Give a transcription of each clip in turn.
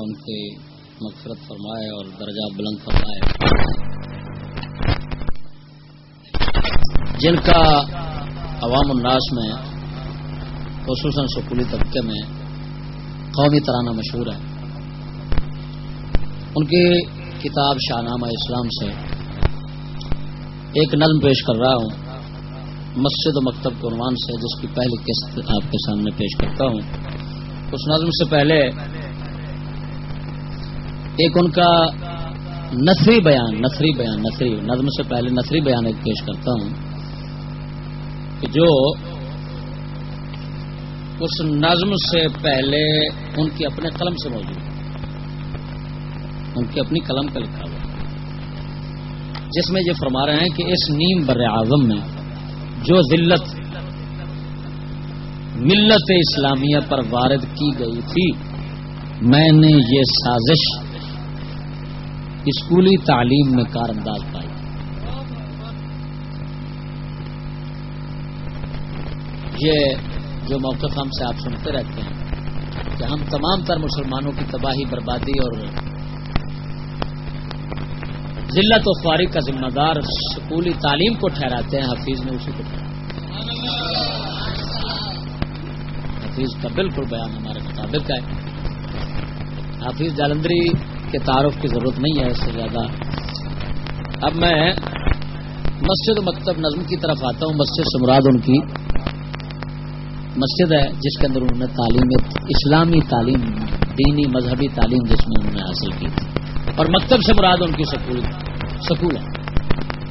ان کی مغفرت فرمائے اور درجہ بلند فرمائے۔ جن کا عوام الناس میں، خصوصاً سکولی طبقے میں، قومی ترانہ مشہور ہے۔ ان کی کتاب شاہ نامہ اسلام سے ایک نظم پیش کر رہا ہوں۔ مسجد و مکتب کے عنوان سے، جس کی پہلی قسط آپ کے سامنے پیش کرتا ہوں۔ اس نظم سے پہلے ایک ان کا نثری بیان نثری بیان، نثری، نظم سے پہلے نثری بیان ایک پیش کرتا ہوں کہ جو اس نظم سے پہلے ان کی اپنے قلم سے موجود ان کی اپنی قلم کا لکھا ہوا جس میں یہ فرما رہے ہیں کہ اس نیم بر اعظم میں جو ذلت، ملت اسلامیہ پر وارد کی گئی تھی، میں نے یہ سازش اسکولی تعلیم میں کار انداز پائی۔ یہ جو موقف ہم سے آپ سنتے رہتے ہیں کہ ہم تمام تر مسلمانوں کی تباہی، بربادی اور ذلت و خواری کا ذمہ دار اسکولی تعلیم کو ٹھہراتے ہیں، حفیظ نے اسی کو ٹھہرا حفیظ کا بالکل بیان ہمارے مطابق ہے۔ حفیظ جالندری کے تعارف کی ضرورت نہیں ہے اس سے زیادہ۔ اب میں مسجد و مکتب نظم کی طرف آتا ہوں، مسجد سے مراد ان کی۔ مسجد ہے جس کے اندر انہوں نے تعلیم اسلامی تعلیم، دینی مذہبی تعلیم جس میں انہوں نے حاصل کی۔ تھی اور مکتب سے مراد ان کی سکول سکول ہے،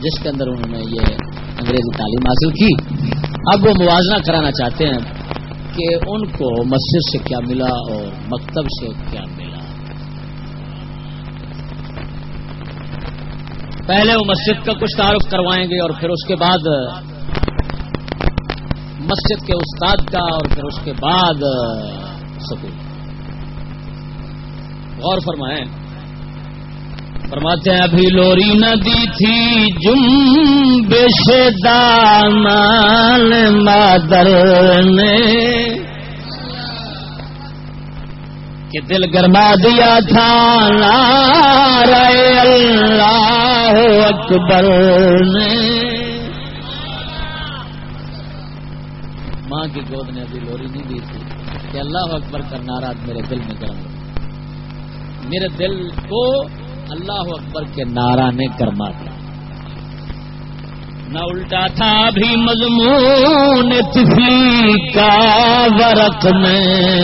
جس کے اندر انہوں نے یہ انگریزی تعلیم حاصل کی۔ اب وہ موازنہ کرانا چاہتے ہیں کہ ان کو مسجد سے کیا ملا اور مکتب سے کیا ملا۔ پہلے وہ مسجد کا کچھ تعارف کروائیں گے اور پھر اس کے بعد مسجد کے استاد کا اور پھر اس کے بعد سکول غور فرمائیں۔ فرماتے ہیں، ابھی لوری نہ دی تھی جم بے مادر نے کہ دل گرما دیا تھا اللہ اکبر نے۔ ماں کی گود نے ابھی لوری نہیں دی تھی کہ اللہ اکبر کا نعرہ میرے دل میں گرم میرے دل کو اللہ اکبر کے نعرہ نے گرما دیا۔ نہ الٹا تھا بھی مضمون تفلی کا ورق میں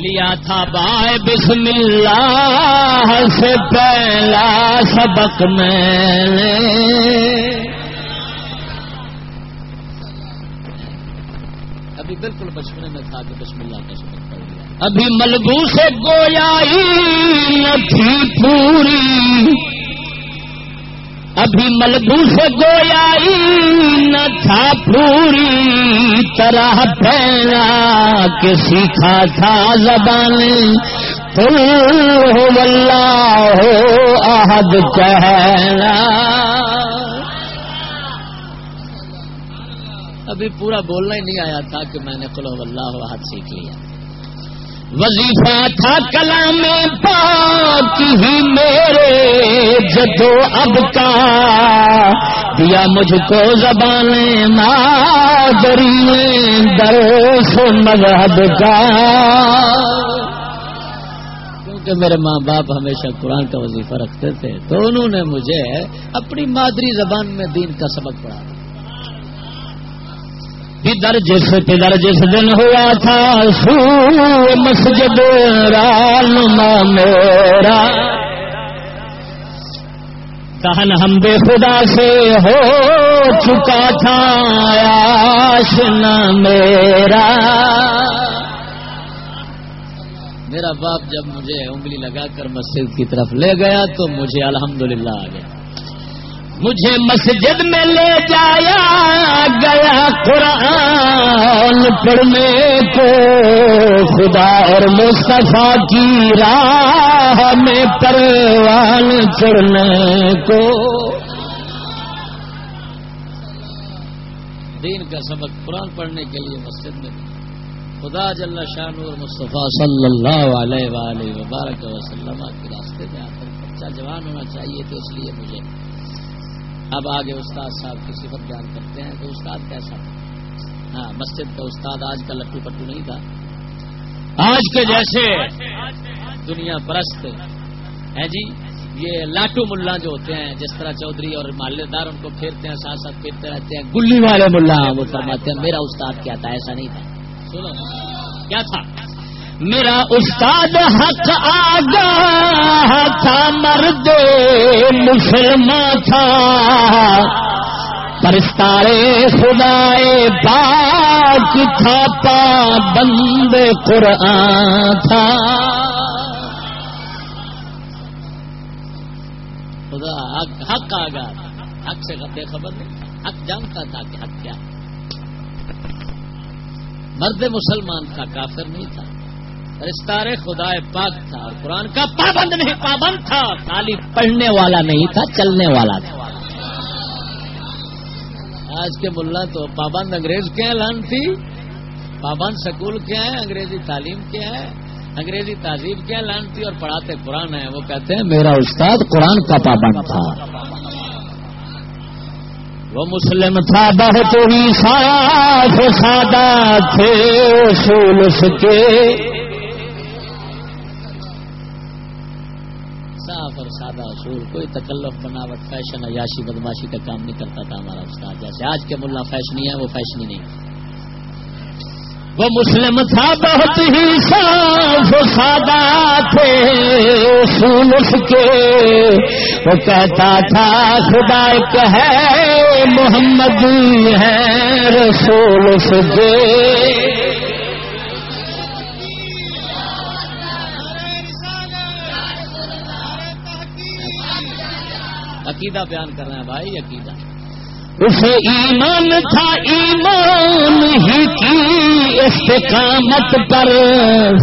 لیا تھا بائے بسم اللہ سے پہلا سبق میں ابھی بالکل بچپنے میں تھا کہ بسم اللہ کا سبق پڑھ لیا۔ ابھی ملبو سے گویائی نہ تھی پوری۔ ابھی ملبو سے نہ تھا پوری طرح پہلا کہ سیکھا تھا زبان۔ تم ہو اللہ ہو عہد کہنا۔ ابھی پورا بولنا ہی نہیں آیا تھا کہ میں نے کلو اللہ عہد سیکھ لیا۔ وظیفہ تھا کلام پاک ہی میرے جدو اب کا۔ دیا مجھ کو زبان مادری درس مذہب کا۔ کیونکہ میرے ماں باپ ہمیشہ قرآن کا وظیفہ رکھتے تھے تو انہوں نے مجھے اپنی مادری زبان میں دین کا سبق پڑھا پدر جس پدر جس دن ہوا تھا سو مسجد میرا۔ دہن ہم بے خدا سے ہو چکا تھا میرا۔ میرا باپ جب مجھے انگلی لگا کر مسجد کی طرف لے گیا تو مجھے الحمدللہ آ گیا۔ مجھے مسجد میں لے جایا گیا قرآن پڑھنے کو۔ خدا اور مصطفیٰ کی راہ میں پروان چڑھنے کو۔ دین کا سبق قرآن پڑھنے کے لیے مسجد میں۔ خدا جل شاہ نور مصطفیٰ صلی اللہ علیہ وآلہ وبارک وسلم کے راستے میں آ کر بچہ جوان ہونا چاہیے تو اس لیے مجھے اب آگے استاد صاحب کی صفت بیان کرتے ہیں تو استاد کیسا تھا؟ ہاں مسجد کا استاد آج کا لٹو پٹو نہیں تھا۔ آج کے جیسے دنیا پرست ہے جی یہ لاٹو ملا جو ہوتے ہیں، جس طرح چودھری اور محلے دار ان کو پھیرتے ہیں، ساتھ ساتھ پھیرتے رہتے ہیں، گلی والے ملا، وہ فرماتے ہیں، میرا استاد کیا تھا؟ ایسا نہیں تھا۔ سنو، کیا تھا؟ میرا استاد حق آگا تھا، مرد مسلمان تھا۔ پرستارے خدائے پاک تھا پا بند قرآن تھا۔ خدا، حق آگا حق سے بے خبر نہیں، حق جانتا تھا کہ حق کیا مرد مسلمان کا کافر نہیں تھا۔ رشتار خدا پاک تھا اور قرآن کا پابند نہیں، پابند تھا خالی پڑھنے والا نہیں تھا، چلنے والا تھا۔ آج کے ملا تو پابند انگریز کے ہیں لانتی پابند سکول کیا ہے انگریزی تعلیم کیا ہے انگریزی تہذیب کے کیا لانتی اور پڑھاتے قرآن ہے وہ کہتے ہیں، میرا استاد قرآن کا پابند تھا۔ وہ مسلم تھا، بہت ہی صاف، سادہ تھے، اصول اس کے۔ صاف سادہ اصول کوئی تکلف بناوٹ، فیشن، عیاشی، بدماشی کا کام نہیں کرتا تھا ہمارا استاد۔ جیسے آج کے ملا فیشنی ہے، وہ فیشنی نہیں۔ وہ مسلم تھا، بہت ہی صاف سادہ تھے۔ اصول اس کے۔ وہ کہتا تھا، خدا ایک ہے محمد ہے، رسول اس کے۔ عقیدہ بیان کرنا ہے بھائی عقیدہ۔ اسے ایمان تھا ایمان ہی کی استقامت پر۔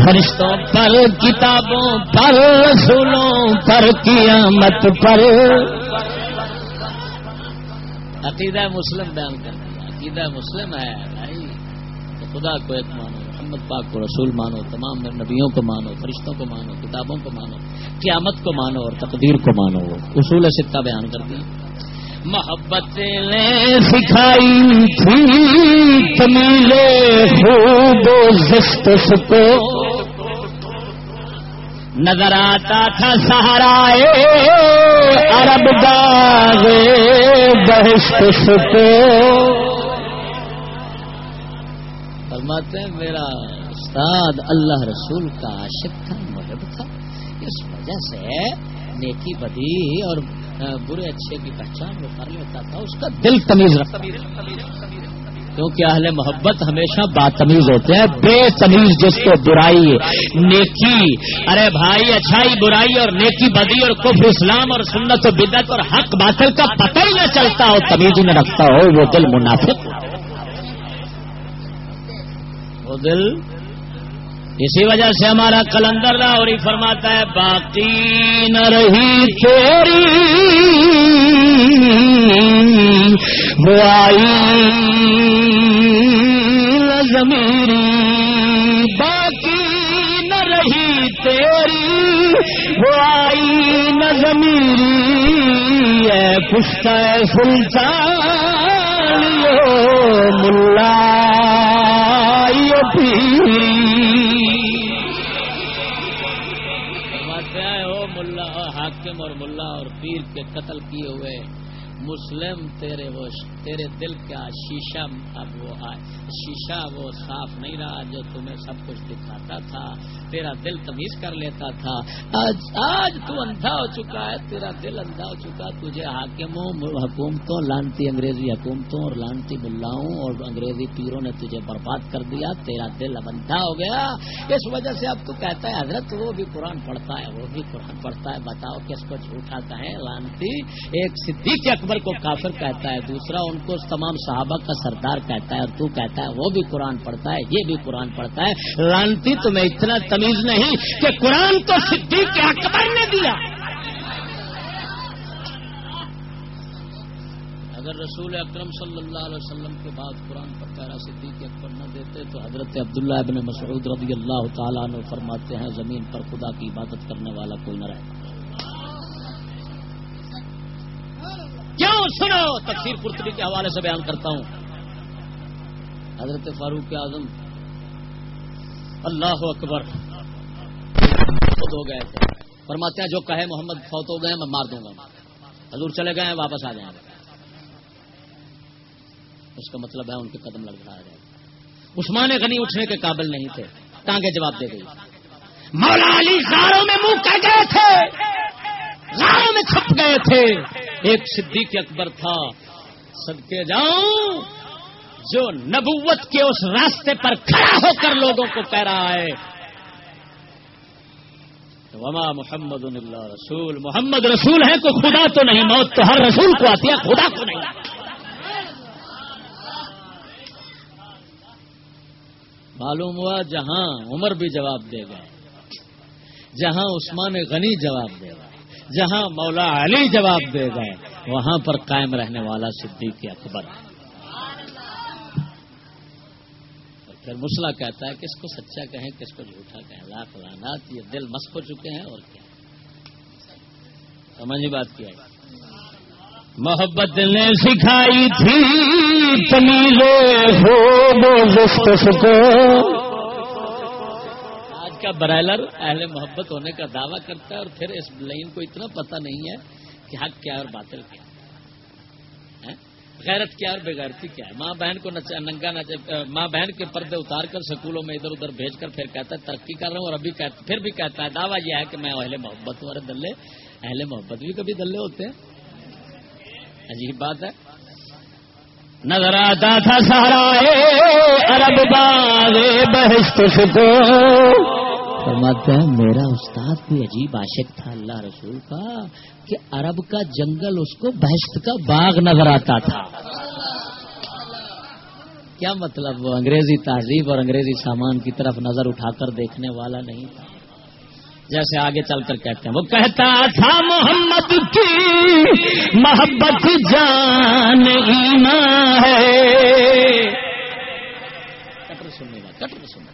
فرشتوں پر کتابوں پر رسولوں پر قیامت پر۔ عقیدہ مسلم بیان کر دیا عقیدہ مسلم ہے بھائی تو خدا کو ایک مانو۔ محمد پاک کو رسول مانو، تمام نبیوں کو مانو، فرشتوں کو مانو، کتابوں کو مانو، قیامت کو مانو اور تقدیر کو مانو اصول سکہ بیان کر دیا۔ محبت نے سکھائی تھی تمیلے خوب زست کو۔ نظر آتا تھا سہارا عرب باغ بہشت کو۔ فرماتے ہیں، میرا استاد اللہ رسول کا عاشق تھا محب تھا. اس وجہ سے نیکی بدی اور برے اچھے کی پہچان وہ کر لیتا تھا. اس کا دل تمیز رکھتا کیونکہ اہل محبت ہمیشہ باتمیز ہوتے ہیں. بے تمیز جس کو برائی نیکی. ارے بھائی، اچھائی، برائی اور نیکی بدی اور کفر، اسلام اور سنت و بدت اور حق باطل کا پتہ ہی نہ چلتا ہو. تمیز نہ رکھتا ہو. وہ دل منافق وہ دل۔ اسی وجہ سے ہمارا کلندر لاہوری فرماتا ہے، باقی نہ رہی تیری برائی زمیری۔ باقی نہ رہی تیری برائی نہ زمیری۔ ہے پشت سلطان ملا ملا کے قتل کیے ہوئے مسلم، تیرے وہ تیرے دل کا شیشہ اب وہ شیشہ وہ صاف نہیں رہا جو تمہیں سب کچھ دکھاتا تھا، تیرا دل تمیز کر لیتا تھا۔ آج آج تو اندھا ہو چکا ہے، تیرا دل اندھا ہو چکا تجھے حاکموں، حکومتوں، لانتی انگریزی حکومتوں اور لانتی ملاؤں اور انگریزی پیروں نے تجھے برباد کر دیا، تیرا دل اب اندھا ہو گیا۔ اس وجہ سے اب تو کہتا ہے، حضرت وہ بھی قرآن پڑھتا ہے، وہ بھی قرآن پڑھتا ہے۔ بتاؤ کس کو جھوٹا کہیں؟ لانتی، ایک صدیق اکبر کو کافر کہتا ہے، دوسرا ان کو تمام صحابہ کا سردار کہتا ہے اور تو کہتا ہے، وہ بھی قرآن پڑھتا ہے، یہ بھی قرآن پڑھتا ہے۔ لانتی تمہیں اتنا تمیز نہیں کہ قرآن تو صدیق اکبر نے دیا۔ اگر رسول اکرم صلی اللہ علیہ وسلم کے بعد قرآن پر پیرا صدیق اکبر نہ دیتے تو حضرت عبداللہ ابن مسعود رضی اللہ تعالیٰ نے فرماتے ہیں، زمین پر خدا کی عبادت کرنے والا کوئی نہ رہے۔ کیوں سنو! تفسیر پرتری کے حوالے سے بیان کرتا ہوں۔ حضرت فاروق اعظم اللہ اکبر خود ہو گئے تھے۔ فرماتے ہیں، جو کہے محمد فوت ہو گئے، میں مار دوں گا۔ حضور چلے گئے ہیں واپس آ جائیں گے۔ اس کا مطلب ہے، ان کے قدم لڑکا جائے عثمان غنی اٹھنے کے قابل نہیں تھے ٹانگے جواب دے گئی۔ مولا علی غاروں میں منہ کہہ گئے تھے۔ غاروں میں چھپ گئے تھے۔ ایک صدیق اکبر تھا۔ سب کے جاؤں، جو نبوت کے اس راستے پر کھڑا ہو کر لوگوں کو کہہ رہا ہے۔ وما محمد اللہ رسول۔ محمد رسول ہے تو خدا تو نہیں، موت تو ہر رسول کو آتی ہے، خدا کو نہیں۔ معلوم ہوا جہاں عمر بھی جواب دے گئے، جہاں عثمان غنی جواب دے گئے۔ جہاں مولا علی جواب دے گئے، وہاں پر قائم رہنے والا صدیق اکبر ہے۔ پھر مسئلہ کہتا ہے، کس کو سچا کہیں، کس کو جھوٹا کہیں؟ لاکھ لانات یہ دل مس ہو چکے ہیں، اور کیا؟ سمجھ بات کیا ہے محبت نے سکھائی تھی کا برائلر اہل محبت ہونے کا دعویٰ کرتا ہے اور پھر اس لائن کو اتنا پتہ نہیں ہے کہ حق کیا اور باطل کیا غیرت کیا اور بےغیرتی کیا ہے؟ ماں بہن کو ننگا نچ ماں بہن کے پردے اتار کر سکولوں میں ادھر ادھر بھیج کر پھر کہتا ہے، ترقی کر رہا ہوں اور ابھی پھر بھی کہتا ہے، دعویٰ یہ ہے کہ میں اہل محبت ہوں۔ ارے دلے، اہل محبت بھی کبھی دلے ہوتے ہیں۔ عجیب بات ہے۔ نظر آتا تھا سارا ارب باغ فرماتا ہے، میرا استاد بھی عجیب عاشق تھا اللہ رسول کا، کہ عرب کا جنگل اس کو بحث کا باغ نظر آتا تھا۔ کیا مطلب وہ انگریزی تہذیب اور انگریزی سامان کی طرف نظر اٹھا کر دیکھنے والا نہیں تھا۔ جیسے آگے چل کر کہتے ہیں، وہ کہتا تھا، محمد کی محبت جان ایمان ہے۔ کٹر سننے کا، کٹر سننے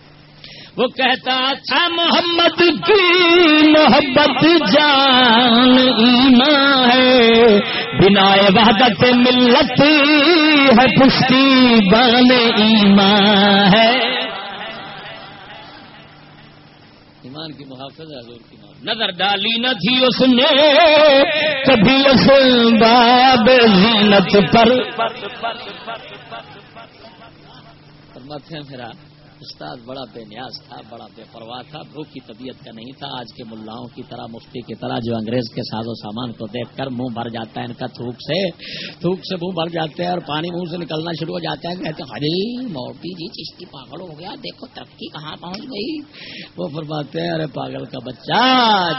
وہ کہتا تھا، محمد کی محبت جان ایمان ہے۔ بنا وحدت ملت ہے، پشتی بان ایمان ہے۔ ایمان کی محافظ حضور کی محافظ۔ نظر ڈالی نہ تھی اس نے، کبھی اس باب زینت پر۔ فرماتے ہیں میرا استاد بڑا بے نیاز تھا، بڑا بے پرواہ تھا، بھوک کی طبیعت کا نہیں تھا۔ آج کے ملاؤں کی طرح، مفتی کی طرح جو انگریز کے ساز و سامان کو دیکھ کر منہ بھر جاتا ہے، ان کا تھوک سے تھوک سے منہ بھر جاتے ہیں اور پانی منہ سے نکلنا شروع ہو جاتا ہے۔ کہتے ہری موٹی جی چشتی پاگل ہو گیا، دیکھو ترقی کہاں پہنچ گئی۔ وہ فرماتے ہیں، ارے پاگل کا بچہ،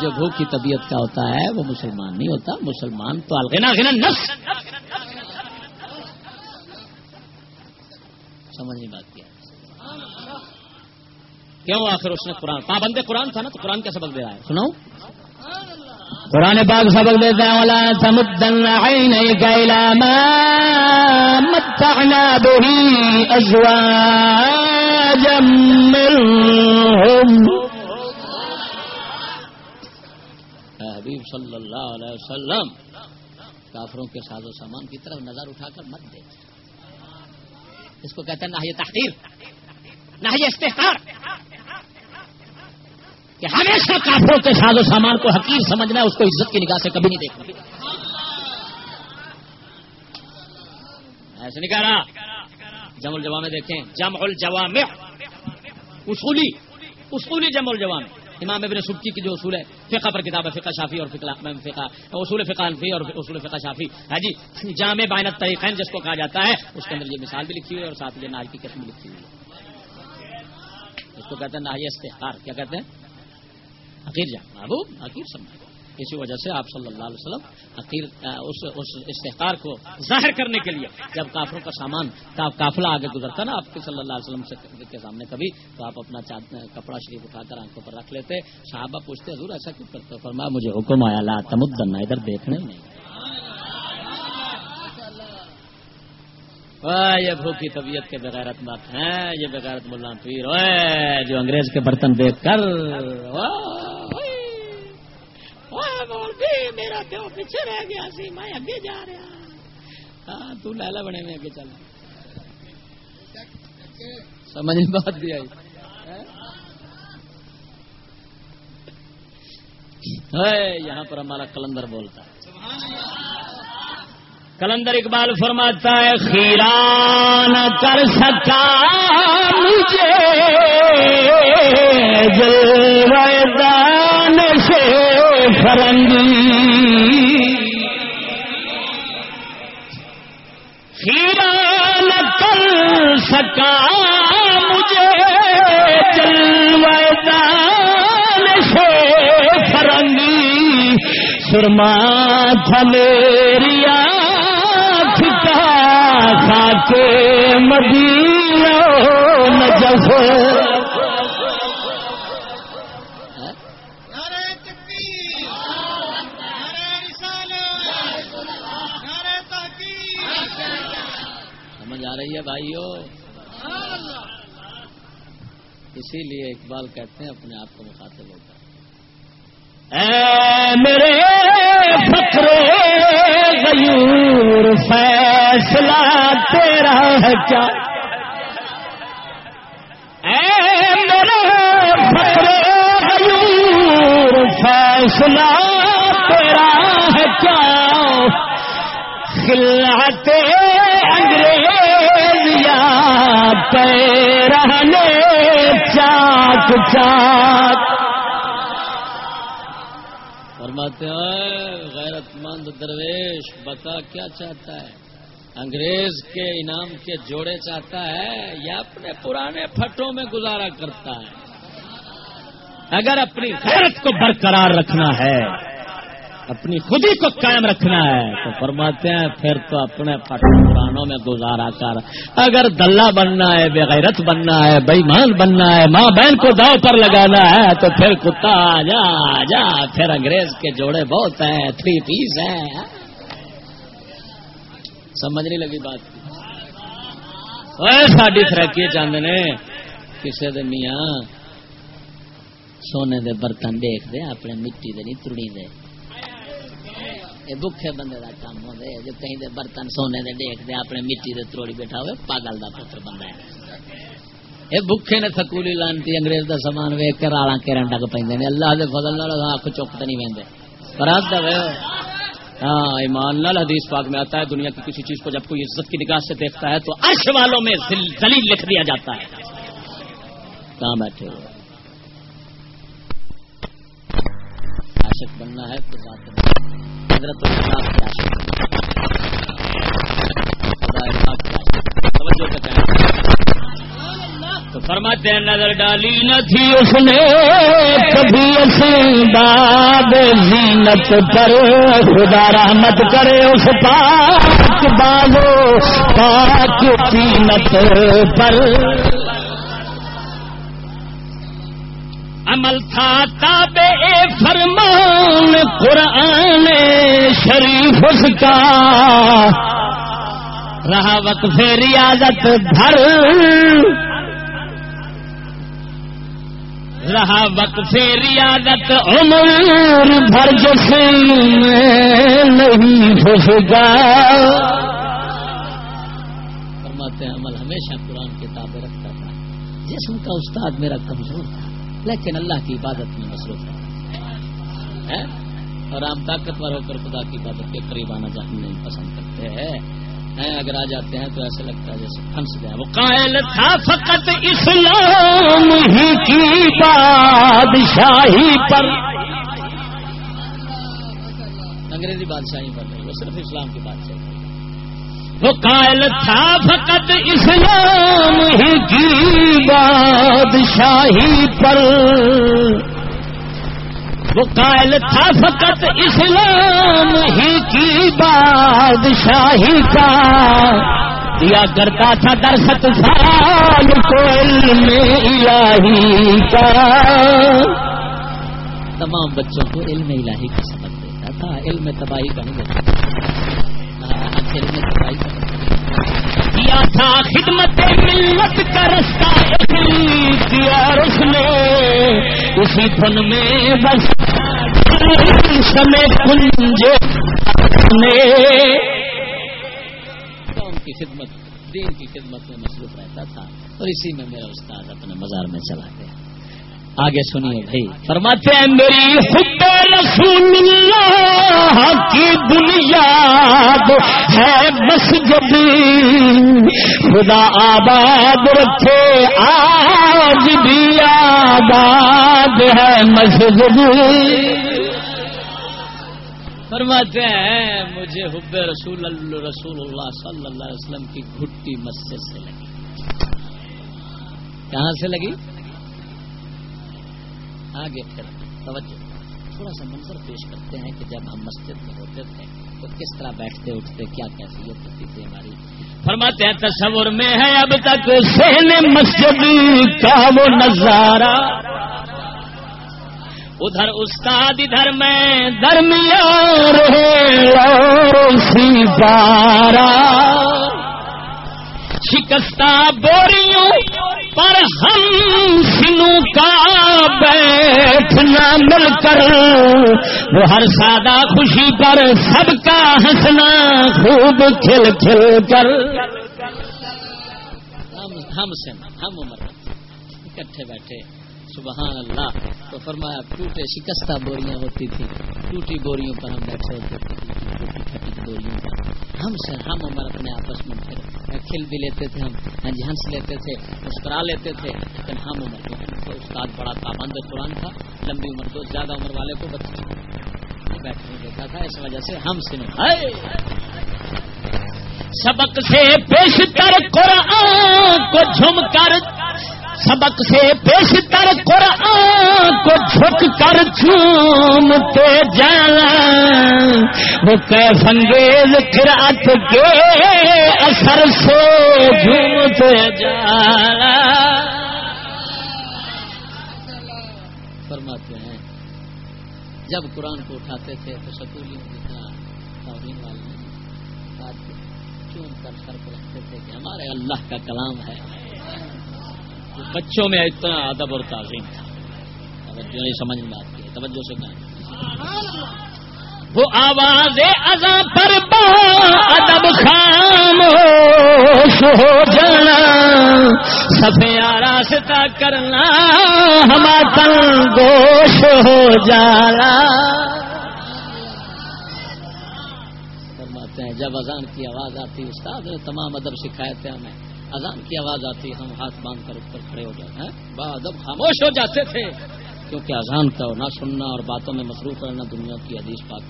جو بھوک کی طبیعت کا ہوتا ہے، وہ مسلمان نہیں ہوتا، مسلمان تو الگنا گنا نس سمجھ نہیں بات کیا۔ کیوں آخر اس نے قرآن؟ پابند قرآن تھا نا تو قرآن کا سبق دے رہا ہے سناؤ قرآن باغ سبق دیتا ہے حبیب صلی اللہ علیہ وسلم کافروں کے ساز و سامان کی طرف نظر اٹھا کر مت دے اس کو کہتے ہیں نہ یہ تحقیر۔ نہ یہ استحار کہ ہمیشہ کافروں کے ساز و سامان کو حقیر سمجھنا ہے، اس کو عزت کی نگاہ سے کبھی نہیں دیکھنا۔ ایسے نہیں کہہ رہا۔ جم الجوا میں دیکھیں جم الجوا میں اصولی اصولی جم الجوا میں امام ابن سبکی کی جو اصول ہے، فقہ پر کتاب ہے، فقہ شافی اور فقہ اصول فقہ انفی اور اصول فقہ شافی ہے ہاں جی جامع بائنت طریقین جس کو کہا جاتا ہے، اس کے اندر یہ مثال بھی لکھی ہوئی ہے اور ساتھ یہ ناج کی قسم لکھی ہوئی ہے۔ اس کو کہتے ہیں ناج استحار کیا کہتے ہیں؟ حقیر جان، محبوب حقیر سمجھے اسی وجہ سے آپ صلی اللہ علیہ وسلم حقیر اس اس استحکار کو ظاہر کرنے کے لیے، جب کافروں کا سامان قافلہ آگے گزرتا نا، آپ کے صلی اللہ علیہ وسلم سے کے سامنے کبھی، تو آپ اپنا کپڑا شریف اٹھا کر آنکھوں پر رکھ لیتے، صحابہ پوچھتے، حضور ایسا کیوں کرتے فرمایا، مجھے حکم آیا، لا تمدن، ادھر دیکھنے نہیں۔ یہ بھوکی طبیعت کے بغیرت بات ہیں یہ بغیرت ملا پیر جو انگریز کے برتن دیکھ کر میرا کیوں پیچھے رہ گیا سی میں اگے جا رہا ہاں تو لالا بنے میں اگے چلا سمجھ بات بھی آئی یہاں پر ہمارا کلندر بولتا ہے کلندر اقبال فرماتا ہے، خیران کر سکا مجھے جلویدان سے فرنگی. خیران کر سکا مجھے جلویدان سے فرنگی، سرما تھلیریا مدینہ نجف۔ سمجھ آ رہی ہے بھائیو؟ اسی لیے اقبال کہتے ہیں اپنے آپ کو مخاطب ہوتا اے میرے فکر غیور فیصلہ تیرا ہے کیا؟ اے میرے فکر غیور فیصلہ تیرا ہے کیا؟ خلعت انگریز یا پیرہنے چاک چاک۔ فرماتے ہیں غیرت درویش بتا کیا چاہتا ہے؟ انگریز کے انعام کے جوڑے چاہتا ہے یا اپنے پرانے پھٹوں میں گزارا کرتا ہے؟ اگر اپنی غیرت کو برقرار رکھنا ہے اپنی خودی کو قائم رکھنا ہے۔ تو فرماتے ہیں، پھر تو اپنے پرانوں میں گزارا کر۔ اگر دلہ بننا ہے بےغیرت بننا ہے بےمان بننا ہے، ماں بہن کو داؤ پر لگانا ہے، تو پھر کتا جا جا پھر انگریز کے جوڑے بہت ہیں، تھری پیس ہیں۔ سمجھ نہیں لگی بات۔ ساڈی ترقی چاند نے کسی دن میاں سونے دے برتن دیکھ دے اپنے مٹی دے نہیں تڑی دے یہ بکھے بندے کا کام ہو جو کہیں دے برتن سونے دے دیکھ دے، اپنے مٹی دے تروڑی بیٹھا ہوئے، پاگل دا پتر بندہ ہے۔ یہ بکھے نے سکولی لانتی انگریز دا سامان ویک کے رالا کیرن ڈگ پہ اللہ دے فضل نال اکھ چک تو نہیں وہدے برات دا ہاں ایمان لال حدیث پاک میں آتا ہے، دنیا کی کسی چیز کو جب کوئی عزت کی نگاہ سے دیکھتا ہے تو عرش والوں میں دلیل لکھ دیا جاتا ہے۔ کہاں بیٹھے ہوئے عاشق بننا ہے تو بات تو فرماتے ہیں، نظر ڈالی نہ تھی اس نے کبھی باد زینت پر خدا رحمت کرے اس پاک بالو پاک تینت پر۔ عمل تھا تاب فرمان، قرآن شریف اس کا۔ رہا وقت ریاضت بھر۔ رہا وقت ریاضت عمر بھر جس نہیں پھس گا۔ فرماتے ہیں، عمل ہمیشہ قرآن کتابیں رکھتا تھا۔ جسم کا استاد میرا کمزور تھا۔ لیکن اللہ کی عبادت میں مصروف ہے۔ اور ہم طاقتور ہو کر خدا کی عبادت کے قریب آنا جانا نہیں پسند کرتے ہیں۔ اگر آ جاتے ہیں تو ایسا لگتا ہے جیسے پھنس گیا وہ قائل تھا فقط اسلام ہی کی بادشاہی پر۔ انگریزی بادشاہی پر نہیں، وہ صرف اسلام کی بادشاہی وہ قائل تھا فقط اسلام ہی کی بادشاہی پر۔ وہ قائل تھا فقط اسلام ہی کی بادشاہی کا۔ دیا کرتا تھا درست سال کو علم الہی کا۔ تمام بچوں کو علم الہی کا سبق دیتا تھا، علم تباہی کا نہیں دیتا۔ علم کیا تھا خدمت ملت کا رستہ کیا اس نے اسی دن میں بس سمے کنج کی خدمت، دین کی خدمت میں مصروف رہتا تھا اور اسی میں میرا استاد اپنے مزار میں چلا گیا۔ آگے سنیے بھائی۔ فرماتے ہیں میری خود رسول اللہ کی بنیاد ہے مسجد۔ خدا آباد رکھے آج بھی آباد ہے مسجد۔ فرماتے ہیں مجھے حب رسول اللہ رسول اللہ صلی اللہ علیہ وسلم کی گھٹی مسجد سے لگی۔ کہاں سے لگی؟ آگے پھر توجہ۔ تھوڑا سا منظر پیش کرتے ہیں کہ جب ہم مسجد میں ہوتے تھے تو کس طرح بیٹھتے، اٹھتے، کیا کیفیت ہوتی تھی ہماری؟ فرماتے ہیں، تصور میں ہے اب تک سہن مسجد کا وہ نظارہ۔ ادھر استاد، ادھر میں، درمیان سی پارا شکستہ بوریوں پر ہم سنوں کا بیٹھنا مل کر۔ وہ ہر سادہ خوشی پر سب کا ہنسنا خوب کھل کھل کر۔ ہم سے ہم عمر اکٹھے بیٹھے۔ سبحان اللہ۔ تو فرمایا، ٹوٹے شکستہ بوریاں ہوتی تھی ٹوٹی بوریوں پر ہم بیٹھے ہوتے تھے۔ بوریوں پر۔ ہم سے ہم عمر اپنے آپس میں پھر کھل بھی لیتے تھے ہم ہاں جی، ہنس لیتے تھے، مسکرا لیتے تھے۔ لیکن ہم عمر کو استاد بڑا پابند قرآن تھا، لمبی عمر تو زیادہ عمر والے کو بچے۔ بیٹھنے دیتا تھا، اس وجہ سے ہم سنے۔ سبق سے پیشتر قرآن کو جھم کر۔ سبق سے پیشتر قرآن کو جھک کر چومتے جانا وہ انگیز قرآت کے اثر سے جھومتے جانا فرماتے ہیں، جب قرآن کو اٹھاتے تھے تو سکولی جتنا تعلیم والے چون کر سر کو رکھتے تھے کہ ہمارے اللہ کا کلام ہے۔ بچوں میں اتنا ادب اور تعظیم تھا۔ توجہ نہیں سمجھ میں آتی ہے، توجہ سے کہا وہ آواز ازا پر ادب خام ہو جانا۔ سفے آراستہ کرنا ہمارا گوش ہو جانا۔ فرماتے ہیں، جب اذان کی آواز آتی، استاد نے تمام ادب سکھائے تھے ہمیں اذان کی آواز آتی ہم ہاتھ باندھ کر اوپر کھڑے ہو جاتے ہیں۔ بعد اب خاموش ہو جاتے تھے، کیونکہ اذان کا نہ سننا اور باتوں میں مصروف رہنا دنیا کی حدیث پاک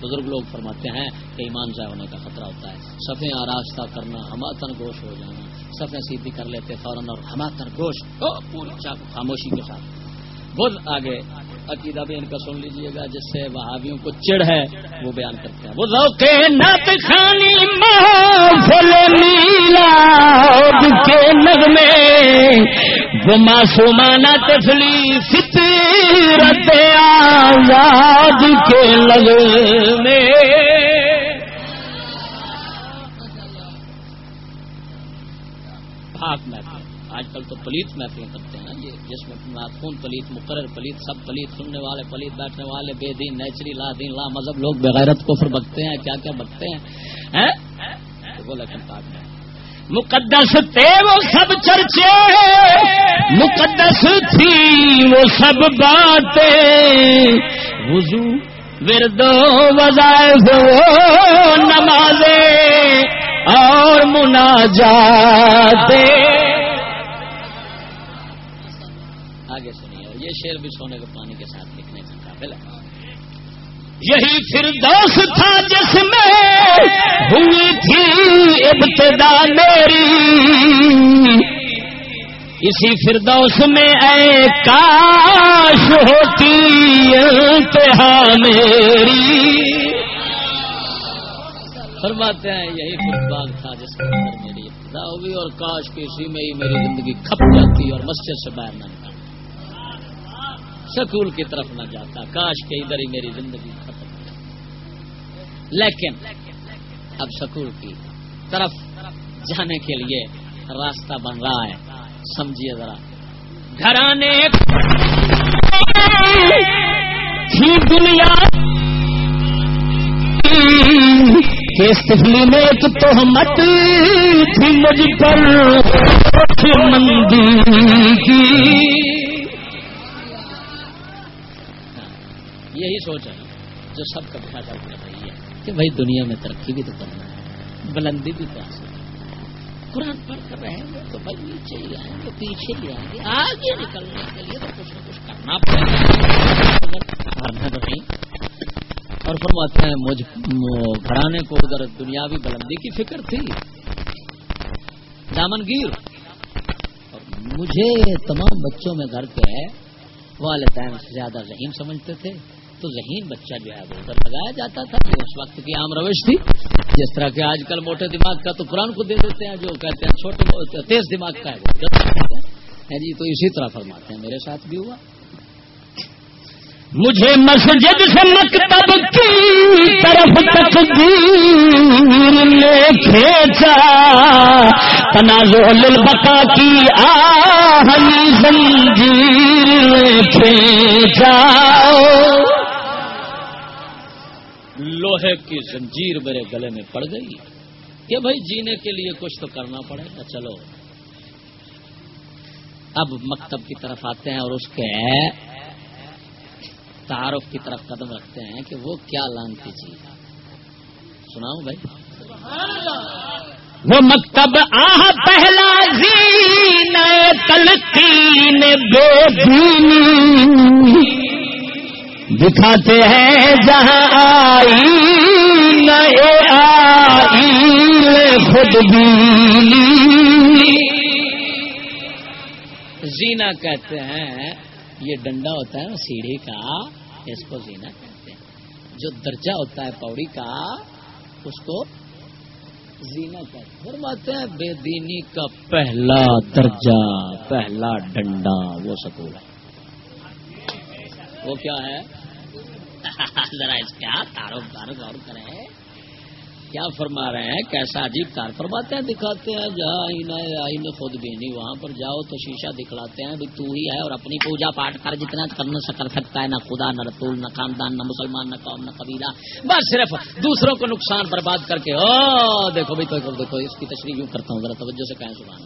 بزرگ لوگ فرماتے ہیں کہ ایمان ضائع ہونے کا خطرہ ہوتا ہے۔ سفے آراستہ کرنا، ہماتن گوش ہو جانا۔ سفے سیدھی کر لیتے فوراً اور ہماتن گوش پوری خاموشی کے ساتھ۔ بدھ آگے۔ عقیدہ بھی ان کا سن لیجیے گا، جس سے وہابیوں کو چڑ ہے، وہ بیان کرتے ہیں۔ وہ ذوق نت خانی محفل نیلا کے نغمے، وہ معصومانہ تفلی فطرت آزاد کے لگنے بھاگ میں آج کل تو پلیت محفلیں کرتے جس میں خون پلیت، مقرر پلیت، سب پلیت، سننے والے پلیت، بیٹھنے والے، بے دین، نیچری، لا دین، لا مذہب، لوگ بغیرت کو پھر بکتے ہیں، کیا کیا بکتے ہیں؟ مقدس تھے وہ سب چرچے، مقدس تھی وہ سب باتیں۔ وضو وردو وظائف نمازیں اور مناجاتے سنیے بھی سونے کے پانی کے ساتھ لکھنے کا قابل ہے۔ یہی پھر تھا جس میں ہوئی تھی ابتدا میری۔ اسی فردوس میں اے کاش ہوتی انتہا میری۔ فرماتے ہیں یہی فٹ تھا جس کے اندر میری ابتدا ہوئی اور کاش کے اسی میں ہی میری زندگی کھپ جاتی اور مسجد سے باہر نہ سکول کی طرف نہ جاتا۔ کاش کے ادھر ہی میری زندگی ختم لیکن اب سکول کی طرف جانے کے لیے راستہ بن رہا ہے۔ سمجھیے ذرا۔ گھرانے تھی دنیا تفلی میں ایک تو مت تھی مجھ پر۔ مندی کی۔ یہی سوچ ہے جو سب کا کر رہی ہے کہ بھائی دنیا میں ترقی بھی تو کرنا ہے، بلندی بھی تو حاصل قرآن پڑھ کر رہیں گے تو بھائی نیچے ہی آئیں گے، پیچھے ہی آئیں گے، آگے نکلنے کے لیے تو کچھ نہ کچھ کرنا پڑے گا۔ اور فرماتے ہیں، مجھ گھرانے کو ادھر دنیاوی بلندی کی فکر تھی۔ دامن گیر۔ اور مجھے تمام بچوں میں گھر کے والدین سے زیادہ ذہین سمجھتے تھے۔ تو ذہین بچہ جو ہے وہ ادھر لگایا جاتا تھا کہ اس وقت کی عام روش تھی۔ جس طرح کہ آج کل موٹے دماغ کا تو قرآن کو دے دیتے ہیں، جو کہتے ہیں چھوٹے اچھا، تیز دماغ کا ہے جی تو اسی طرح فرماتے ہیں، میرے ساتھ بھی ہوا۔ مجھے مسجد سے مکتب کی طرف تقدیر نے کھینچا۔ تنازع البقا کی آہنی زنجیر میں کھینچا۔ لوہے کی زنجیر میرے گلے میں پڑ گئی کہ بھائی جینے کے لیے کچھ تو کرنا پڑے گا، چلو۔ اب مکتب کی طرف آتے ہیں اور اس کے تعارف کی طرف قدم رکھتے ہیں کہ وہ کیا لانتی چیز سناؤں بھائی؟ وہ مکتب آہ پہلا زین تلقین بے دینی دکھاتے ہیں جہاں آئی نئے آئی خود زینا کہتے ہیں، یہ ڈنڈا ہوتا ہے سیڑھی کا، اس کو زینا کہتے ہیں۔ جو درجہ ہوتا ہے پوڑی کا، اس کو زینا کہتے فرماتے ہیں، بے دینی کا پہلا درجہ، پہلا ڈنڈا، وہ سکول ہے۔ وہ کیا ہے؟ ذرا اس کا تارو کار غور کریں۔ کیا فرما رہے ہیں؟ کیسا عجیب کار فرماتے ہیں دکھاتے ہیں جہاں آئین خود بھی نہیں وہاں پر جاؤ تو شیشہ دکھلاتے ہیں تو ہی ہے اور اپنی پوجا پاٹ کر جتنا کرنا کر سکتا ہے نہ خدا نہ رسول نہ خاندان نہ مسلمان نہ قوم نہ قبیلہ۔ بس صرف دوسروں کو نقصان برباد کر کے او دیکھو بھی تو دیکھو اس کی تشریح کیوں کرتا ہوں ذرا توجہ سے کہیں سبحان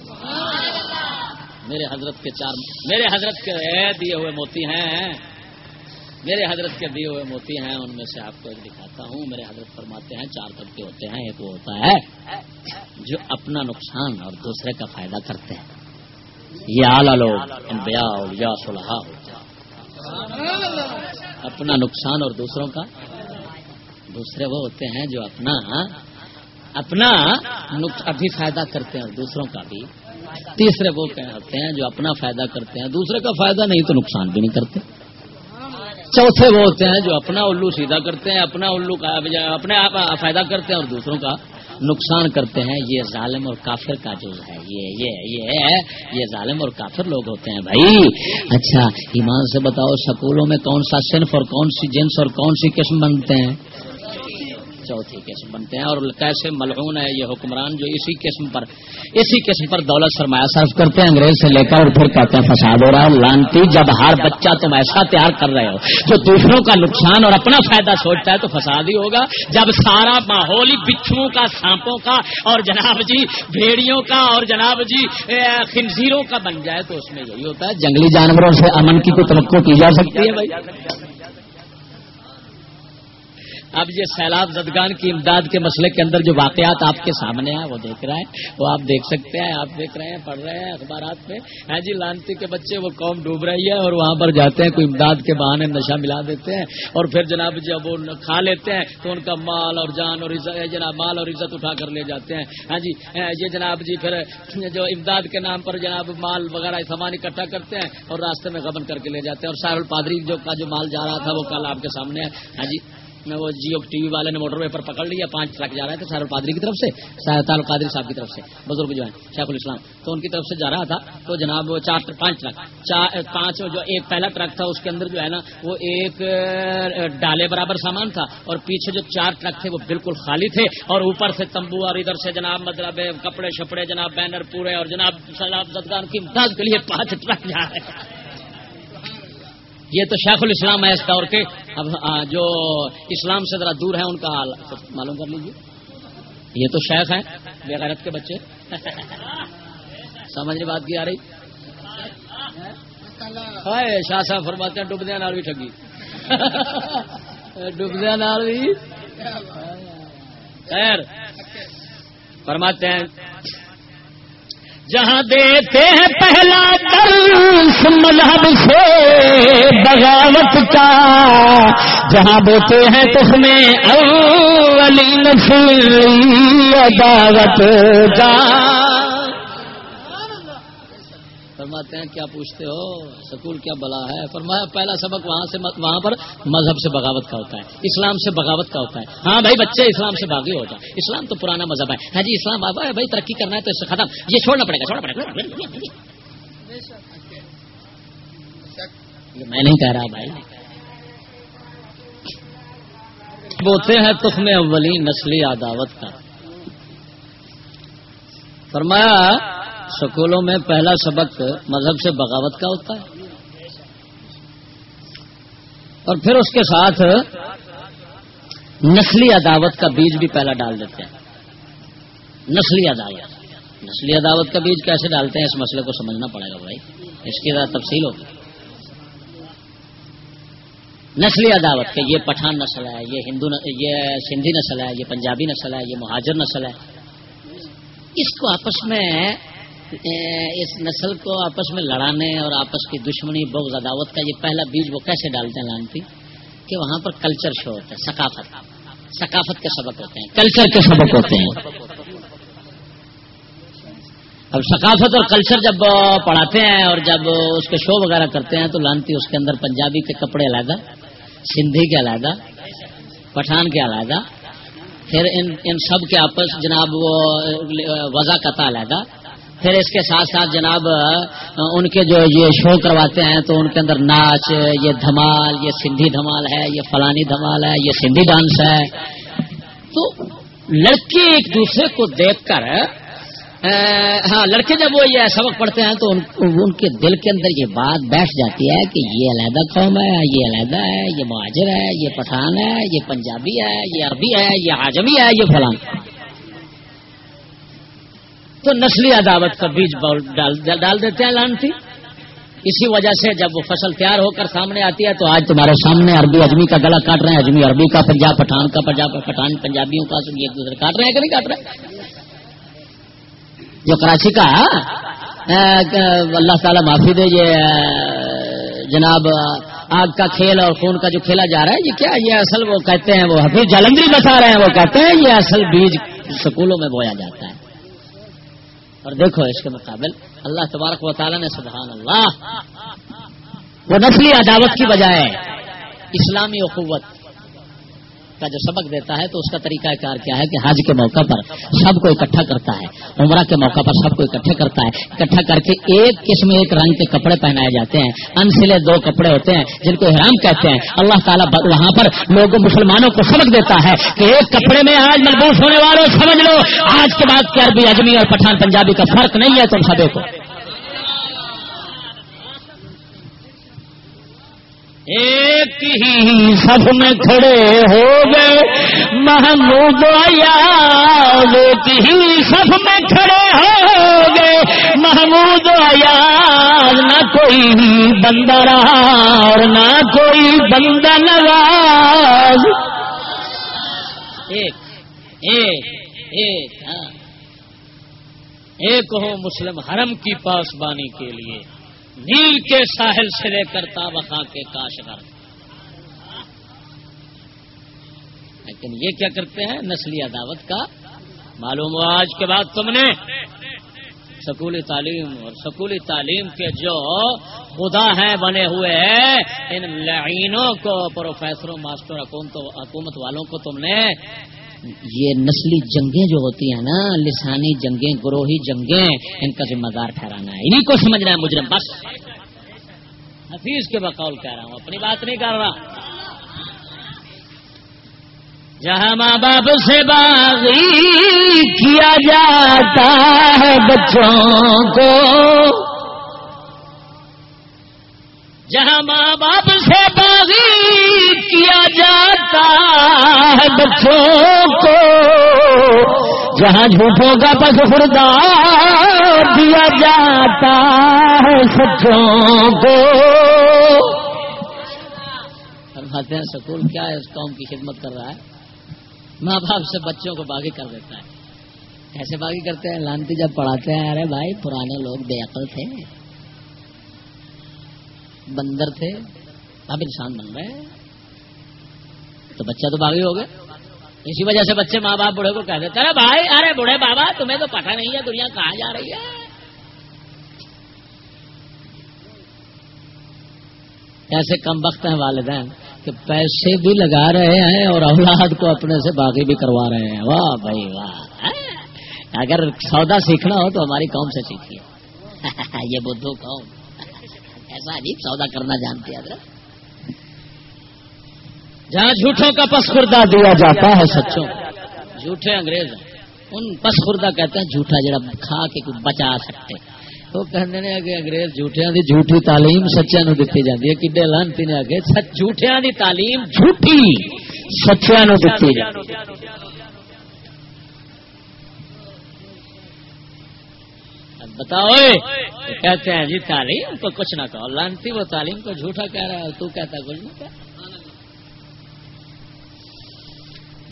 میرے حضرت کے چار میرے حضرت کے دیے ہوئے موتی ہیں۔ میرے حضرت کے دیے ہوئے موتی ہیں، ان میں سے آپ کو ایک دکھاتا ہوں۔ میرے حضرت فرماتے ہیں، چار طبقے ہوتے ہیں، ایک وہ ہوتا ہے جو اپنا نقصان اور دوسرے کا فائدہ کرتے ہیں۔ یہ آلہ لوگ، انبیاء اور یا صلاح ہوتا اپنا نقصان اور دوسروں کا، دوسرے وہ ہوتے ہیں جو اپنا اپنا ابھی فائدہ کرتے ہیں اور دوسروں کا بھی۔ تیسرے وہ ہوتے ہیں جو اپنا فائدہ کرتے ہیں، دوسرے کا فائدہ نہیں تو نقصان بھی نہیں کرتے۔ چوتھے وہ ہوتے ہیں جو اپنا الو سیدھا کرتے ہیں، اپنا الو کا اپنے آپ فائدہ کرتے ہیں اور دوسروں کا نقصان کرتے ہیں۔ یہ ظالم اور کافر کا جو ہے، یہ یہ یہ یہ ظالم اور کافر لوگ ہوتے ہیں بھائی۔ اچھا ایمان سے بتاؤ، سکولوں میں کون سا صنف اور کون سی جنس اور کون سی قسم بنتے ہیں؟ چوتھی قسم بنتے ہیں اور کیسے ملعون ہے یہ حکمران جو اسی قسم پر اسی قسم پر دولت سرمایہ صرف کرتے ہیں، انگریز سے لے کر اور پھر کہتے ہیں فساد ہو رہا ہے، لانتی، جب ہر بچہ تم ایسا تیار کر رہے ہو جو دوسروں کا نقصان اور اپنا فائدہ سوچتا ہے تو فساد ہی ہوگا۔ جب سارا ماحول ہی بچھو کا، سانپوں کا اور جناب جی بھیڑیوں کا اور جناب جی خنزیروں کا بن جائے تو اس میں یہی ہوتا ہے۔ جنگلی جانوروں سے امن کی کوئی توقع کی جا سکتی ہے بھائی۔ اب یہ سیلاب زدگان کی امداد کے مسئلے کے اندر جو واقعات آپ کے سامنے ہیں، وہ دیکھ رہے ہیں، وہ آپ دیکھ سکتے ہیں، آپ دیکھ رہے ہیں، پڑھ رہے ہیں اخبارات میں۔ ہاں جی لانتی کے بچے، وہ قوم ڈوب رہی ہے اور وہاں پر جاتے ہیں، کوئی امداد کے بہانے نشہ ملا دیتے ہیں۔ اور پھر جناب جب وہ کھا لیتے ہیں، تو ان کا مال اور جان اور جناب مال اور عزت اٹھا کر لے جاتے ہیں۔ ہاں جی یہ جناب جی پھر جو امداد کے نام پر جناب مال وغیرہ سامان اکٹھا کرتے ہیں اور راستے میں غبن کر کے لے جاتے ہیں۔ اور سارل پادری جو کا جو مال جا رہا تھا، وہ کل آپ کے سامنے ہے۔ ہاں جی میں وہ جیو ٹی وی والے نے موٹر وے پر پکڑ لیا، پانچ ٹرک جا رہا تھا سارا پادری کی طرف سے سارا قادری صاحب کی طرف سے، بزرگ جو ہیں، شیخ الاسلام۔ تو ان کی طرف سے جا رہا تھا، تو جناب وہ چار پانچ ٹرک۔ پانچ جو ایک پہلا ٹرک تھا، اس کے اندر جو ہے نا، وہ ایک ڈالے برابر سامان تھا۔ اور پیچھے جو چار ٹرک تھے، وہ بالکل خالی تھے۔ اور اوپر سے تمبو اور ادھر سے جناب مطلب کپڑے شپڑے، جناب بینر پورے اور جناب سلاب زدگان کی امداد کے لیے پانچ ٹرک جا رہے ہیں۔ یہ تو شیخ الاسلام ہے اس طور کے۔ اب ہاں، جو اسلام سے ذرا دور ہے ان کا حال معلوم کر لیجیے یہ تو شیخ ہیں، بے غیرت کے بچے۔ سمجھنے بات کی آ رہی۔ شاہ صاحب فرماتے ہیں ڈبدیا نال بھی ٹھگی۔ ڈبدیا نال بھی۔ خیر، فرماتے ہیں جہاں دیتے ہیں پہلا درس، مذہب سے بغاوت کا۔ جہاں دیتے ہیں تو میں اولی نسل عداوت کا۔ فرماتے ہیں، کیا پوچھتے ہو؟ سکول کیا بلا ہے؟ فرمایا، پہلا سبق وہاں سے وہاں پر مذہب سے بغاوت کا ہوتا ہے، اسلام سے بغاوت کا ہوتا ہے۔ ہاں بھائی، بچے اسلام سے باغی ہو جائے اسلام تو پرانا مذہب ہے۔ ہاں جی اسلام آبا ہے، بھائی، ترقی کرنا ہے تو اس سے ختم۔ یہ چھوڑنا پڑے گا، چھوڑنا پڑے گا۔ میں نہیں کہہ رہا بھائی۔ بوتے ہیں تخم اولین نسلی عداوت کا۔ فرمایا سکولوں میں پہلا سبق مذہب سے بغاوت کا ہوتا ہے۔ اور پھر اس کے ساتھ نسلی عداوت کا بیج بھی پہلا ڈال دیتے ہیں۔ نسلی عداوت۔ نسلی عداوت کا بیج کیسے ڈالتے ہیں؟ اس مسئلے کو سمجھنا پڑے گا بھائی۔ اس کی ذرا تفصیل ہوگی۔ نسلی عداوت کے یہ پٹھان نسل ہے، یہ ہندو یہ سندھی نسل ہے، یہ پنجابی نسل ہے، یہ مہاجر نسل ہے۔ اس کو آپس میں اس نسل کو آپس میں لڑانے اور آپس کی دشمنی، بغض، عداوت کا یہ پہلا بیج وہ کیسے ڈالتے ہیں لانتی؟ کہ وہاں پر کلچر شو ہوتا ہے، ثقافت۔ ثقافت کے سبق ہوتے ہیں کلچر کے سبق ہوتے ہیں۔ اب ثقافت اور کلچر جب پڑھاتے ہیں اور جب اس کے شو وغیرہ کرتے ہیں تو لانتی اس کے اندر پنجابی کے کپڑے علیحدہ، سندھی کے علیحدہ، پٹھان کے علیحدہ، پھر ان ان سب کے آپس جناب وہ وضا قطع علیحدہ۔ پھر اس کے ساتھ ساتھ جناب، ان کے جو یہ شو کرواتے ہیں تو ان کے اندر ناچ، یہ دھمال، یہ سندھی دھمال ہے، یہ فلانی دھمال ہے، یہ سندھی ڈانس ہے۔ تو لڑکے ایک دوسرے کو دیکھ کر ہاں لڑکے جب وہ یہ سبق پڑھتے ہیں تو ان کے دل کے اندر یہ بات بیٹھ جاتی ہے کہ یہ علیحدہ قوم ہے، یہ علیحدہ ہے، یہ معاجر ہے، یہ پٹھان ہے، یہ پنجابی ہے، یہ عربی ہے، یہ آجمی ہے، یہ فلان۔ تو نسلی عداوت کا بیج ڈال دیتے ہیں لانتی۔ اسی وجہ سے جب وہ فصل تیار ہو کر سامنے آتی ہے تو آج تمہارے سامنے عربی اجمی کا گلا کاٹ رہے ہیں۔ اجمی عربی کا، پنجاب پٹھان کا، پنجاب پٹھان پنجابیوں کا ایک دوسرے کاٹ رہے ہیں کہ نہیں کاٹ رہے؟ جو کراچی کا ہاں؟ اللہ تعالی معافی دے، یہ جناب آگ کا کھیل اور خون کا جو کھیلا جا رہا ہے، یہ کیا، یہ اصل وہ کہتے ہیں، وہ حفیظ جالندری بتا رہے ہیں، وہ کہتے ہیں یہ اصل بیج سکولوں میں بویا جاتا ہے۔ اور دیکھو اس کے مقابل اللہ تبارک و تعالیٰ نے سبحان اللہ وہ نسلی عداوت کی بجائے اسلامی اخوت کا جو سبق دیتا ہے تو اس کا طریقہ کار کیا ہے کہ حج کے موقع پر سب کو اکٹھا کرتا ہے، عمرہ کے موقع پر سب کو اکٹھا کرتا ہے۔ اکٹھا کر کے ایک قسم، ایک رنگ کے کپڑے پہنائے جاتے ہیں۔ انسلے دو کپڑے ہوتے ہیں جن کو احرام کہتے ہیں۔ اللہ تعالیٰ وہاں پر لوگوں، مسلمانوں کو سبق دیتا ہے کہ ایک کپڑے میں آج ملبوس ہونے والوں، سمجھ لو۔ آج کے بعد کیا عربی، اجمی اور پٹھان پنجابی کا فرق نہیں ہے تم سبھی کو۔ ایک ہی سب میں کھڑے ہو گئے۔ محمود ایاز ایک ہی سب میں کھڑے ہو گئے۔ محمود ایاز نہ کوئی بندہ رہا اور نہ کوئی بندہ نواز۔ ایک ایک ایک ہاں۔ ایک ہو مسلم حرم کی پاسبانی کے لیے۔ نیل کے ساحل سے لے کر تابخا کے کاشگر لیکن یہ کیا کرتے ہیں؟ نسلی عداوت کا معلوم ہوا۔ آج کے بعد تم نے سکولی تعلیم اور سکولی تعلیم کے جو خدا ہیں بنے ہوئے ہیں، ان لعینوں کو، پروفیسروں، ماسٹر حکومت والوں کو تم نے یہ نسلی جنگیں جو ہوتی ہیں نا، لسانی جنگیں، گروہی جنگیں، ان کا ذمہ دار ٹھہرانا ہے۔ انہیں کو سمجھنا ہے مجرم، بس۔ حفیظ کے بقول کہہ رہا ہوں، اپنی بات نہیں کر رہا۔ جہاں ماں باپ سے باغی کیا جاتا ہے بچوں کو، جہاں ماں باپ سے باغی کیا جاتا ہے بچوں کو جہاں جھوٹوں کا پس خردہ دیا جاتا ہے سچوں کو۔ ہیں، سکول کیا ہے؟ اس قوم کی خدمت کر رہا ہے۔ ماں باپ سے بچوں کو باغی کر دیتا ہے۔ کیسے باغی کرتے ہیں؟ لانتی جب پڑھاتے ہیں، ارے بھائی، پرانے لوگ بے عقل تھے۔ بندر تھے۔ اب انسان بن رہے ہیں تو بچہ تو باغی ہو گئے اسی وجہ سے بچے ماں باپ بوڑھے کو کہہ دیتے ارے بھائی، ارے بوڑھے بابا، تمہیں تو پتا نہیں ہے دنیا کہاں جا رہی ہے۔ ایسے کم وقت ہیں والدین کہ پیسے بھی لگا رہے ہیں اور اولاد کو اپنے سے باقی بھی کروا رہے ہیں۔ واہ بھائی، واہ۔ اگر سودا سیکھنا ہو تو ہماری قوم سے سیکھیے۔ یہ بدھو قوم۔ ایسا عجیب سودا کرنا جانتے ہیں۔ جہاں جھوٹوں کا پسخردہ دیا جاتا ہے سچوں. جھوٹے انگریز ان پسخردہ کہتے ہیں جھوٹا جڑا کھا کے بچا سکتے. وہ کہنے نے کہ انگریز جھوٹیاں دی جھوٹی تعلیم سچیا نو دیتی جاتی ہے. کڈے لانتی نے آگے جھوٹیاں دی تعلیم جھوٹی سچیا نو دیتی جاتی بتاؤ کہتے ہیں جی تعلیم تو کچھ نہ کہو. لانتی وہ تعلیم کو جھوٹا کہہ رہا ہے، تو کہتا کچھ نہ کہہ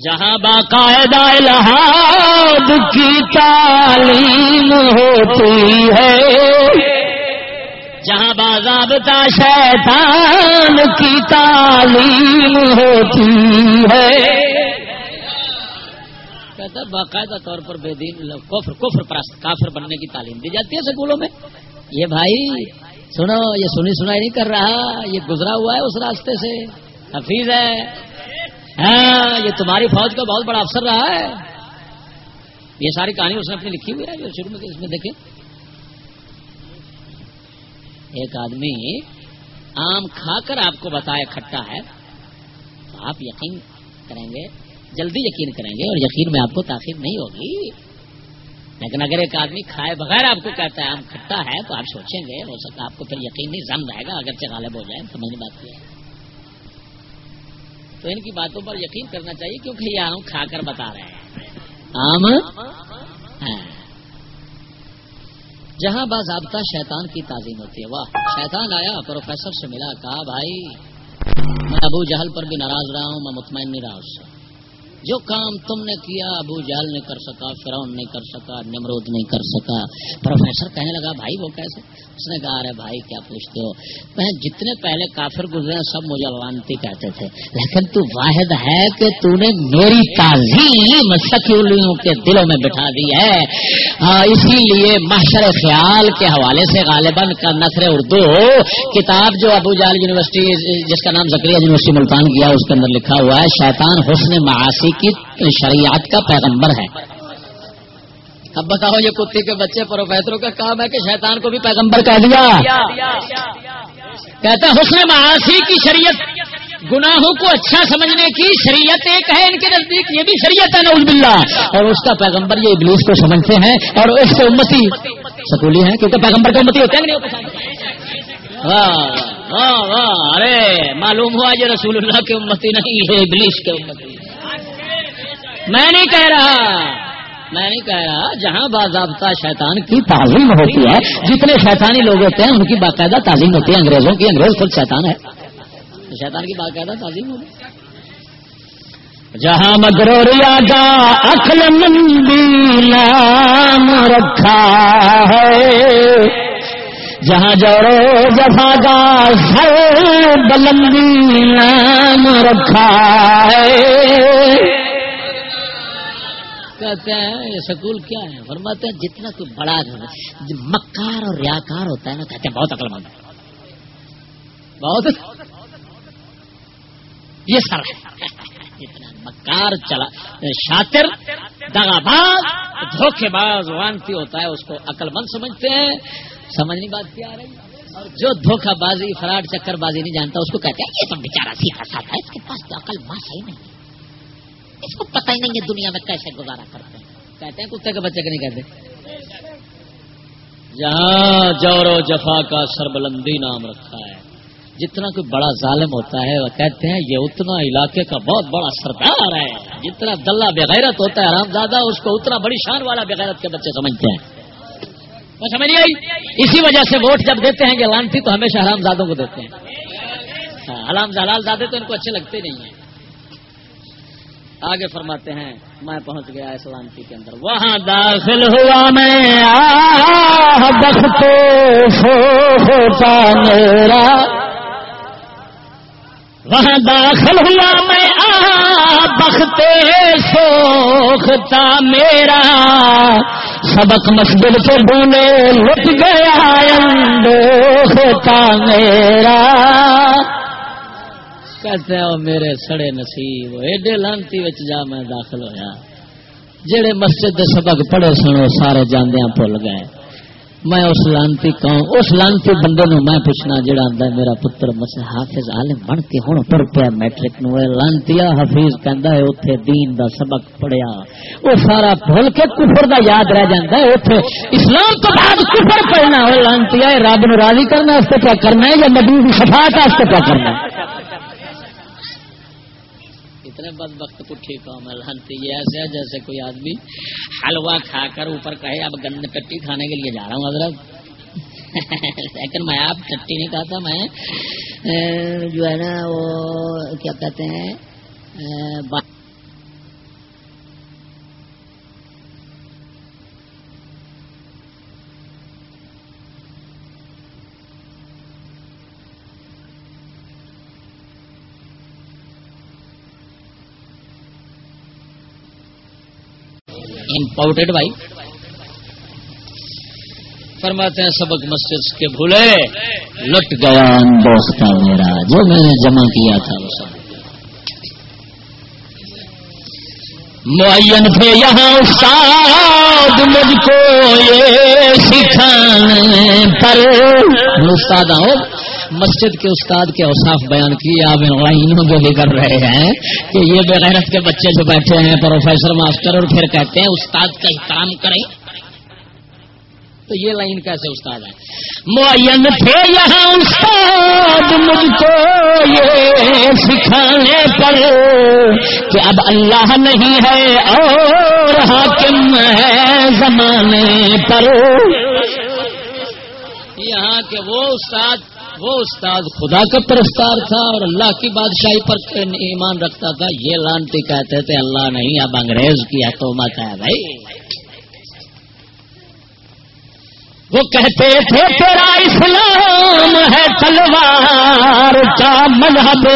جہاں باقاعدہ الہاد کی تعلیم ہوتی ہے، جہاں باضابطہ شیطان کی تعلیم ہوتی ہے۔ کہتا باقاعدہ طور پر بے دین، کفر کفر پرست، کافر بننے کی تعلیم دی جاتی ہے سکولوں میں۔ یہ بھائی، سنو، یہ سنی سنائی نہیں کر رہا، یہ گزرا ہوا ہے اس راستے سے۔ حفیظ ہے ہاں یہ تمہاری فوج کا بہت بڑا افسر رہا ہے۔ یہ ساری کہانی اس نے اپنی لکھی ہوئی ہے جو شروع میں اس میں دیکھیں ایک آدمی آم کھا کر آپ کو بتایا، کھٹا ہے۔ تو آپ یقین کریں گے، جلدی یقین کریں گے اور یقین میں آپ کو تاخیر نہیں ہوگی۔ لیکن اگر ایک آدمی کھائے بغیر آپ کو کہتا ہے آم کھٹا ہے، تو آپ سوچیں گے، ہو سکتا آپ کو پھر یقین نہیں، زم رہے گا، اگرچہ غالب ہو جائے سمجھنے بات یہ ہے تو ان کی باتوں پر یقین کرنا چاہیے کیونکہ یہ آم کھا کر بتا رہے ہیں۔ آم؟ جہاں باضابطہ شیطان کی تعظیم ہوتی ہے، واہ، شیطان آیا، پروفیسر سے ملا کہا بھائی۔ میں ابو جہل پر بھی ناراض رہا ہوں، میں مطمئن نہیں رہا اس سے۔ جو کام تم نے کیا، ابو جال نے کر سکا، فرعون نہیں کر سکا، نمرود نہیں کر سکا۔ پروفیسر کہنے لگا، بھائی، وہ کیسے؟ اس نے کہا، ارے بھائی، کیا پوچھتے ہو؟ میں جتنے پہلے کافر گزرے ہیں، سب مجھے وانتی کہتے تھے۔ لیکن تو واحد ہے کہ تو نے میری تعظیم سکیولیوں کے دلوں میں بٹھا دی ہے۔ ہاں، اسی لیے محشر خیال کے حوالے سے غالباً کا نثر اردو، کتاب جو ابو جال یونیورسٹی، جس کا نام زکریہ یونیورسٹی ملتان کیا، اس کے اندر لکھا ہوا ہے، شیطان حسن معاشی یعنی کی شریعت کا پیغمبر ہے۔ اب بتاؤ یہ کتے کے بچے پروفیسروں کا کام ہے کہ شیطان کو بھی پیغمبر کہہ دیا۔ کہتے ہیں حسن معاشی کی شریعت، گناہوں کو اچھا سمجھنے کی شریعت ایک ہے، ان کے نزدیک یہ بھی شریعت ہے نوز باللہ۔ اور اس کا پیغمبر یہ ابلیس کو سمجھتے ہیں اور اس سے امتی سکولی ہیں، کیونکہ پیغمبر کا امتی ہوتے ہیں واہ واہ ارے، معلوم ہوا یہ رسول اللہ کی امتی نہیں ہے ابلیس کے امتی۔ میں نہیں کہہ رہا۔ میں نہیں کہہ رہا جہاں باضابطہ شیطان کی تعلیم ہوتی ہے، جتنے شیطانی لوگ ہوتے ہیں، ان کی باقاعدہ تعلیم ہوتی ہے۔ انگریزوں کی، انگریز خود شیطان ہے۔ شیطان کی باقاعدہ تعلیم ہوگی جہاں مگروریا کا اخل مندی نام رکھا ہے، جہاں جوڑو جفا کا سر بلندی نام رکھا ہے۔ کہتے ہیں، یہ سکول کیا ہے؟ فرماتے ہیں، جتنا کوئی بڑا مکار اور ریاکار ہوتا ہے نا، کہتے ہیں، بہت عقل مند بہت؟ یہ سر جتنا مکار چلا، شاطر دگا باز دھوکے باز وانتی ہوتا ہے، اس کو عقل مند سمجھتے ہیں۔ سمجھنی بات کیا آ رہی اور جو دھوکہ بازی، فراڈ، چکر بازی نہیں جانتا، اس کو کہتے ہیں، یہ تو بےچارا سیکھا سا تھا اس کے پاس تو عقل ماں صحیح نہیں۔ اس کو پتہ ہی نہیں ہے دنیا میں کیسے گزارا کرتے ہیں۔ کہتے ہیں کتے کے بچے کے نہیں کہتے۔ جہاں جور و جفا کا سربلندی نام رکھا ہے۔ جتنا کوئی بڑا ظالم ہوتا ہے، وہ کہتے ہیں یہ اتنا علاقے کا بہت بڑا سردار ہے۔ جتنا دلہ بغیرت ہوتا ہے رام زیادہ اس کو اتنا بڑی شان والا بغیرت کے بچے سمجھتے ہیں۔ میں سمجھ گئی؟ اسی وجہ سے ووٹ جب دیتے ہیں کہ لانتی تو ہمیشہ حرام زادوں کو دیتے ہیں۔ ہاں، حرام زلال زادے تو ان کو اچھے لگتے نہیں ہیں۔ آگے فرماتے ہیں، میں پہنچ گیا اسلامتی کے اندر۔ وہاں داخل ہوا میں ہوتا میرا۔ وہاں داخل ہوا میں بختے سوکھتا میرا۔ سبق مسجد کے ڈھونڈے لٹ گیا ہوتا میرا۔ کہتے ہیں میرے سڑے نصیب ایڈے لانتی وچ جا میں داخل ہویا. جڑے مسجد دے سبق پڑھے سن وہ سارے جاندیاں بھول گئے۔ میں اس لانتی کہوں، اس لانتی بندے نو میں پوچھنا جڑا آتا ہے، میرا پتر مسجد حافظ عالم بن کے ہوں تر پیا میٹرک نو لانتی حفیظ کہندا ہے، اوتھے دین دا سبق پڑھیا. وہ سارا بھول کے کفر دا یاد رہ جاندا ہے، اوتھے اسلام تو بعد کفر پڑھنا ہو لانتی رب نو راضی کرنا اس کیا کرنا ہے یا نبی کی شفاعت اس کیا کرنا ہے؟ اتنے بد وقت پٹھی قوم الحمد یہ ایسے ہے جیسے کوئی آدمی حلوا کھا کر اوپر کہے، اب گند کٹی کھانے کے لیے جا رہا ہوں، حضرت. لیکن میں آپ چٹی نہیں کھاتا، میں جو ہے نا، وہ کیا کہتے ہیں امپورٹڈ بھائی۔ فرماتے ہیں سبق مسجد کے بھولے۔ لٹ گیا دوست میرا، جو میں نے جمع کیا تھا وہ سب۔ معین تھے یہاں استاد، مجھ کو یہ سکھانے پر۔ استاد آؤ۔ مسجد کے استاد کے اوساف بیان کیے، آپ ان لائنوں جو بھی کر رہے ہیں کہ یہ بغیرت کے بچے جو بیٹھے ہیں، پروفیسر، ماسٹر، اور پھر کہتے ہیں، استاد کا احترام کریں۔ تو یہ لائن کیسے استاد ہے معین تھے یہاں استاد، مجھ کو یہ سکھانے پر کہ اب اللہ نہیں ہے اور حاکم ہے زمانے پر۔ یہاں کے وہ استاد وہ استاد خدا کا پرستار تھا اور اللہ کی بادشاہی پر ایمان رکھتا تھا، یہ لانتی کہتے تھے، اللہ نہیں، اب انگریز کی حکومت ہے بھائی۔ وہ کہتے تھے، تیرا اسلام ہے تلوار کا مذہب۔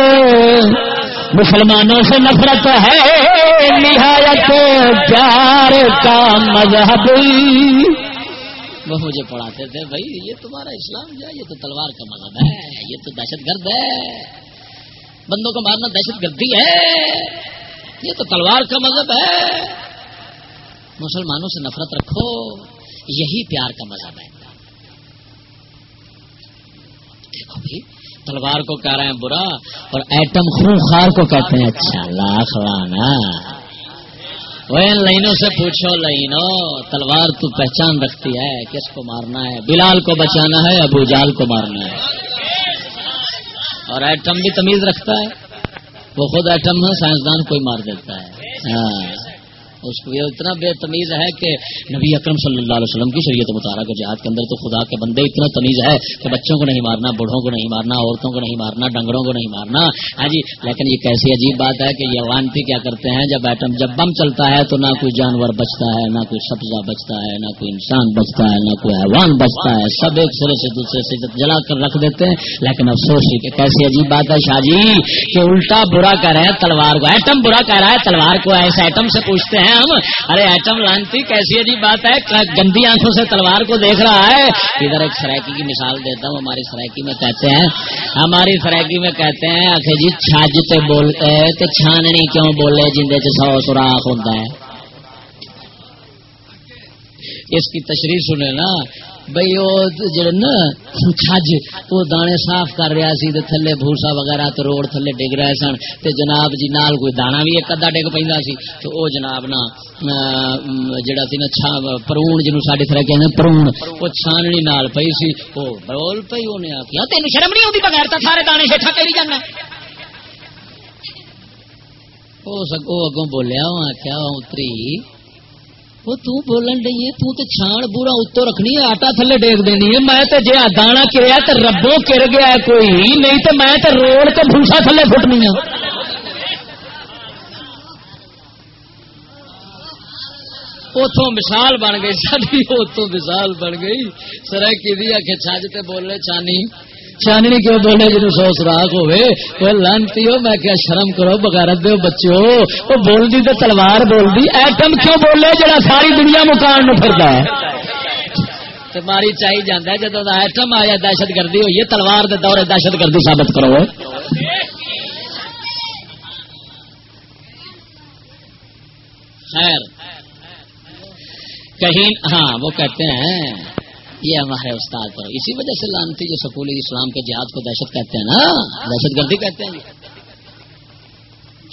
مسلمانوں سے نفرت ہے، نہایت پیار کا مذہب۔ وہ مجھے پڑھاتے تھے، بھائی، یہ تمہارا اسلام جو ہے، یہ تو تلوار کا مذہب ہے، یہ تو دہشت گرد ہے۔ بندوں کو مارنا دہشت گردی ہے۔ یہ تو تلوار کا مذہب ہے۔ مسلمانوں سے نفرت رکھو، یہی پیار کا مذہب ہے۔ دیکھو بھائی تلوار کو کہہ رہے ہیں برا اور ایٹم خونخار کو کہتے ہیں اچھا لاکھ لانا لائنوں سے پوچھو لائنوں تلوار تو پہچان رکھتی ہے، کس کو مارنا ہے؟ بلال کو بچانا ہے، ابو جال کو مارنا ہے؟ اور ایٹم بھی تمیز رکھتا ہے۔ وہ خود ایٹم ہے، سائنسدان کوئی مار دیتا ہے۔ ہاں۔ اس کو یہ اتنا بے تمیز ہے کہ نبی اکرم صلی اللہ علیہ وسلم کی شریعت مطالعہ کے جہاد کے اندر تو خدا کے بندے اتنا تمیز ہے کہ بچوں کو نہیں مارنا، بوڑھوں کو نہیں مارنا، عورتوں کو نہیں مارنا، ڈنگروں کو نہیں مارنا۔ ہاں جی لیکن یہ کیسی عجیب بات ہے کہ یہ وانتی کیا کرتے ہیں؟ جب ایٹم، جب بم چلتا ہے تو نہ کوئی جانور بچتا ہے، نہ کوئی سبزہ بچتا ہے، نہ کوئی انسان بچتا ہے، نہ کوئی حیوان بچتا ہے۔ سب ایک سرے سے دوسرے سے جلا کر رکھ دیتے ہیں۔ لیکن افسوس ہی کہ کیسی عجیب بات ہے شاہ جی کہ الٹا برا کہہ رہے ہیں، تلوار کو، ایٹم برا کہہ رہا ہے، تلوار کو ایسے ایٹم سے پوچھتے ہیں ہم۔ ارے ایٹم لانتی، کیسی عجیب بات ہے۔ گندی آنکھوں سے تلوار کو دیکھ رہا ہے۔ ادھر ایک سرائکی کی مثال دیتا ہوں، ہماری سرائکی میں کہتے ہیں۔ ہماری سرائکی میں کہتے ہیں آخر جی چھاجتے بولتے تو چھاننی کیوں بولے جن سو سوراخ ہوتا ہے؟ اس کی تشریح سنے نا۔ بھائی وہ جڑے نا چھج وہ دانے صاف کر رہا سی تھلے بھوسا وغیرہ تو روڈ تھلے ڈگ رہے سن تے جناب جی نال کوئی دانا بھی ایک ادا ڈگ پہ سی تو او جناب نا جڑا سی نا چھا، پرون جنو ساڈے طرح کہنے پرون وہ چھاننی نال پئی سی، او بول پئی اونے آکھیا تینوں شرم نہیں ہوندی بغیر تا سارے دانے ہٹھا کری جانا او سگو اگوں بولیا، او آکھیا، اتری وہ تو بولن ڈی ہے تو تے چھان بورا اتو رکھنی ہے آٹا تھلے ڈیگ دینی ہے میں تے جے دانا کریا تے ربوں کر گیا ہے کوئی نہیں تے میں تے روڑ تے بھوسا تھلے فٹنی ہے اتوں مثال بن گئی ساری اتوں مثال بن گئی سرکی دی آ کے چھج تے بولے چانی چاننی کیوں بولے جن سو سراغ ہوئے؟ لانتی ہو، میں کیا شرم کرو بغیرت دو بچو وہ بول دی تو تلوار بول دی ایٹم کیوں بولے؟ جڑا ساری دنیا مکان میں پھرتا ہے۔ ماری چاہی جانا ہے جدو ایٹم آیا، دہشت گردی ہوئی ہے، تلوار دے دورے دہشت گردی ثابت کرو۔ خیر۔ کہیں ہاں وہ کہتے ہیں یہ ہمارے استاد پر۔ اسی وجہ سے لانتی جو سکولی اسلام کے جہاد کو دہشت کہتے ہیں نا، دہشت گردی کہتے ہیں۔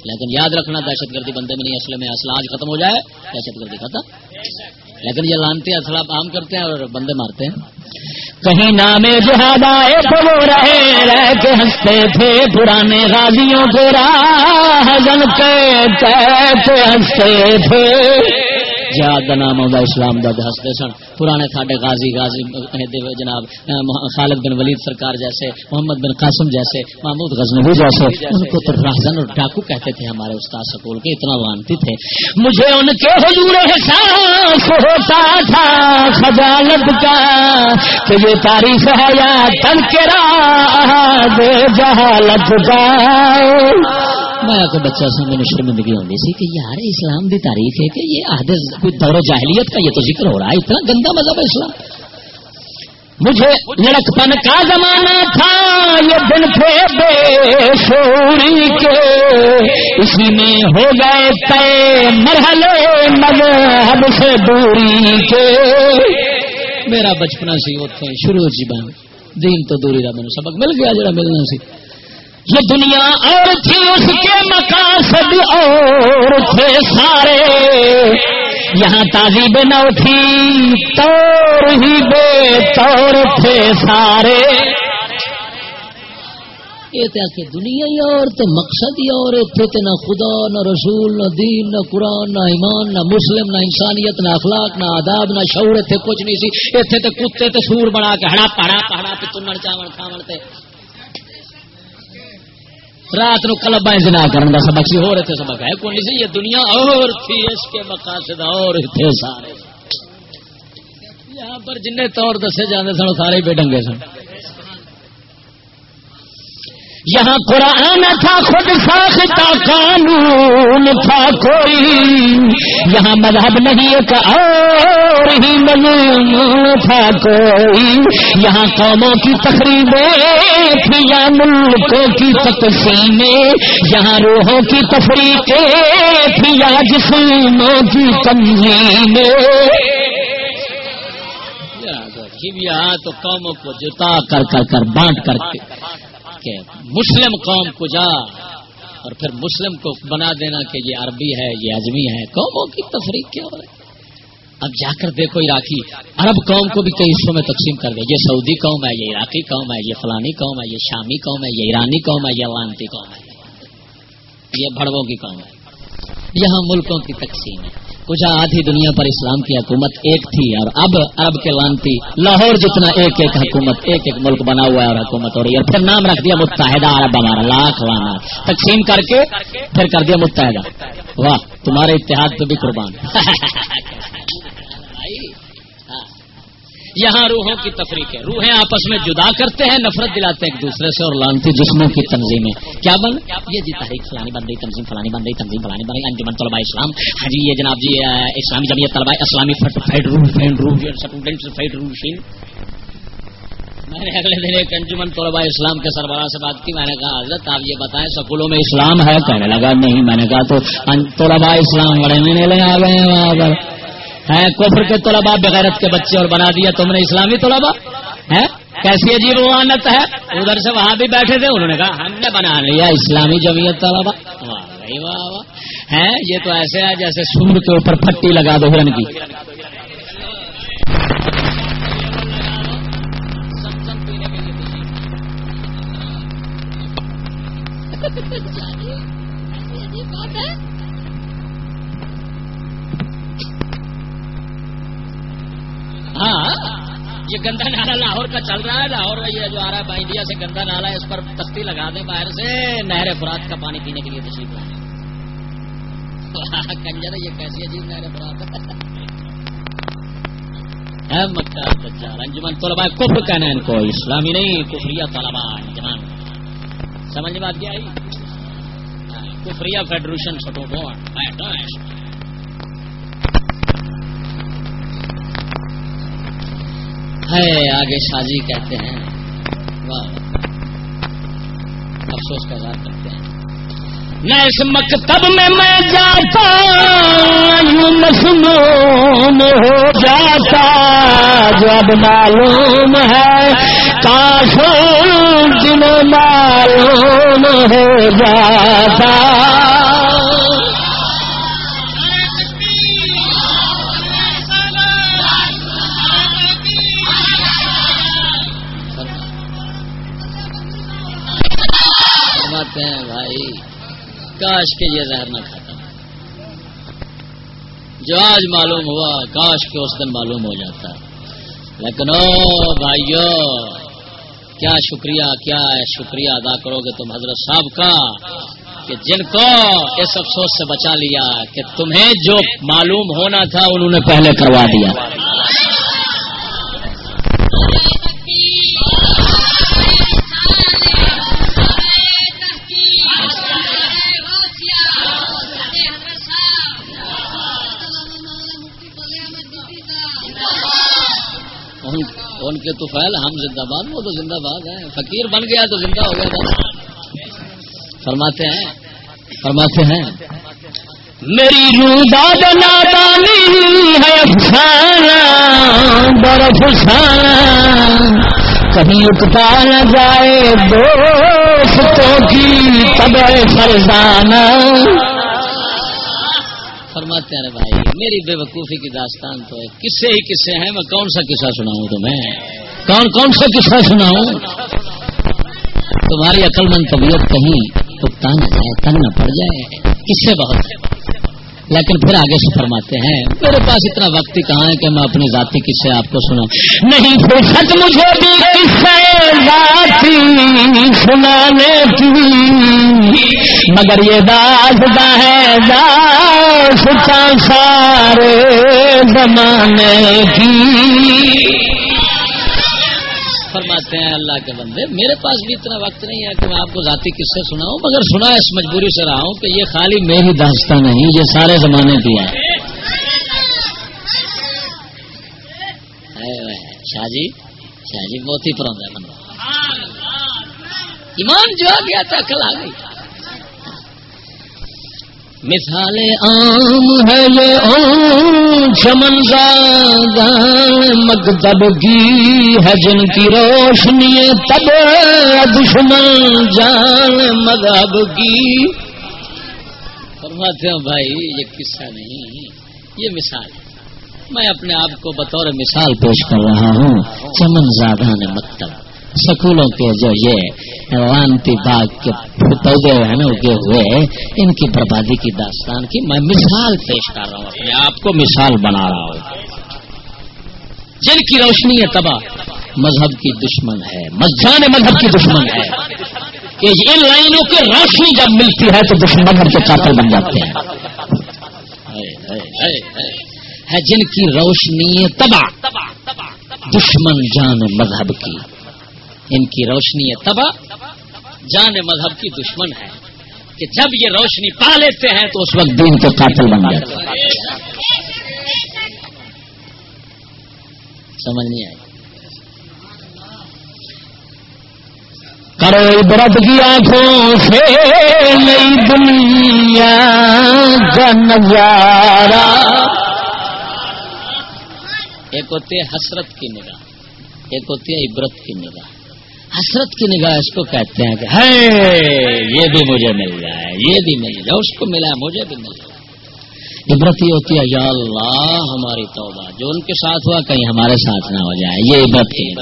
لیکن یاد رکھنا، دہشت گردی بندے میں نہیں، اصل میں اسلحہ ختم ہو جائے، دہشت گردی ختم۔ لیکن یہ لانتی اسلحہ عام کرتے ہیں اور بندے مارتے ہیں۔ کہیں نام جہاد آئے تو وہ رہے، رہ کے ہنستے تھے پرانے غازیوں کو راہ کے ہنستے تھے۔ جہاد کا نام آتا اسلام کا ہستے سن۔ پرانے ساڈے غازی غازی جناب خالد بن ولید سرکار جیسے، محمد بن قاسم جیسے، محمود غزنوی جیسے۔ ان کو تو راہزن اور ڈاکو کہتے تھے ہمارے استاد سکول کے، اتنا وانتی تھے۔ مجھے ان کے حضور احساس ہوتا تھا، خجالت کا، کہ یہ تاریخ ہے یا تن کے جہالت کا۔ میں کو بچہ سا میں شرمندگی ہوتی سی کہ یار اسلام دی تاریخ ہے کہ یہ آدھے کوئی دور جاہلیت کا یہ تو ذکر ہو رہا ہے، اتنا گندا مذہب ہے اسلام۔ مجھے لڑک پن کا زمانہ تھا، یہ دن تھے بے شوری کے۔ اسی میں ہو گئے تے مرحلے مذہب سے دوری کے۔ میرا بچپنا سی اتنے شروع جی بن دین تو دوری کا مجھے سبق مل گیا، جڑا ملنا سی۔ یہ دنیا اور تھی، اس کے مقاصد اور تھے سارے۔ یہاں تازی بے نو تھی، طور ہی بے طور تھے سارے۔ یہ تھا کہ دنیا ہی اور تو مقصد ہی اور تھے کہ نہ خدا، نہ رسول، نہ دین، نہ قرآن، نہ ایمان، نہ مسلم، نہ انسانیت، نہ اخلاق، نہ آداب، نہ شعور تھے کچھ نہیں سی۔ اتنے تو کتے تو سور بنا کے ہڑا پہڑا پہڑا پہ تنڑ چاول کھاون تے۔ رات نو کلب جنا کرنے کا سبق سی ہو رہے تھے سبق ہے۔ کون سی یہ دنیا اور تھی، اس کے مقاصد اور تھے سارے۔ یہاں پر جن طور دسے جانے سن سارے بے ڈنگے سن۔ یہاں قرآن تھا، خود ساختہ قانون تھا کوئی۔ یہاں مذہب نہیں، ایک اور ہی مضمون تھا کوئی۔ یہاں قوموں کی تقریبیں تھی یا ملکوں کی تقسیمیں۔ یہاں روحوں کی تفریقیں تھی یا جسموں کی تنظیمیں۔ جی، یہاں جی تو قوموں کو جتا کر کر کر بانٹ کر کے۔ کہ مسلم قوم کو جا اور پھر مسلم کو بنا دینا کہ یہ عربی ہے، یہ اجمی ہے۔ قوموں کی تفریق کیا ہو رہی اب جا کر دیکھو عراقی۔ عرب قوم کو بھی کئی حصوں میں تقسیم کر دے۔ یہ سعودی قوم ہے، یہ عراقی قوم ہے، یہ فلانی قوم ہے، یہ شامی قوم ہے، یہ ایرانی قوم ہے، یہ اوانتی قوم ہے۔ یہ بڑووں کی قوم ہے۔ یہاں ملکوں کی تقسیم ہے۔ کچھ آدھی دنیا پر اسلام کی حکومت ایک تھی اور اب عرب کے لانتی لاہور جتنا ایک ایک حکومت، ایک ایک ملک بنا ہوا ہے اور حکومت ہو رہی ہے۔ پھر نام رکھ دیا متحدہ عرب ہمارا، لاکھ وانا۔ تقسیم کر کے پھر کر دیا متحدہ۔ واہ، تمہارے اتحاد پہ بھی قربان۔ یہاں روحوں کی تفریق ہے۔ روحیں آپس میں جدا کرتے ہیں، نفرت دلاتے ہیں ایک دوسرے سے اور لانتی جسموں کی تنظیمیں۔ کیا بن یہ جی تحریک فلانی بن رہی تنظیم فلانی بن رہی تنظیم فلانی بن رہی انجمن ہاں جی، طلبا اسلام۔ ہاں جی یہ جناب جی اسلامی جمعیت طلبا اسلامی میں نے اگلے دن ایک انجمن طلبا اسلام کے سربراہ سے بات کی، میں نے کہا، حضرت آپ یہ بتائیں، سکولوں میں اسلام ہے؟ کہنے لگا، نہیں۔ میں نے کہا تو ہاں جی، طلبا اسلام بڑے مہینے لے گئے ہیں وہاں پر۔ ہے کفر کے طلبا بغیرت کے بچے اور بنا دیا تم نے اسلامی طلبا ہے کیسی عجیب روانت ہے؟ ادھر سے وہاں بھی بیٹھے تھے، انہوں نے کہا، ہم نے بنا لیا اسلامی جمعیت طلبا واہ واہ واہ۔ ہے یہ تو ایسے ہے جیسے سور کے اوپر پٹی لگا دو ہرن کی۔ یہ گندا نالا لاہور کا چل رہا ہے، لاہور میں یہ جو آ رہا ہے انڈیا سے گندا نالا ہے، اس پر تختی لگا دیں باہر سے، نہر فرات کا پانی پینے کے لیے تشریف لائیں۔ کنجر، یہ کیسی عجیب نہر فرات ہے۔ مکہ انجمن طلبا کفر کہنا ان کو، اسلامی نہیں، کفریہ طلبا انجمن۔ سمجھ میں بات کیا آئی؟ کفریہ فیڈریشن چھوٹوں کو ہے ہے آگے شاجی کہتے ہیں۔ واہ۔ افسوس کا اظہار کرتے ہیں۔ میں اس مکتب میں میں جاتا مسلم ہو جاتا۔ جب معلوم ہے کاش دن معلوم ہو جاتا۔ کاش کے یہ زہر نہ کھاتا۔ جو آج معلوم ہوا، کاش کے اس دن معلوم ہو جاتا۔ لیکن او بھائیو، کیا شکریہ، کیا ہے شکریہ ادا کرو گے تم حضرت صاحب کا، کہ جن کو اس افسوس سے بچا لیا، کہ تمہیں جو معلوم ہونا تھا، انہوں نے پہلے کروا دیا۔ تو فیل ہم زندہ باد، وہ تو زندہ باد ہے فقیر بن گیا تو زندہ ہو گیا فرماتے ہیں فرماتے ہیں، میری روداد نادانی ہے افسانہ، برف کہیں اٹھتا نہ جائے دوستوں کی تب فرزانہ۔ فرماتے ہیں، بھائی، میری بے وقوفی کی داستان تو ہے۔ کسے ہی کسے ہیں، میں کون سا قصہ سناؤں تمہیں؟ کون کون سا قصہ سناؤں؟ تمہاری عقل مند طبیعت کہیں اکتا نہ جائے تنگ نہ پڑ جائے۔ کس سے بہت۔ لیکن پھر آگے سے فرماتے ہیں، میرے پاس اتنا وقت ہی کہاں ہے کہ میں اپنی ذاتی قصے آپ کو سنا نہیں فرصت مجھے بھی ذاتی سنانے کی۔ مگر یہ داستا ہے داستا سارے زمانے کی۔ فرماتے ہیں اللہ کے بندے، میرے پاس بھی اتنا وقت نہیں ہے کہ میں آپ کو ذاتی کس سے سناؤں، مگر سنا اس مجبوری سے رہا ہوں کہ یہ خالی میری داستہ نہیں، یہ سارے زمانے کی ہے۔ شاہ جی شاہ جی بہت ہی پر بندہ ایمان جو آ گیا تھا، کل آ گئی۔ مثال عام ہے یہ چمن مکتب کی ہے جن کی روشنی تب دشمن جان مذہب کی۔ فرماتے ہیں بھائی، یہ قصہ نہیں، یہ مثال ہے۔ میں اپنے آپ کو بطور مثال پیش کر رہا ہوں، چمن زادہ نے مکتب۔ سکولوں کے جو یہ وانتی باغ کے پودے ہیں نا اگے ہوئے، ان کی بربادی کی داستان کی میں مثال پیش کر رہا ہوں، اپنے آپ کو مثال بنا رہا ہوں۔ جن کی روشنی ہے تباہ، مذہب کی دشمن ہے مذہب مذہب کی دشمن ہے۔ کہ ان لائنوں کی روشنی جب ملتی ہے تو دشمن کے قاتل بن جاتے ہیں۔ ہے جن کی روشنی تباہ، دشمن جان مذہب کی۔ ان کی روشنی تباہ جان مذہب کی دشمن ہے کہ جب یہ روشنی پا لیتے ہیں تو اس وقت دین کے قاتل بن جاتے ہیں سمجھ نہیں آئی۔ کرو عبرت کی آنکھوں سے نئی دنیا کا نظارہ۔ ایک ہوتی ہے حسرت کی نگاہ، ایک ہوتی ہے عبرت کی نگاہ۔ حسرت کی نگاہ اس کو کہتے ہیں کہ ہے یہ بھی مجھے مل جائے، یہ بھی مل جائے، اس کو ملا، مجھے بھی مل جائے۔ عبرت یہ ہوتی ہے، یا اللہ، ہماری توبہ، جو ان کے ساتھ ہوا، کہیں ہمارے ساتھ نہ ہو جائے۔ یہ عبرت کی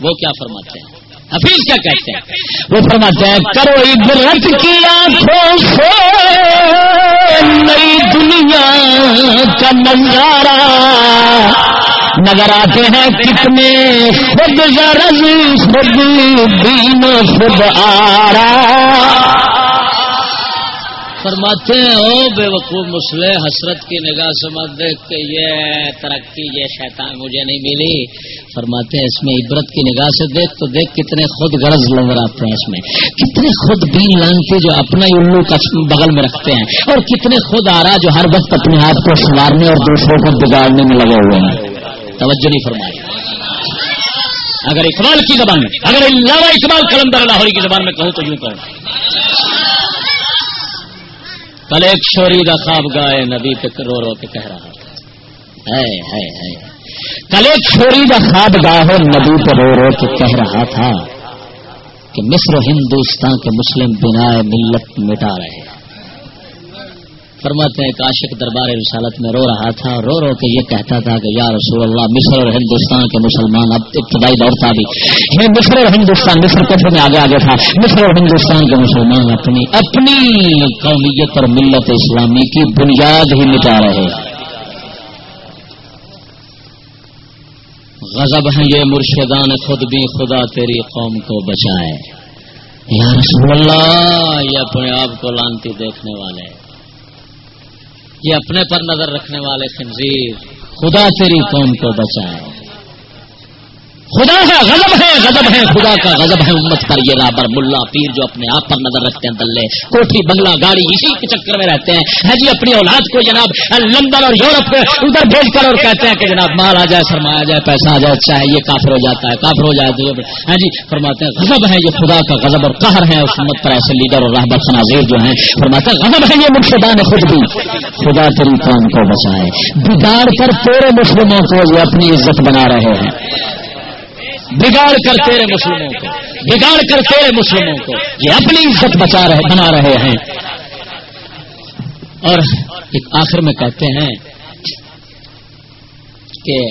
وہ کیا فرماتے ہیں؟ حفیظ کیا کہتے ہیں؟ وہ فرماتے ہیں، کرو عبرت کی آنکھوں سے نئی دنیا کا نظارہ۔ نظر آتے ہیں کتنے خود غرض، خود دین، خود آرا۔ فرماتے ہیں، او بے وقوف مسلح، حسرت کی نگاہ سے مت دیکھ کے یہ ترقی، یہ شیطان مجھے نہیں ملی۔ فرماتے ہیں، اس میں عبرت کی نگاہ سے دیکھ تو دیکھ کتنے خود غرض نظر آتے ہیں اس میں۔ کتنے خود بین لانگتے جو اپنا الو کا بغل میں رکھتے ہیں۔ اور کتنے خود آ رہا جو ہر وقت اپنے ہاتھ کو سنوارنے اور دوسروں کو بگاڑنے میں لگے ہوئے ہیں۔ توجہ نہیں فرمائی۔ اگر اقبال کی زبان میں اگر علامہ اقبال کلندر لاہوری کی زبان میں کہوں تو یوں کہوں۔ کل ایک شوری کا خواب گائے نبی پہ رو رو کے کہہ رہا تھا۔ کل ایک شوری کا خواب گاہ نبی پہ رو رو کے کہہ رہا تھا کہ مصر ہندوستان کے مسلم بنا ملت مٹا رہے فرماتے ہیں عاشق دربار رسالت میں رو رہا تھا، رو رو کے یہ کہتا تھا کہ یا رسول اللہ، مصر اور ہندوستان کے مسلمان اب ابتدائی دور تھا بھی۔ یہ مصر اور ہندوستان، مصر کچھ میں آگے آگے تھا۔ مصر اور ہندوستان کے مسلمان اپنی اپنی قومیت اور ملت اسلامی کی بنیاد ہی مٹا رہے غضب ہیں یہ مرشدان، خود بھی خدا تیری قوم کو بچائے۔ یا رسول اللہ، یہ اپنے آپ کو لانتی دیکھنے والے یہ اپنے پر نظر رکھنے والے خنزیر خدا تیری قوم کو بچائے۔ خدا کا غضب ہے غضب ہے، خدا کا غضب ہے، امت پر یہ رابر ملا پیر جو اپنے آپ پر نظر رکھتے ہیں دلے، کوٹھی، بنگلہ، گاڑی، اسی کے چکر میں رہتے ہیں۔ ہے جی اپنی اولاد کو جناب لندن اور یورپ ادھر بھیج کر اور کہتے ہیں کہ جناب مال آ جائے سرمایا جائے، پیسہ آ جائے، چاہے یہ کافر ہو جاتا ہے، کافر ہو جائے تو ہے جی فرماتے ہیں غضب ہے، یہ خدا کا غضب اور قہر ہے، اس امت پر ایسے لیڈر اور رہبر خنازیر جو ہیں۔ فرماتے ہیں غضب ہے، یہ مرشدان خود بھی۔ خدا تری قوم کو بچائے۔ بگاڑ کر پورے مسلموں کو یہ اپنی عزت بنا رہے ہیں۔ بگاڑ کر تیرے مسلموں کو، بگاڑ کر تیرے مسلموں کو، یہ اپنی عزت بچا رہے، بنا رہے ہیں۔ اور ایک آخر میں کہتے ہیں کہ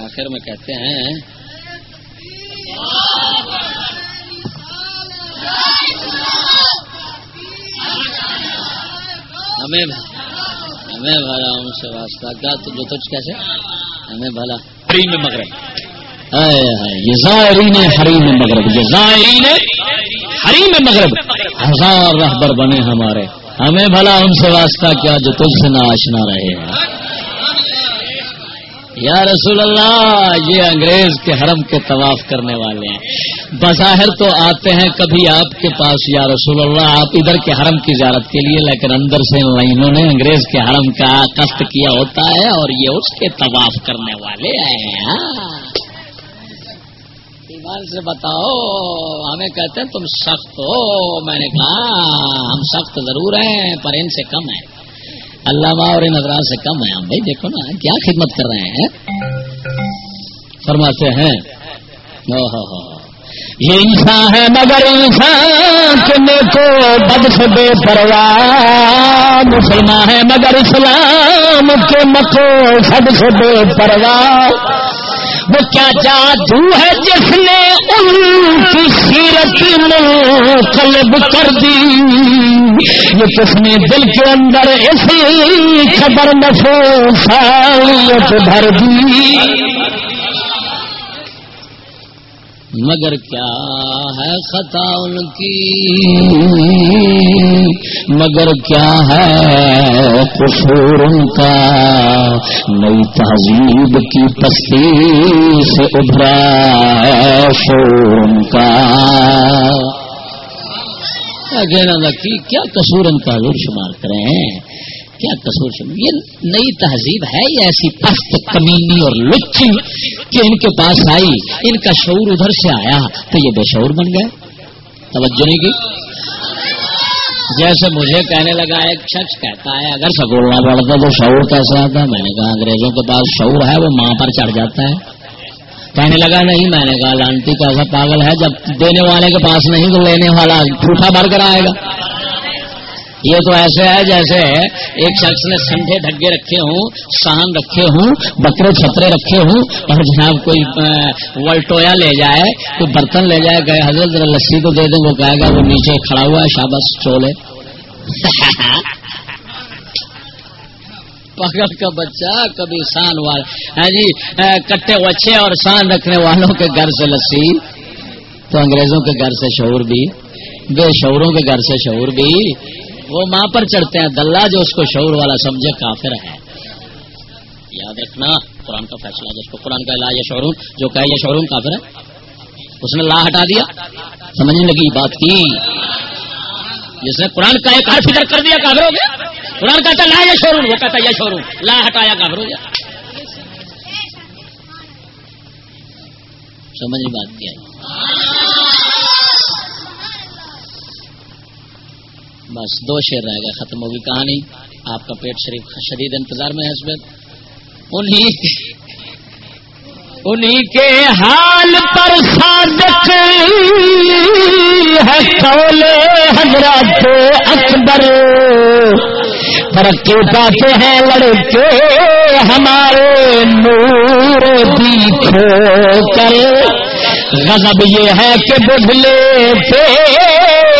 آخر میں کہتے ہیں، ہمیں ہمیں بھائی ان سے واسطہ، کیا تو جو تجھ کیسے؟ ہمیں بھلا۔ حریم مغرب. یہ زائرین حریم مغرب. یہ زائرین حریم مغرب. ہزار رہبر بنے ہمارے. ہمیں بھلا ان سے واسطہ کیا جو تجھ سے نہ آشنا رہے ہیں۔ یا رسول اللہ، یہ انگریز کے حرم کے طواف کرنے والے ہیں۔ بظاہر تو آتے ہیں کبھی آپ کے پاس، یا رسول اللہ، آپ ادھر کے حرم کی زیارت کے لیے، لیکن اندر سے انہوں نے انگریز کے حرم کا کشت کیا ہوتا ہے اور یہ اس کے طواف کرنے والے ہیں۔ ہاں۔ ایمان سے بتاؤ، ہمیں کہتے ہیں تم سخت ہو، میں نے کہا ہاں، ہم سخت ضرور ہیں، پر ان سے کم ہیں۔ علامہ اور ان حضرات سے کم ہے ہم بھائی دیکھو نا، کیا خدمت کر رہے ہیں؟ فرماتے ہیں یہ انسان ہے مگر انسان کے کو بد سے بے پرواہ۔ مسلمان ہے مگر اسلام کے مکو سب سے بے پرواہ۔ وہ کیا جادو ہے جس نے ان کی سیرت میں قلب کر دی؟ یہ کس نے دل کے اندر اسی خبر نفوسیت بھر دی؟ مگر کیا ہے خطا ان کی؟ مگر کیا ہے قصور ان کا؟ نئی تہذیب کی پستی سے ابھرا شور ان کا۔ کیا قصور ان کا ضرور شمار کریں؟ کیا قصور شمار یہ نئی تہذیب ہے یہ ایسی پست کمینی اور لچی کہ ان کے پاس آئی، ان کا شعور ادھر سے آیا تو یہ بے شعور بن گئے؟ توجہ نہیں کی؟ جیسے مجھے کہنے لگا، ایک شخص کہتا ہے، اگر سکولنا پڑتا تو شعور کیسے آتا؟ ہے میں نے کہا، انگریزوں کے پاس شعور ہے، وہ ماں پر چڑھ جاتا ہے۔ کہنے لگا، نہیں، میں نے کہا، لانتی کیسا پاگل ہے، جب دینے والے کے پاس نہیں تو لینے والا ٹوٹا بھر کر آئے گا۔ یہ تو ایسے ہے جیسے ایک شخص نے سنڈے ڈھگے رکھے ہوں سان رکھے ہوں، بکرے چھترے رکھے ہوں اور جناب کوئی ولٹویا لے جائے، کوئی برتن لے جائے گئے حضرت ذرا لسی تو دے دیں، وہ کہے گا، وہ نیچے کھڑا ہوا ہے شابس چولے پکڑ کا بچہ، کبھی سان والے ہاں جی کٹے وچھے اور سان رکھنے والوں کے گھر سے لسی، تو انگریزوں کے گھر سے شعور بھی، بے شعوروں کے گھر سے شعور بھی وہ ماں پر چڑھتے ہیں، دلہ جو اس کو شعور والا سمجھے، کافر ہے۔ یاد رکھنا، قرآن کا فیصلہ، جس کو قرآن کا علاج شعور جو کہ یہ شعور کافر ہے۔ اس نے لا ہٹا دیا۔ سمجھنے لگی بات کی۔ جس نے قرآن کا ایک فکر کر دیا، کافر ہو گیا۔ قرآن کہتا، لا یہ شعور وہ کہتا یہ شعور لا ہٹایا، کافر ہو گیا۔ سمجھ بات کیا بس دو شیر رہ گئے، ختم ہوگی کہانی۔ آپ کا پیٹ شریف شدید انتظار میں ہے اس انہیں انہیں کے حال پر صادق ہے قول حضرات اکبر۔ ترقی پاتے ہیں لڑکے ہمارے نور دیکھو کر۔ غضب یہ ہے کہ بدلے پہ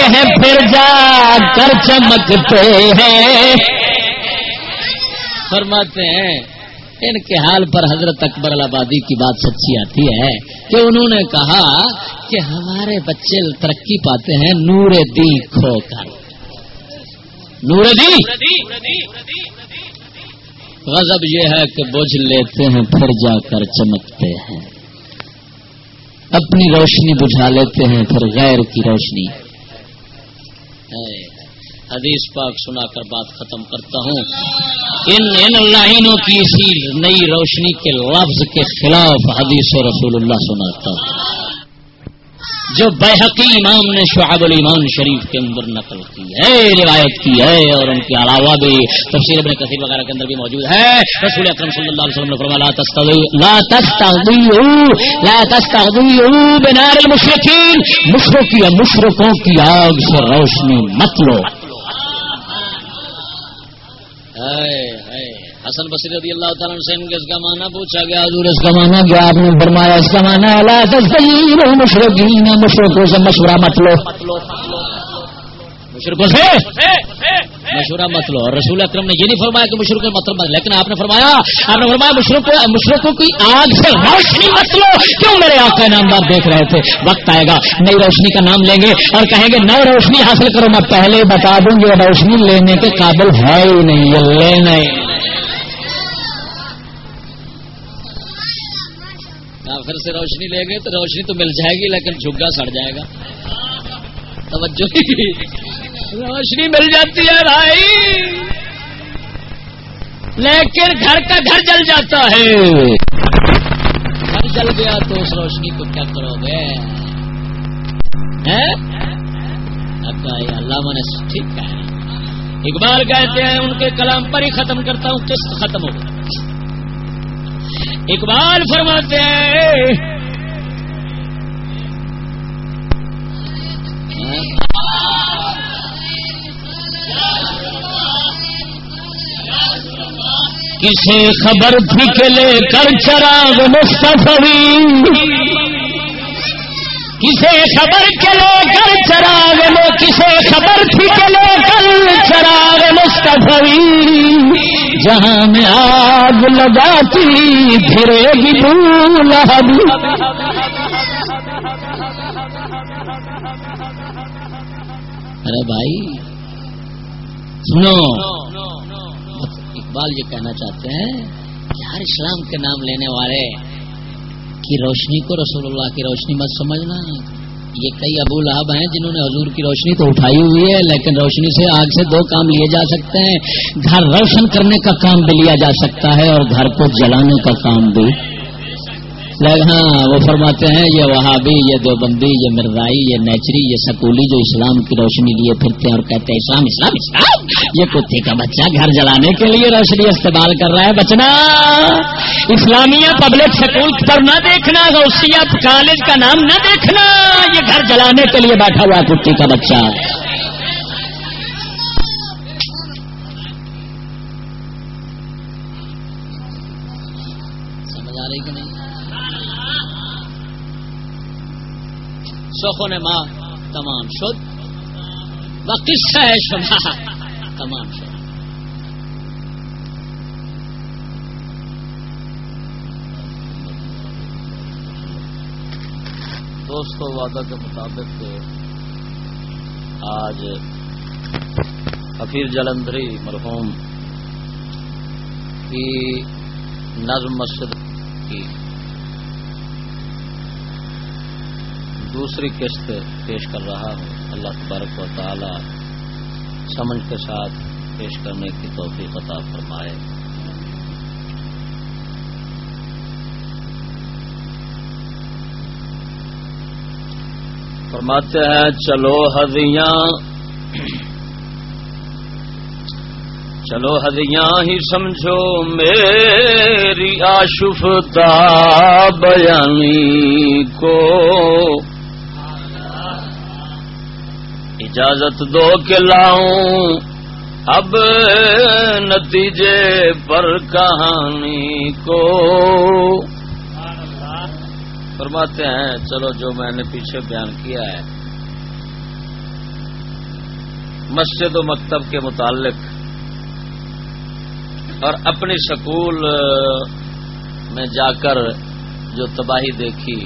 ہیں، پھر جا کر چمکتے ہیں۔ فرماتے ہیں، ان کے حال پر حضرت اکبر آبادی کی بات سچی آتی ہے کہ انہوں نے کہا کہ ہمارے بچے ترقی پاتے ہیں نور دی کھو کر۔ نور دی؟ غضب یہ ہے کہ بوجھ لیتے ہیں، پھر جا کر چمکتے ہیں۔ اپنی روشنی بجھا لیتے ہیں، پھر غیر کی روشنی۔ حدیث پاک سنا کر بات ختم کرتا ہوں۔ ان ان لائنوں کی اسی نئی روشنی کے لفظ کے خلاف حدیث رسول اللہ سناتا ہوں۔ جو بحقی امام نے شعب الایمان شریف کے اندر نقل کی ہے، روایت کی ہے، اور ان کے علاوہ بھی تفصیل ابن کثیر وغیرہ کے اندر بھی موجود ہے۔ رسول اکرم صلی اللہ علیہ وسلم نے فرمایا، لا تستغیو لا تستغیو بنار المشرکین۔ مشرکی مشرکوں کی آگ سے روشنی مت لو۔ اے حسن بصری رضی اللہ تعالیٰ سے ان کے اس کا معنی پوچھا گیا، حضور اس کا معنی کیا آپ نے فرمایا، اس کا معنی اللہ مشرقین مشرقوں سے مشورہ مت لو۔ مشرقوں سے مشورہ مت لو۔ اور رسول اکرم نے یہ نہیں فرمایا کہ مشرق مطلب مت لیکن آپ نے فرمایا، آپ نے فرمایا مشرق مشرقوں کی آگ سے روشنی مت لو۔ کیوں میرے آپ کا نامدار دیکھ رہے تھے؟ وقت آئے گا، نئی روشنی کا نام لیں گے اور کہیں گے، نئی روشنی حاصل کرو، میں پہلے بتا دوں گی روشنی لینے کے قابل ہے ہی نہیں، یہ لینا آخر سے روشنی لے گئے تو روشنی تو مل جائے گی، لیکن جھگا سڑ جائے گا۔ توجہ۔ روشنی مل جاتی ہے بھائی۔ لیکن گھر کا گھر جل جاتا ہے۔ گھر جل گیا تو اس روشنی کو کیا کرو گے؟ اللہ اچھا، نے ٹھیک کہا۔ اقبال کہتے ہیں، ان کے کلام پر ہی ختم کرتا ہوں، قسط ختم ہوگا اقبال فرماتے ہیں۔ کسے خبر تھی کے لے کر چراغ مستفی کسے خبر کے لے کر چراغ میں، کسے خبر تھی کہ لے کر چراغ مستفی جہاں میں آگ لگاتی پھرے گی بھول ارے بھائی، سنو۔ اقبال یہ کہنا چاہتے ہیں کہ ہر اسلام کے نام لینے والے کی روشنی کو رسول اللہ کی روشنی مت سمجھنا۔ یہ کئی ابو لہب ہیں جنہوں نے حضور کی روشنی تو اٹھائی ہوئی ہے، لیکن روشنی سے آگ سے دو کام لیے جا سکتے ہیں۔ گھر روشن کرنے کا کام بھی لیا جا سکتا ہے اور گھر کو جلانے کا کام بھی۔ ہاں وہ فرماتے ہیں، یہ وہابی، یہ دیوبندی، یہ مرزائی یہ نیچری، یہ سکولی جو اسلام کی روشنی لیے پھرتے ہیں اور کہتے ہیں، اسلام اسلام اسلام، یہ کتے کا بچہ گھر جلانے کے لیے روشنی استعمال کر رہا ہے، بچنا۔ اسلامیہ پبلک سکول پر نہ دیکھنا، غوثیہ کالج کا نام نہ دیکھنا، یہ گھر جلانے کے لیے بیٹھا ہوا کتے کا بچہ سمجھ آ رہی کہ نہیں سخن ماں تمام شد و قصہ ہے تمام شد۔ دوستو، وعدہ کے مطابق آج حفیظ جلندری مرحوم کی نظم مسجد کی دوسری قسط پیش کر رہا ہوں۔ اللہ تبارک و تعالی سمجھ کے ساتھ پیش کرنے کی توفیق عطا فرمائے۔ فرماتے ہیں، چلو ہدیاں۔ چلو ہدیاں ہی سمجھو، میری آشفتا بیانی کو اجازت دو کے لاؤں۔ اب نتیجے پر کہانی کو۔ فرماتے ہیں، چلو جو میں نے پیچھے بیان کیا ہے۔ مسجد و مکتب کے متعلق۔ اور اپنی سکول، میں جا کر جو تباہی دیکھی۔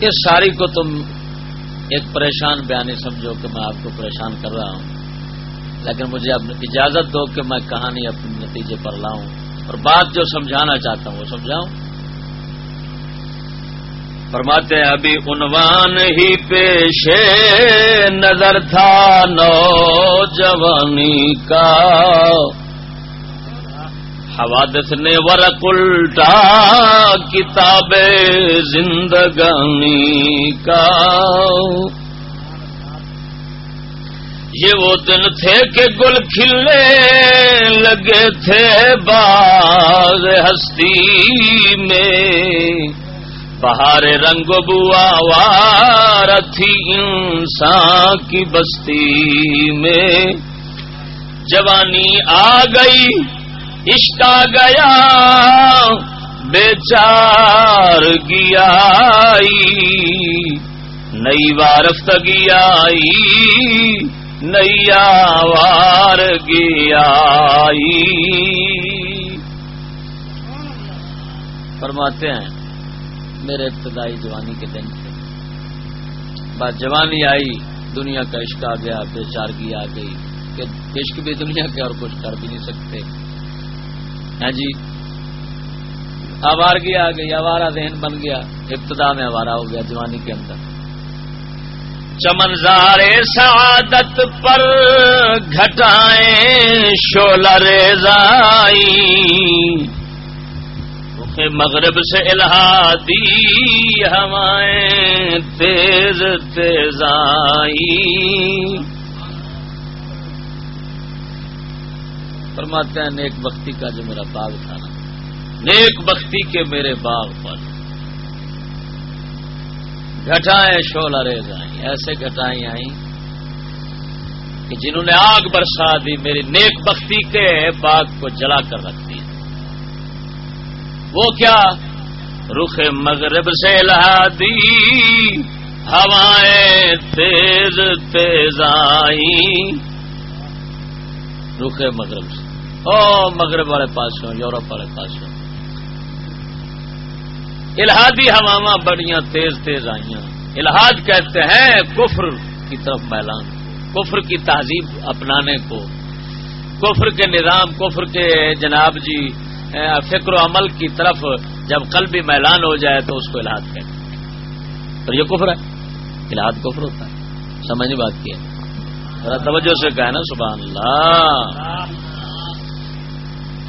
اس ساری کو تم ایک پریشان بیانی سمجھو کہ میں آپ کو پریشان کر رہا ہوں۔ لیکن مجھے اب اجازت دو کہ میں کہانی اپنے نتیجے پر لاؤں اور بات جو سمجھانا چاہتا ہوں وہ سمجھاؤں۔ فرماتے ہیں، ابھی عنوان ہی پیش نظر تھا نوجوانی کا۔ حوادث نے ورق الٹا کتاب زندگانی کا۔ یہ وہ دن تھے کہ گل کھلنے لگے تھے باغ ہستی میں۔ بہار رنگ بوا وار تھی انسان کی بستی میں۔ جوانی آ گئی عشق گیا، بیچار گیا نئی وارفت گیا نئی وار گیا فرماتے ہیں، میرے ابتدائی جوانی کے دن تھے۔ بات جوانی آئی، دنیا کا عشق آ گیا بے چارگی آ گئی، کہ عشق بھی دنیا کے اور کچھ کر بھی نہیں سکتے۔ ہاں جی؟ آوارگی آ گئی آوارا ذہن بن گیا، ابتدا میں آوارا ہو گیا جوانی کے اندر۔ چمنزار سعادت پر گھٹائیں شولہ ریزائی۔ مغرب سے الہادی ہوائیں تیز تیزائی۔ فرماتے ہیں، نیک بختی کا جو میرا باغ تھا نا۔ نیک بختی کے میرے باغ پر۔ گھٹائیں شولہ ریز آئیں۔ ایسے گھٹائیں آئیں کہ جنہوں نے آگ برسا دی، میری نیک بختی کے باغ کو جلا کر رکھ دیا۔ وہ کیا؟ رخ مغرب سے لہا دی۔ ہوائیں تیز تیز آئی رخ مغرب سے۔ او مغرب والے پاس ہوں یورپ والے پاس الہادی ہوا بڑیاں تیز تیز آئی الہاد کہتے ہیں کفر کی طرف میلان۔ کفر کی تہذیب اپنانے کو۔ کفر کے نظام، کفر کے جناب جی فکر و عمل کی طرف جب قلبی میلان ہو جائے تو اس کو الہاد کہتے ہیں۔ تو یہ کفر ہے۔ الہاد کفر ہوتا ہے۔ سمجھنے بات کی ہے۔ توجہ سے کہنا، سبحان اللہ۔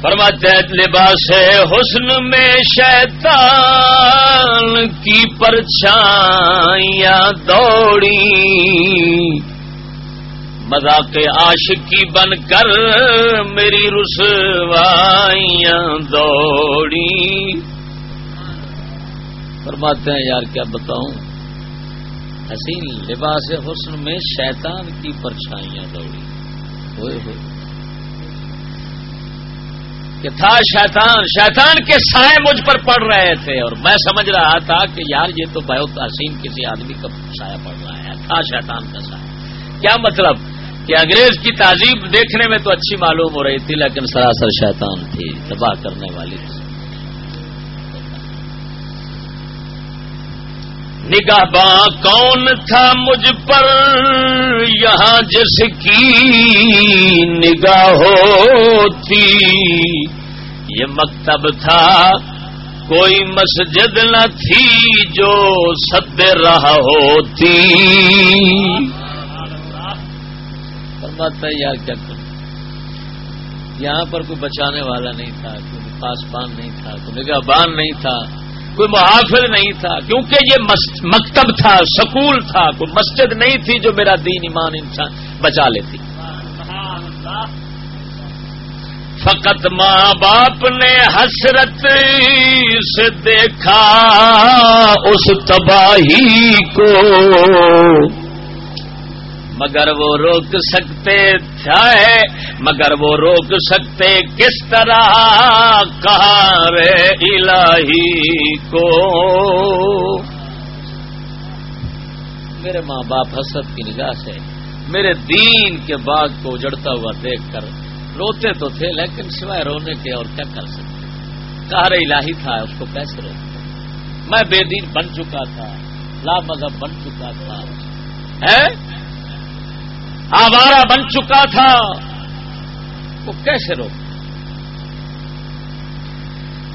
فرماتے لباس حسن میں شیطان کی پرچھائیاں دوڑی۔ مذاق عاشقی بن کر میری رسوائیاں دوڑی۔ فرماتے ہیں، یار، کیا بتاؤں؟ حسین، لباس حسن میں شیطان کی پرچھائیاں دوڑی۔ ہوئے ہوئے۔ کہ تھا شیطان شیطان کے سائے مجھ پر پڑ رہے تھے اور میں سمجھ رہا تھا کہ یار یہ تو بہت حسین کسی آدمی کا سایہ پڑ رہا ہے، تھا شیطان کا سایہ۔ کیا مطلب؟ کہ انگریز کی تہذیب دیکھنے میں تو اچھی معلوم ہو رہی تھی، لیکن سراسر شیطان تھی، تباہ کرنے والی تھی۔ نگاہ باں کون تھا مجھ پر؟ یہاں جس کی نگاہ ہوتی۔ یہ مکتب تھا، کوئی مسجد نہ تھی جو سد رہا ہوتی۔ یار کیا کروں یہاں پر کوئی بچانے والا نہیں تھا، کوئی پاسبان نہیں تھا، کوئی نگاہ بان نہیں تھا۔ کوئی محافظ نہیں تھا، کیونکہ یہ مکتب تھا، سکول تھا، کوئی مسجد نہیں تھی جو میرا دین، ایمان، انسان بچا لیتی۔ فقط ماں باپ نے حسرت سے دیکھا اس تباہی کو۔ مگر وہ روک سکتے تھے، مگر وہ روک سکتے کس طرح؟ کہا رے الہی کو۔ میرے ماں باپ حسد کی نگاہ سے میرے دین کے باغ کو اجڑتا ہوا دیکھ کر روتے تو تھے، لیکن سوائے رونے کے اور کیا کر سکتے؟ کہا رے الہی تھا، اس کو کیسے روکتے میں بے دین بن چکا تھا، لا مذہب بن چکا تھا۔ آوارہ بن چکا تھا۔ وہ کیسے روک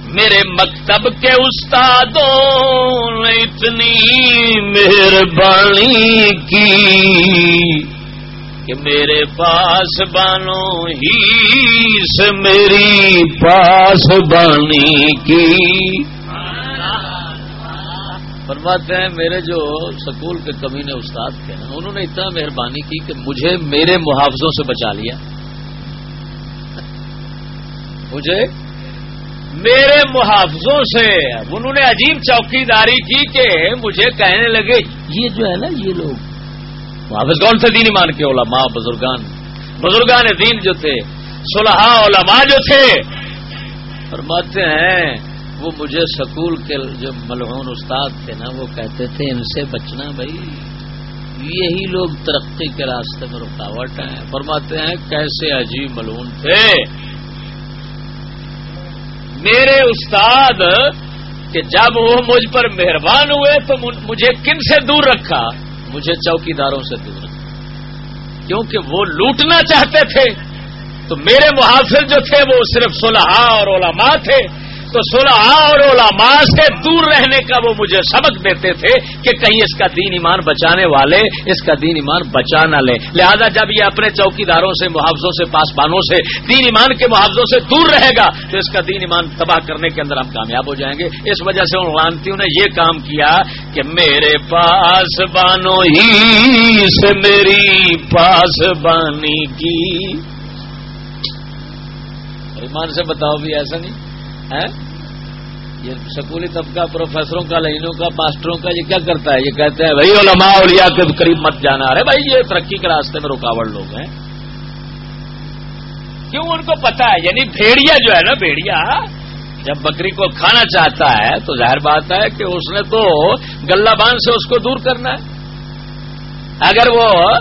میرے مکتب کے استادوں نے اتنی مہربانی کی کہ میرے پاس بانو ہی سے میری پاس بانی کی۔ فرماتے ہیں، میرے جو سکول کے کمینے استاد تھے نا انہوں نے اتنا مہربانی کی کہ مجھے میرے محافظوں سے بچا لیا۔ مجھے میرے محافظوں سے۔ انہوں نے عجیب چوکی داری کی کہ مجھے کہنے لگے، یہ جو ہے نا، یہ لوگ۔ محافظ کون سے دینی مان کے علماء، بزرگان۔ بزرگان دین جو تھے سلحا علماء جو تھے۔ فرماتے ہیں وہ مجھے سکول کے جو ملعون استاد تھے نا، وہ کہتے تھے ان سے بچنا بھائی، یہی لوگ ترقی کے راستے میں رکاوٹ ہیں۔ فرماتے ہیں، کیسے عجیب ملعون تھے۔ میرے استاد، کہ جب وہ مجھ پر مہربان ہوئے تو مجھے کن سے دور رکھا؟ مجھے چوکی داروں سے دور رکھا۔ کیونکہ وہ لوٹنا چاہتے تھے، تو میرے محافظ جو تھے وہ صرف صلحاء اور علماء تھے۔ تو صلح اور علماء سے دور رہنے کا وہ مجھے سبق دیتے تھے کہ کہیں اس کا دین ایمان بچانے والے اس کا دین ایمان بچا نہ لے لہذا جب یہ اپنے چوکی داروں سے، محافظوں سے، پاسبانوں سے دین ایمان کے محافظوں سے دور رہے گا، تو اس کا دین ایمان تباہ کرنے کے اندر ہم کامیاب ہو جائیں گے۔ اس وجہ سے ان لانتیوں نے یہ کام کیا کہ میرے پاس بانو ہی سے میری پاس بانی کی۔ ایمان سے بتاؤ بھی ایسا نہیں۔ یہ سکولی طبقہ پروفیسروں کا، لائنوں کا ماسٹروں کا، یہ کیا کرتا ہے؟ یہ کہتے ہیں، بھائی، علماء اولیاء کے قریب مت جانا۔ ارے بھائی، یہ ترقی کے راستے میں رکاوٹ لوگ ہیں۔ کیوں ان کو پتا ہے؟ یعنی بھیڑیا جو ہے نا، بھیڑیا، جب بکری کو کھانا چاہتا ہے تو ظاہر بات ہے کہ اس نے تو گلہ باندھ سے اس کو دور کرنا ہے۔ اگر وہ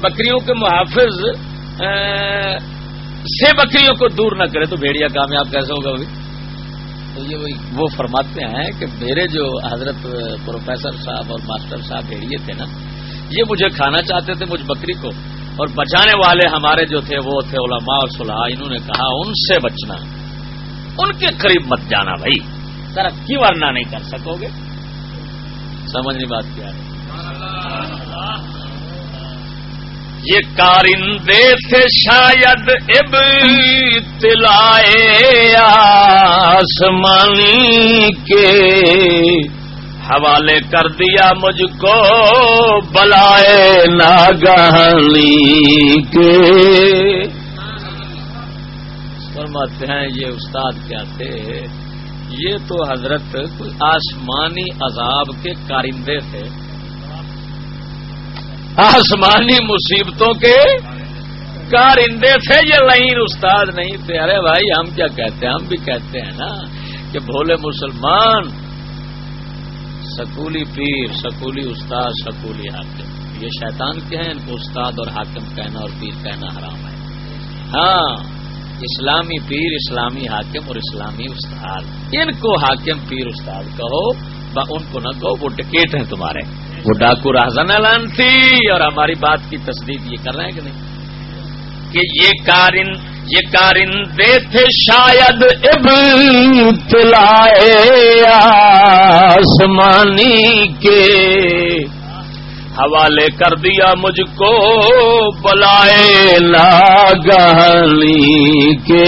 بکریوں کے محافظ سے بکریوں کو دور نہ کرے تو بھیڑیا کامیاب کیسے ہوگا ابھی تو یہ وہ فرماتے ہیں کہ میرے جو حضرت پروفیسر صاحب اور ماسٹر صاحب بھیڑیے تھے نا، یہ مجھے کھانا چاہتے تھے مجھ بکری کو، اور بچانے والے ہمارے جو تھے، وہ تھے علماء اور صلاح انہوں نے کہا، ان سے بچنا، ان کے قریب مت جانا بھائی۔ ترقی ورنہ نہیں کر سکو گے۔ سمجھنی بات کیا ہے؟ یہ کارندے تھے شاید اب تلائے آسمانی کے۔ حوالے کر دیا مجھ کو بلائے ناگہانی کے۔ فرماتے ہیں، یہ استاد کیا تھے؟ یہ تو حضرت کوئی آسمانی عذاب کے کارندے تھے۔ آسمانی مصیبتوں کے کارندے تھے یہ لائن استاد نہیں تھے۔ ارے بھائی، ہم کیا کہتے ہیں؟ ہم بھی کہتے ہیں نا کہ بھولے مسلمان، سکولی پیر، سکولی استاد، سکولی حاکم۔ یہ شیطان کے ہیں، ان کو استاد اور حاکم کہنا اور پیر کہنا حرام ہے۔ ہاں اسلامی پیر، اسلامی حاکم اور اسلامی استاد۔ ان کو حاکم، پیر، استاد کہو ان کو نہ کہو، وہ ٹکیٹ ہیں تمہارے۔ وہ ڈاکو راہزن اعلان تھی اور ہماری بات کی تصدیق یہ کر رہے ہیں کہ نہیں؟ کہ یہ کارن یہ کارندے تھے شاید آسمانی کے۔ حوالے کر دیا مجھ کو بلائے لاگانی کے۔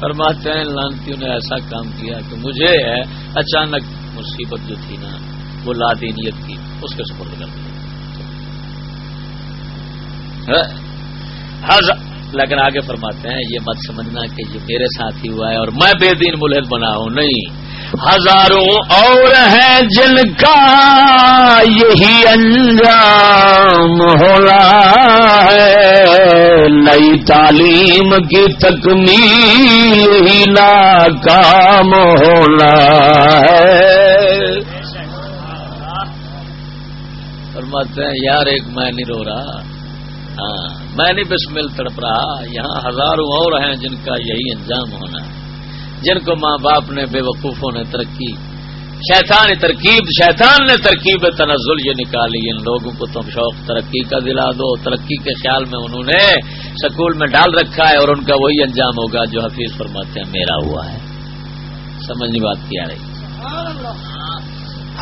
فرماتے ہیں لانتیوں نے ایسا کام کیا کہ مجھے اچانک مصیبت جو تھی نا وہ لادینیت کی اس کے سپرد کر دیا لیکن آگے فرماتے ہیں، یہ مت سمجھنا کہ یہ میرے ساتھ ہی ہوا ہے اور میں بے دین ملحد بنا ہوں، نہیں۔ ہزاروں اور ہیں جن کا یہی انجام ہونا ہے۔ نئی تعلیم کی تکمیل ہی ناکام ہونا ہے۔ فرماتے ہیں، یار ایک میں نہیں رو رہا۔ ہاں۔ میں نہیں بسمل تڑپ رہا، یہاں ہزاروں اور ہیں جن کا یہی انجام ہونا ہے۔ جن کو ماں باپ نے بے وقوفوں نے ترقی، شیطان ترکیب، شیطان نے ترکیب تنزل یہ نکالی۔ ان لوگوں کو تم شوق، ترقی کا دلا دو۔ ترقی کے خیال میں انہوں نے سکول میں ڈال رکھا ہے اور ان کا وہی انجام ہوگا جو حفیظ فرماتے ہیں، میرا ہوا ہے۔ سمجھنی بات کیا رہی۔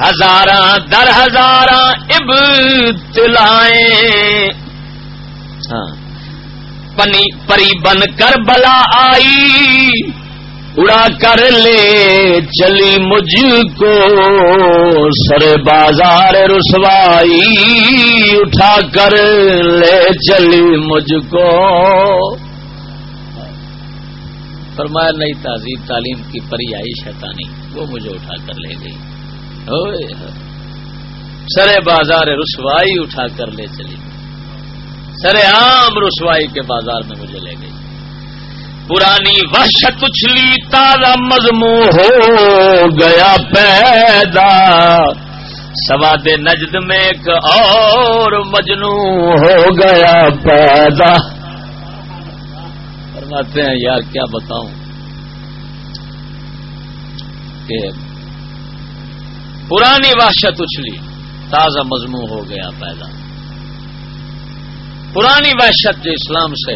ہزار در ہزار اب ہاں۔ پری بن کر بلا آئی، اڑا کر لے چلی مجھ کو۔ سر بازار رسوائی، اٹھا کر لے چلی مجھ کو۔ فرمایا، نئی تہذیب، تعلیم کی پری آئی شیطانی، وہ مجھے اٹھا کر لے گئی۔ سر بازار رسوائی، اٹھا کر لے چلی۔ سر عام رسوائی کے بازار میں مجھے لے گئی۔ پرانی وحشت اچھلی تازہ مضمو ہو گیا پیدا۔ سواد نجد میں ایک اور مجنو ہو گیا پیدا۔ فرماتے ہیں، یار، کیا بتاؤں؟ کہ پرانی وحشت اچھلی تازہ مضمو ہو گیا پیدا۔ پرانی وحشت جو اسلام سے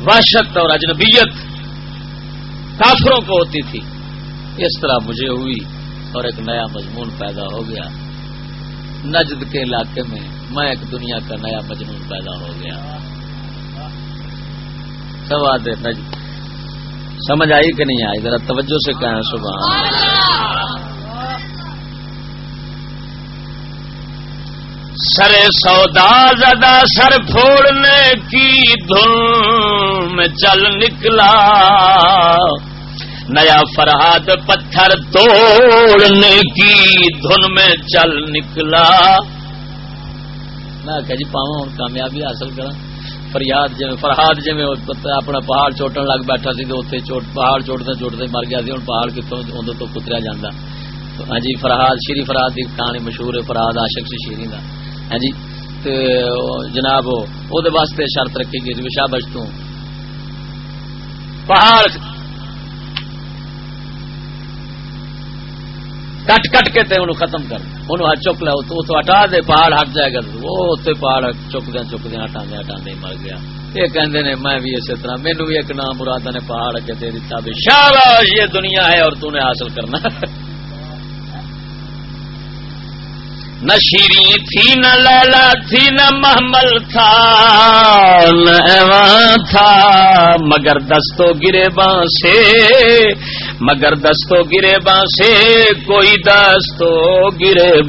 وحشت اور اجنبیت کافروں کو ہوتی تھی، اس طرح مجھے ہوئی اور ایک نیا مضمون پیدا ہو گیا۔ نجد کے علاقے میں میں ایک دنیا کا نیا مضمون پیدا ہو گیا۔ سواد نجد۔ سمجھ آئی کہ نہیں آئی؟ ذرا توجہ سے کہیں۔ صبح سر سودا زدہ سر پھوڑنے کی دھن میں چل نکلا۔ نیا فرہاد پتھر توڑنے کی دھن میں چل نکلا۔ میں کہ جی پاوا ہوں، کامیابی حاصل کرا فریاد جی فرحاد جی اپنا پہاڑ چوٹن لگ بیٹھا سی تو اتنے چوٹ، پہاڑ چوٹتے چوٹتے مر گیا سی ہوں پہاڑ کتوں اندر تو کتریا جانا ہاں جی فرحاد، شری فرحاد کی کہانی مشہور ہے، فرحاد آشک سی شیری کا ہاں جی؟ جناب واسطے شرط رکھی گئی شاہ بچ پہاڑ کٹ کٹ کے تے انہوں ختم کر۔ انہوں چک لو تو ہٹا دے، پہاڑ ہٹ جائے گا۔ وہ اتنے پہاڑ چکدیا چکدیا ہٹا دیا ہٹا دے، مر گیا۔ یہ کہندے نے، میں بھی اسی طرح مینو بھی ایک نام مراد نے پہاڑ کے دے دیتا بھی۔ شاباش، یہ دنیا ہے اور تو نے حاصل کرنا۔ نہ شیری تھی، نہ لیلا تھی، نہ محمل تھا، نہ تھا۔ مگر دستو گرے سے مگر دستو گرے سے کوئی دستو گرے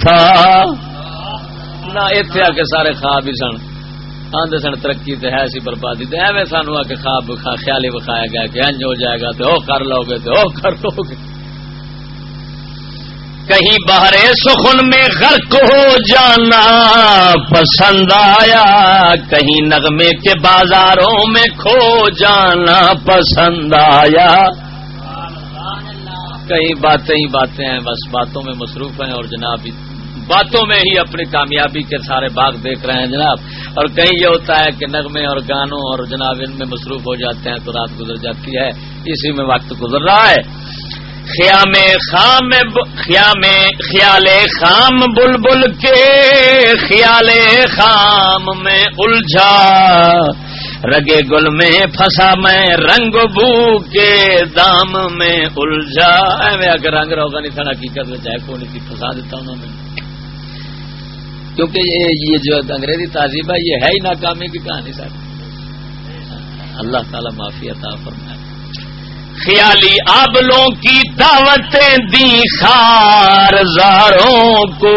تھا۔ نہ اتنے آ کے سارے خواب ہی سن۔ آدھے سن، ترقی تو ہے سی بربادی۔ تو ایویں سانو آ کے خواب خیال ہی بخایا گیا کہ انج ہو جائے گا تو کر لو گے تو کر لو گے۔ کہیں باہر سخن میں غرق ہو جانا پسند آیا، کہیں نغمے کے بازاروں میں کھو جانا پسند آیا۔ کئی باتیں ہی باتیں ہیں، بس باتوں میں مصروف ہیں اور جناب باتوں میں ہی اپنی کامیابی کے سارے باغ دیکھ رہے ہیں جناب۔ اور کہیں یہ ہوتا ہے کہ نغمے اور گانوں اور جناب ان میں مصروف ہو جاتے ہیں تو رات گزر جاتی ہے، اسی میں وقت گزر رہا ہے۔ خیام خام خیام خیال خام بل بل کے خیال خام میں الجھا رگے گل میں پھنسا میں رنگ بو کے دام میں الجھا میں اگر رنگ روگا نہیں تھا، حقیقت میں چاہے کون کی پھنسا دیتا انہوں نے۔ کیونکہ یہ جو انگریزی تہذیب ہے، یہ ہے ہی ناکامی کی کہانی سر اللہ تعالی معافی عطا فرمائے۔ خیالی آبلوں کی دعوتیں دی خار زاروں کو۔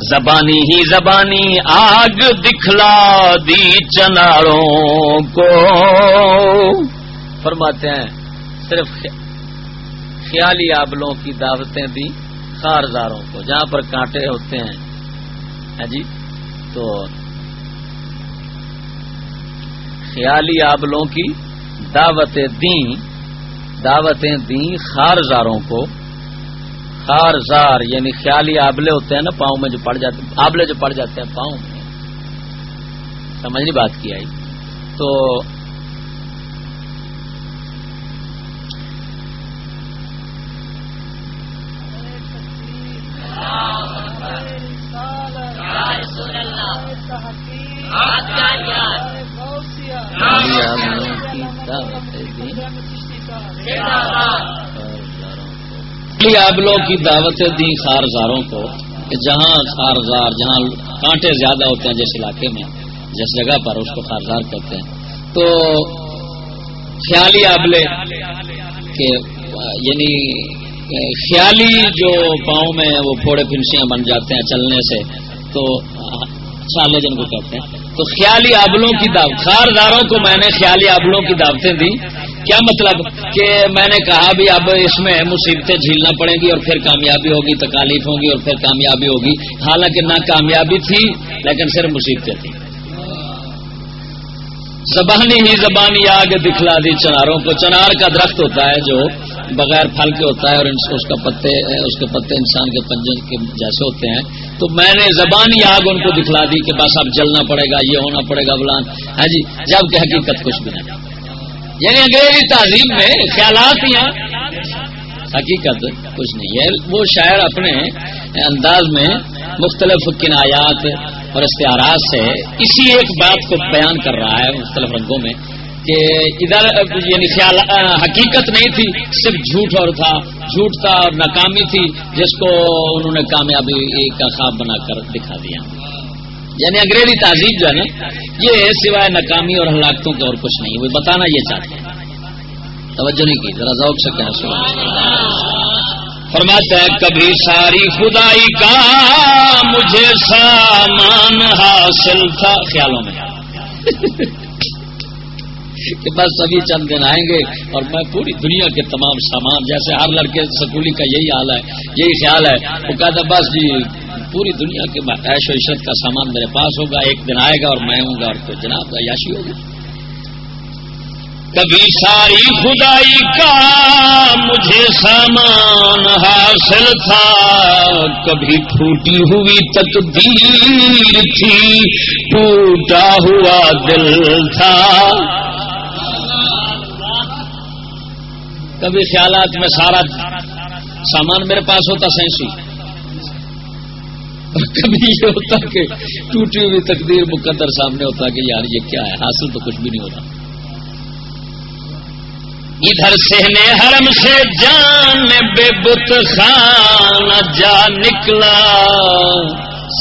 زبانی ہی زبانی آگ دکھلا دی چناروں کو۔ فرماتے ہیں، صرف خیالی آبلوں کی دعوتیں دی خارزاروں کو۔ جہاں پر کانٹے ہوتے ہیں۔ ہاں جی؟ تو خیالی آبلوں کی دعوتیں دیں دعوتیں دیں خارزاروں کو، خارزار یعنی خیالی آبلے ہوتے ہیں نا، پاؤں میں جو پڑ جاتے آبلے جو پڑ جاتے ہیں پاؤں میں۔ سمجھنی بات کی آئی۔ تو جی، آبلوں کی دعوتیں دی خارزاروں کو کہ جہاں خارزار جہاں کانٹے زیادہ ہوتے ہیں جس علاقے میں، جس جگہ پر اس کو خارزار کہتے ہیں۔ تو خیالی آبلے کے یعنی خیالی جو پاؤں میں وہ پھوڑے پھنسیاں بن جاتے ہیں چلنے سے، تو چھالے جن کو کہتے ہیں۔ تو خیالی آبلوں کی دعوت خارداروں کو میں نے خیالی آبلوں کی دعوتیں دی کیا مطلب کہ میں نے کہا بھی اب اس میں مصیبتیں جھیلنا پڑیں گی اور پھر کامیابی ہوگی، تکالیف ہوگی اور پھر کامیابی ہوگی. حالانکہ نہ کامیابی تھی، لیکن صرف مصیبتیں تھیں. زبانی ہی زبانی آگ دکھلا دی چناروں کو. چنار کا درخت ہوتا ہے جو بغیر پھل کے ہوتا ہے اور اس کا پتے اس کے پتے انسان کے پنجن کے جیسے ہوتے ہیں۔ تو میں نے زبانی آگ ان کو دکھلا دی کہ بس اب جلنا پڑے گا، یہ ہونا پڑے گا بلان ہاں جی جبکہ حقیقت کچھ بھی نہیں۔ یعنی انگریزی تعظیم میں خیالات یا حقیقت کچھ نہیں۔ ہے وہ شاعر اپنے انداز میں مختلف کنایات اور اشتہارات سے اسی ایک بات کو بیان کر رہا ہے، مختلف رنگوں میں۔ کہ ادھر یعنی خیال حقیقت نہیں تھی، صرف جھوٹ اور تھا۔ جھوٹ تھا اور ناکامی تھی، جس کو انہوں نے کامیابی کا خواب بنا کر دکھا دیا۔ یعنی انگریزی تہذیب جو ہے نا، یہ سوائے ناکامی اور ہلاکتوں کے اور کچھ نہیں، وہ بتانا یہ چاہتے ہیں۔ توجہ نہیں کی، ذرا ذوق سے کیا فرماتا ہے کبھی ساری خدائی کا مجھے سامان حاصل تھا خیالوں میں۔ کہ بس ابھی چند دن آئیں گے اور میں پوری دنیا کے تمام سامان، جیسے ہر لڑکے سکولی کا یہی حال ہے، یہی خیال ہے، وہ کہتا بس جی پوری دنیا کے عیش و عشرت کا سامان میرے پاس ہوگا، ایک دن آئے گا اور میں ہوں گا اور پھر جناب عیاشی ہوگی کبھی ساری خدائی کا مجھے سامان حاصل تھا، کبھی ٹوٹی ہوئی تقدیر تھی، ٹوٹا ہوا دل تھا۔ کبھی خیالات میں سارا سامان میرے پاس ہوتا سینسی کبھی یہ ہوتا کہ ٹوٹی ہوئی تقدیر مقدر سامنے ہوتا کہ یار یہ کیا ہے، حاصل تو کچھ بھی نہیں ہوتا۔ ادھر سہنے حرم سے جان بے بت جا نکلا۔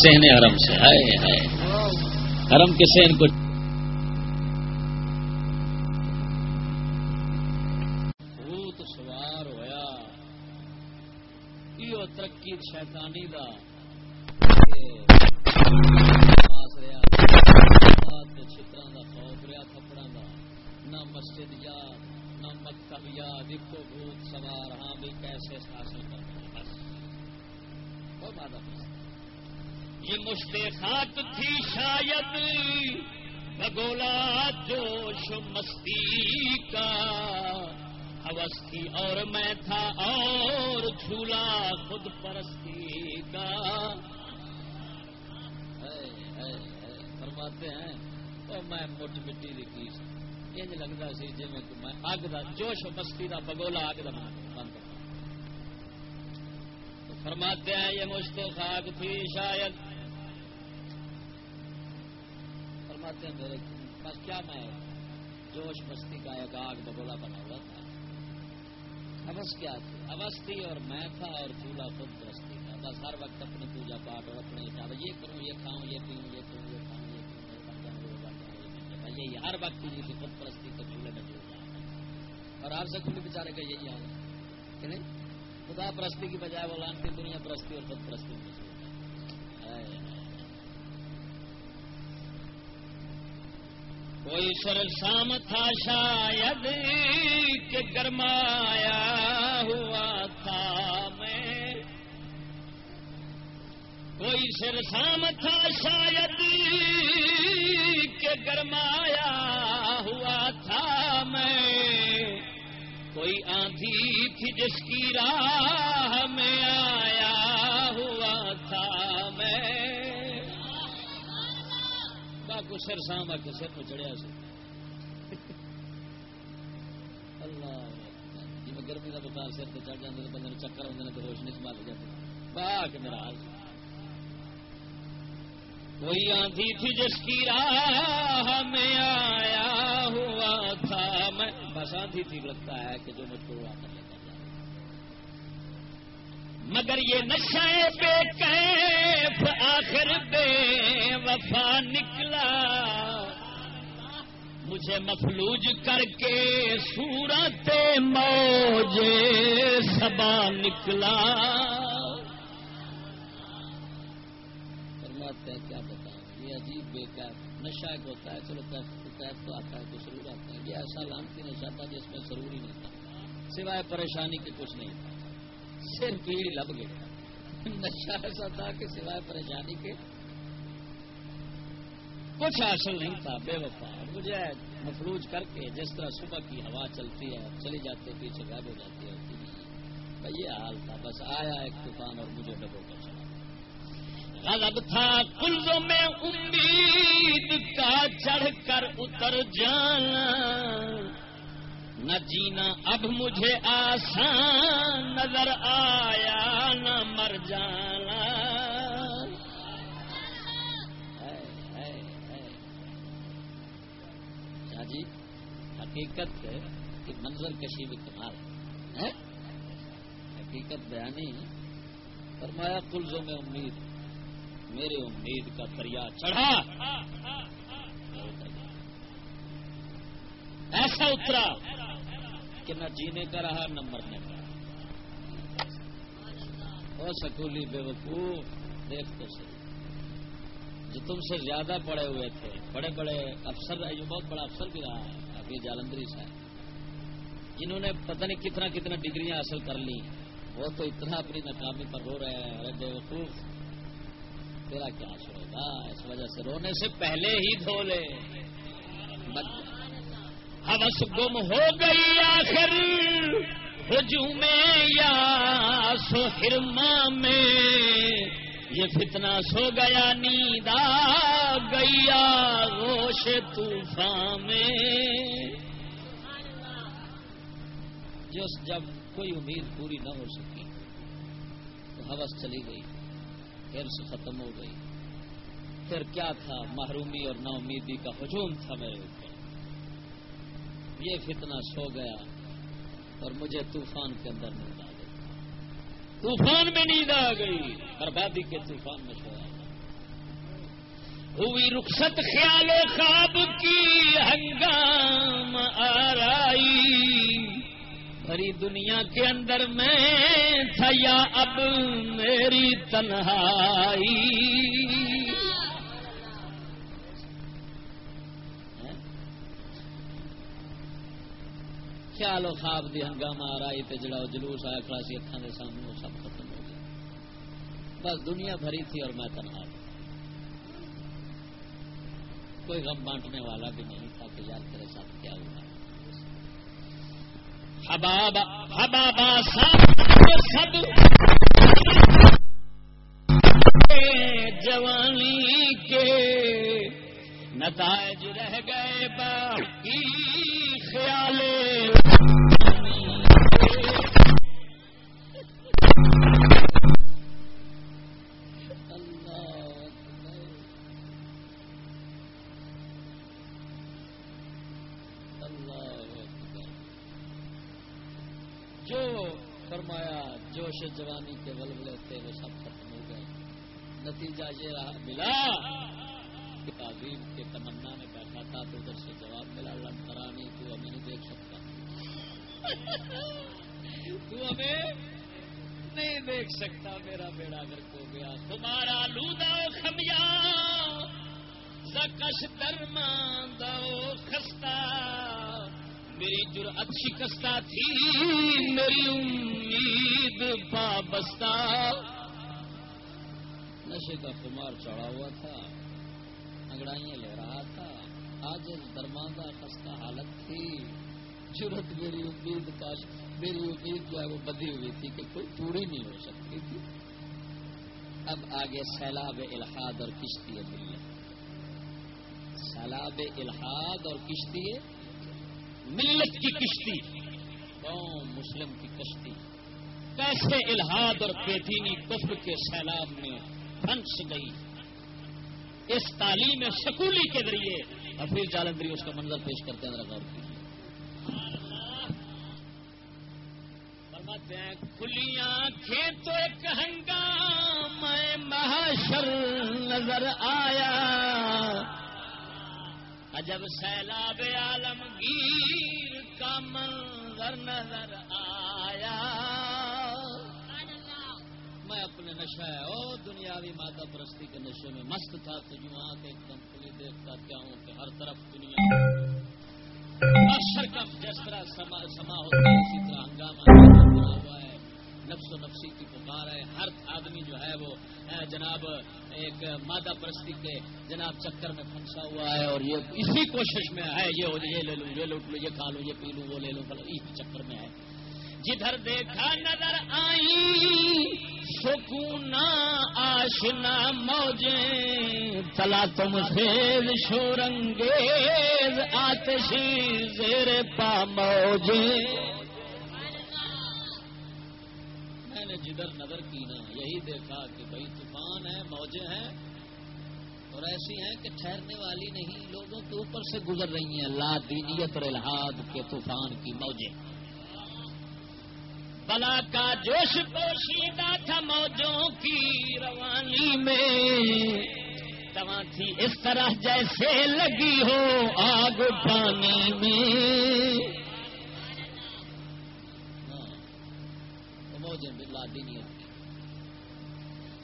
سہنے حرم سے ہے حرم کے سہن کو بھوت سوار ہوا یہ ترقی شیطانی دا کا خوف رہا نہ مسجد یاد مکتب یا دکھو بھوت سوار ہاں بھی کیسے حاصل کرنا بس۔ یہ مشتخات تھی شاید بگولا جوش مستی کا۔ ہوس تھی اور میں تھا اور جھولا خود پرستی کا۔ فرماتے ہیں تو میں مٹھ مٹی لکھی انج لگتا سی جی میں اگ کا جوش مستی کا بگولا اگ کا بند فرماتے ہیں، یہ مشکل خاک تھی شاید۔ فرماتے ہیں، میرے، بس کیا میں جوش مستی کا ایک آگ بگولا بنا ہوا تھا۔ اوس کیا تھی؟ اوس تھی اور میں تھا اور چولہا خود درستی تھا۔ بس ہر وقت اپنی پوجا پاٹ اور اپنے یہ کروں، یہ کھاؤں، یہ پیوں، یہ کروں یہ کھاؤں، یہ پیوں یہ بن جاؤں یہ بن جاؤں یہی، ہر وقت کی تھی، خود پرستی کا چولہے میں جڑ جانا اور آپ سے کھلی بچارے کا یہی حال ہے کہ نہیں؟ خدا پرستی کی بجائے وہ لانتی دنیا پرستی اور خود پرستی کوئی سر شام تھا شاید کہ گرمایا ہوا تھا میں۔ کوئی سر شام تھا شاید کے گرمایا ہوا تھا میں۔ کوئی آندھی تھی جس کی راہ میں آیا سر سام آ کے سر میں چڑھیا سے اللہ جی میں گرمی کا بخار سر پہ چڑھ جاتے بندے چکر ہوتے ہیں تو روشنی سنبھال جاتے۔ باق میرا حال۔ کوئی آندھی تھی جس کی راہ میں آیا ہوا تھا۔ میں بس آندھی تھی، لگتا ہے کہ جو مجھ کو ہوا کر کر مگر یہ نشے بے کیف آخر بے وفا نکلا۔ مجھے مفلوج کر کے سورت موج سبا نکلا۔ ہے کیا بتاؤں؟ یہ عجیب بے قید نشہ ایک ہوتا ہے، چلو قید تو آتا ہے، تو ضرور آتا ہے۔ یہ ایسا لانتی نشہ تھا جس میں ضرور ہی نہیں تھا، سوائے پریشانی کے کچھ نہیں تھا۔ صرف پیڑ لب گئے۔ نشہ ایسا تھا کہ سوائے پریشانی کے کچھ حاصل نہیں تھا۔ بے وفا۔ مجھے مفلوج کر کے جس طرح صبح کی ہوا چلتی ہے چلی جاتی ہے پیچھے غائب ہو جاتی ہے یہ حال تھا۔ بس آیا ایک طوفان اور مجھے ڈبو کر چلا۔ غلب تھا۔ کلو میں امید کا چڑھ کر اتر جانا۔ نہ جینا اب مجھے آسان نظر آیا، نہ مر جانا۔ جی حقیقت کی منظر کشی بھی کمال حقیقت بیانی، فرمایا کلزوں میں امید، میرے امید کا دریا چڑھا۔ ایسا اترا۔ کہ نہ جینے کا رہا نہ مرنے کا اور سکولی بے وقوف دیکھ تو صحیح۔ جو تم سے زیادہ پڑے ہوئے تھے، بڑے بڑے افسر جو بہت بڑا افسر بھی رہا ہے، ابھی جالندری صاحب۔ جنہوں نے پتہ نہیں کتنا کتنا ڈگریاں حاصل کر لی وہ تو اتنا اپنی ناکامی پر رو رہے ہیں۔ ارے بے وقوف تیرا کیا گا اس وجہ سے رونے سے پہلے ہی دھو لے۔ ہوس گم ہو گئی آخر۔ ہجوم یا سوہرما میں۔ یہ فتنہ سو گیا، نیند آ گیا روش طوفان میں۔ جس جب کوئی امید پوری نہ ہو سکی، تو ہوس چلی گئی۔ ہرس ختم ہو گئی۔ پھر کیا تھا؟ محرومی اور نا امیدی کا ہجوم تھا میرے۔ اوپر یہ فتنہ سو گیا اور مجھے طوفان کے اندر نیند آ گئی طوفان میں نیند آ گئی، بربادی کے طوفان میں سویا ہوئی رخصت خیال و خواب کی، ہنگام آرائی۔ بھری دنیا کے اندر میں تھا یا اب میری تنہائی۔ خیال و خواب دی ہنگامہ آ رہی تے جڑا جلوس آیا کھڑا سی اکھان دے سامنے وہ سب ختم ہو گیا بس دنیا بھری تھی اور میں تنہا تھا کوئی غم بانٹنے والا بھی نہیں تھا کہ یار تیرے ساتھ کیا ہوا سب جوانی کے نتائج رہ گئے باقی خیال جوانی کے ولولے تھے، وہ سب ختم ہو گئے۔ نتیجہ یہ رہا، ملا۔ تعظیم کے تمنا میں بیٹھا تھا، تو ادھر سے جواب ملا لڑکرانی تو ہمیں نہیں دیکھ سکتا۔ تو ہمیں نہیں دیکھ سکتا میرا بیڑا گھر کو گیا۔ تمہارا لودا خمیا زکش درمان دو خستہ میری جر اچھی تھی، میری امید پابستہ نشے کا کمار چڑھا ہوا تھا، انگڑائیاں لے رہا تھا آج درماندہ خستہ حالت تھی۔ ضرورت میری امید کاش میری امید جو ہے وہ بدی ہوئی تھی کہ کوئی پوری نہیں ہو سکتی تھی۔ اب آگے سیلاب الحاد اور کشتی ملت سیلاب الحاد اور کشتی ملت کی کشتی۔ قوم مسلم کی کشتی۔ کیسے الحاد اور پیدینی کفر کے سیلاب میں پھنس گئی۔ اس تعلیم سکولی کے ذریعے۔ افریل جالندری اس کا منظر پیش کرتے ہیں۔ غور کیجیے۔ کھلیاں کھیت ایک ہنگام میں محشر نظر آیا۔ عجب سیلاب عالمگیر کا منظر نظر آیا۔ میں اپنے نشہ، او دنیاوی مادہ پرستی کے نشے میں مست تھا، تو یوں ایک دم کھلی دیکھتا، کیا ہوں کہ ہر طرف دنیا۔ جس طرح سما ہوتا ہے، اسی طرح ہنگامہ ہوا ہے، نفس و نفسی کی پکار ہے، ہر آدمی جو ہے وہ جناب، ایک مادہ پرستی کے جناب چکر میں پھنسا ہوا ہے اور یہ اسی کوشش میں ہے، یہ یہ لے لوں یہ لوٹ لو، یہ کھا لو، یہ پی لوں وہ لے لوں اس چکر میں ہے۔ جدھر دیکھا نظر آئی سکون آشنا موجیں تلا تم سے شورنگیز آتشی زیر پا موجے میں نے جدھر نظر کی نا یہی دیکھا کہ بھائی طوفان ہے، موجیں ہیں، اور ایسی ہیں کہ ٹھہرنے والی نہیں، لوگوں کے اوپر سے گزر رہی ہیں۔ لا دینیت اور الحاد کے طوفان کی موجیں۔ بلا کا جوش پوشیدہ تھا موجوں کی روانی میں۔ توا تھی اس طرح جیسے لگی ہو آگ پانی میں۔ ہاں، بلا دینی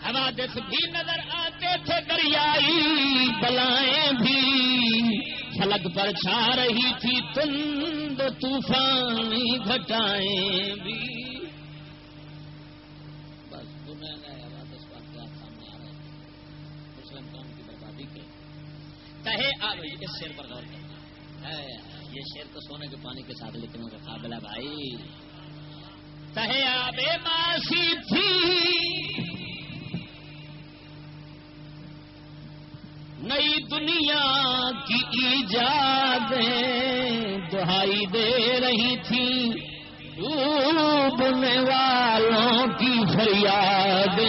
حوادث بھی نظر آتے تھے دریائی بلائیں بھی۔ فلک پر چھا رہی تھی تند طوفانی گھٹائیں بھی۔ کہے، آ گئی اس شیر پر غور کرنا یہ شیر تو سونے کے پانی کے ساتھ لکھنے کا قابل ہے بھائی۔ تہیا بے ماسی تھی۔ نئی دنیا کی ایجاد دہائی دے رہی تھی۔ ڈوبنے والوں کی فریاد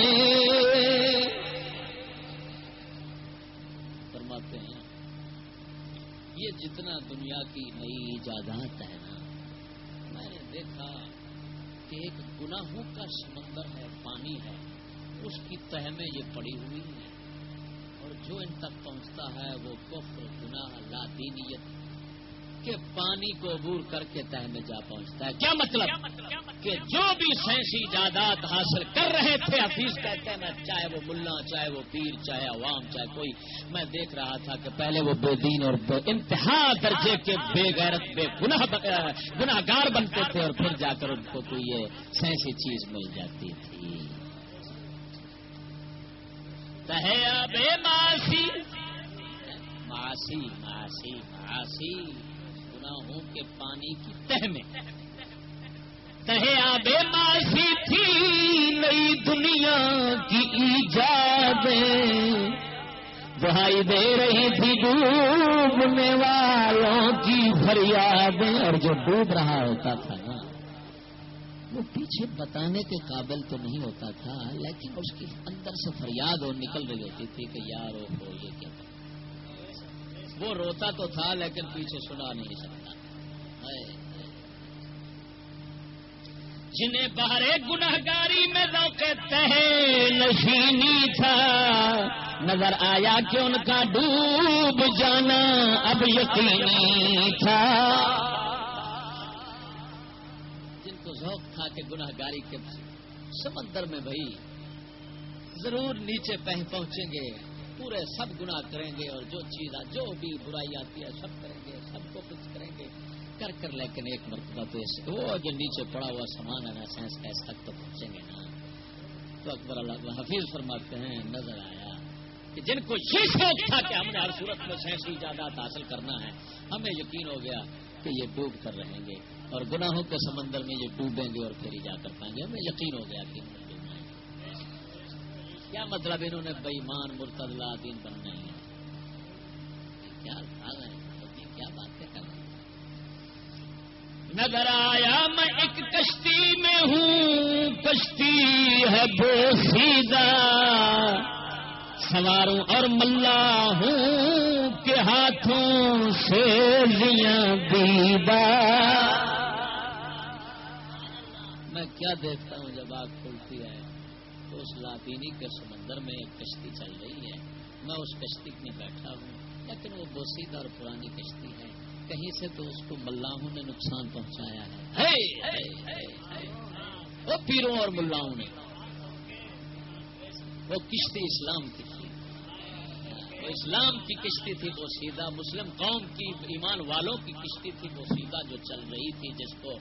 جتنا دنیا کی نئی ایجادات ہے نا، میں نے دیکھا کہ ایک گناہوں کا سمندر ہے، پانی ہے، اس کی تہ میں یہ پڑی ہوئی ہے اور جو ان تک پہنچتا ہے، وہ کفر، گناہ، لا دینیت کے پانی کو عبور کر کے تہ میں جا پہنچتا ہے۔ کیا مطلب؟ کہ جو بھی سائنسی جائیداد حاصل کر رہے تھے حفیظ کہتے ہیں چاہے وہ ملا، چاہے وہ پیر، چاہے عوام، چاہے کوئی، میں دیکھ رہا تھا کہ پہلے وہ بے دین اور بے انتہا درجے کے بے غیرت، بے گناہ گناہ گار بنتے تھے اور پھر جا کر ان کو کوئی یہ سائنسی چیز مل جاتی تھی۔ بے ماسی ماسی ماسی ماسی گناہوں کے پانی کی تہ میں۔ تہیا بے ماسی تھی، نئی دنیا کی ایجاد۔ دہائی دے رہی تھی ڈوبنے والوں کی فریادیں اور جو ڈوب رہا ہوتا تھا نا، وہ پیچھے بتانے کے قابل تو نہیں ہوتا تھا، لیکن اس کی اندر سے فریاد اور نکل رہی ہوتی تھی کہ یار ہو یہ کیا وہ روتا تو تھا لیکن پیچھے سنا نہیں سکتا۔ جنہیں باہر گناہ گاری میں روکے تہ نشینی تھا، نظر آیا کہ ان کا ڈوب جانا اب یقینی تھا۔ جن کو ذوق تھا کہ گناہ گاری کے سمندر میں بھائی، ضرور نیچے پہ پہنچیں گے۔ پورے سب گناہ کریں گے اور جو چیز جو بھی برائی آتی ہے، سب کریں گے، سب کو کچھ کریں گے۔ کر کر لیکن ایک مرتبہ تو وہ جو نیچے پڑا ہوا سامان ہے نا، سائنس کا اس تک تو پہنچیں گے نا۔ تو اکبر اللہ حفیظ فرماتے ہیں، نظر آیا کہ جن کو یہ شوق تھا کہ ہم نے ہر صورت میں سائنسی ایجادات حاصل کرنا ہے، ہمیں یقین ہو گیا کہ یہ ڈوب کر رہیں گے اور گناہوں کے سمندر میں یہ ڈوبیں گے اور پھر ہی جا کر پائیں گے۔ ہمیں یقین ہو گیا کہ کیا مطلب انہوں نے بےمان مرتدلا دین بننا ہے؟ کیا مطلب کیا باتیں کر رہے نظر آیا میں ایک کشتی میں ہوں، کشتی ہے بے سیدھا سواروں اور ملا ہوں کے ہاتھوں سے لیا میں کیا دیکھتا ہوں جب آگ اس لاطینی کے سمندر میں ایک کشتی چل رہی ہے۔ میں اس کشتی میں بیٹھا ہوں، لیکن وہ بوسیدہ اور پرانی کشتی ہے۔ کہیں سے تو اس کو ملاحوں نے نقصان پہنچایا ہے۔ وہ پیروں اور ملاحوں نے۔ وہ کشتی اسلام کی اسلام کی کشتی تھی وہ سیدھا، مسلم قوم کی ایمان والوں کی کشتی تھی وہ سیدھا جو چل رہی تھی، جس کو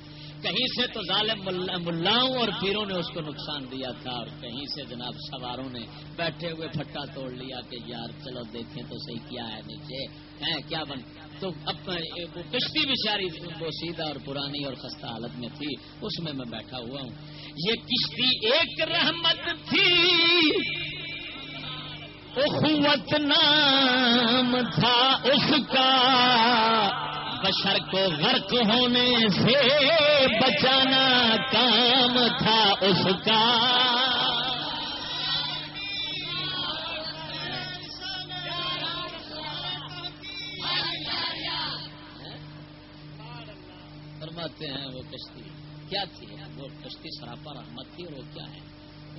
کہیں سے تو ظالم ملاؤں اور پیروں نے اس کو نقصان دیا تھا اور کہیں سے جناب سواروں نے بیٹھے ہوئے پھٹا توڑ لیا کہ یار چلو دیکھیں تو صحیح کیا ہے نیچے ہے کیا بن، تو اب وہ کشتی بھی ساری وہ سیدھا اور پرانی اور خستہ حالت میں تھی، اس میں میں بیٹھا ہوا ہوں۔ یہ کشتی ایک رحمت تھی۔ اخوت نام تھا اس کا۔ بشر کو غرق ہونے سے بچانا کام تھا اس کا۔ فرماتے ہیں وہ کشتی۔ کیا تھی؟ وہ کشتی سراپا رحمت تھی اور وہ کیا ہے؟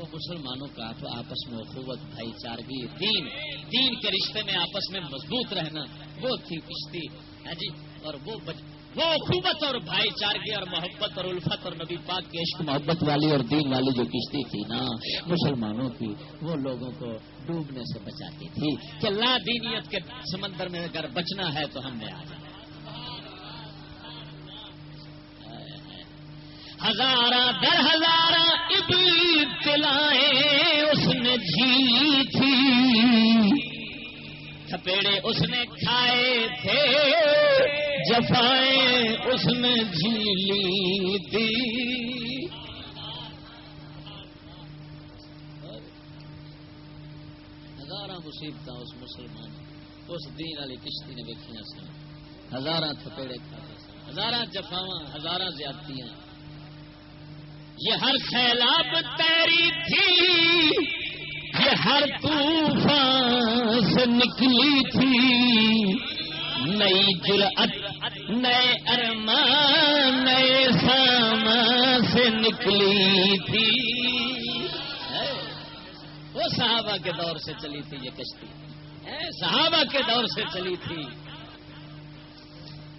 وہ مسلمانوں کا تو آپس میں اخوت بھائی چارگی دین دین کے رشتے میں آپس میں مضبوط رہنا، وہ تھی کشتی۔ ہے جی؟ اور وہ بچ... وہ اخوت اور بھائی چارگی اور محبت اور الفت اور نبی پاک کی عشق، محبت والی اور دین والی جو کشتی تھی نا، مسلمانوں کی، وہ لوگوں کو ڈوبنے سے بچاتی تھی کہ لا دینیت کے سمندر میں اگر بچنا ہے تو ہم نے آ جانا۔ ہزارہ، در ہزارہ ابتلائیں اس نے جھی تھی تھپیڑے اس نے کھائے تھے، جفائیں اس نے جھیلی تھی ہزار مصیبت اس مسلمان، اس دین والی کشتی نے ویکیا سن۔ ہزار تھپیڑے کھاتے سن۔ ہزار جفاوا ہزار زیادتیاں۔ یہ ہر سیلاب تیری تھی، یہ ہر طوفان سے نکلی تھی۔ نئی جرأت، نئے ارمان، نئے سامان سے نکلی تھی۔ وہ صحابہ کے دور سے چلی تھی یہ کشتی۔ صحابہ کے دور سے چلی تھی۔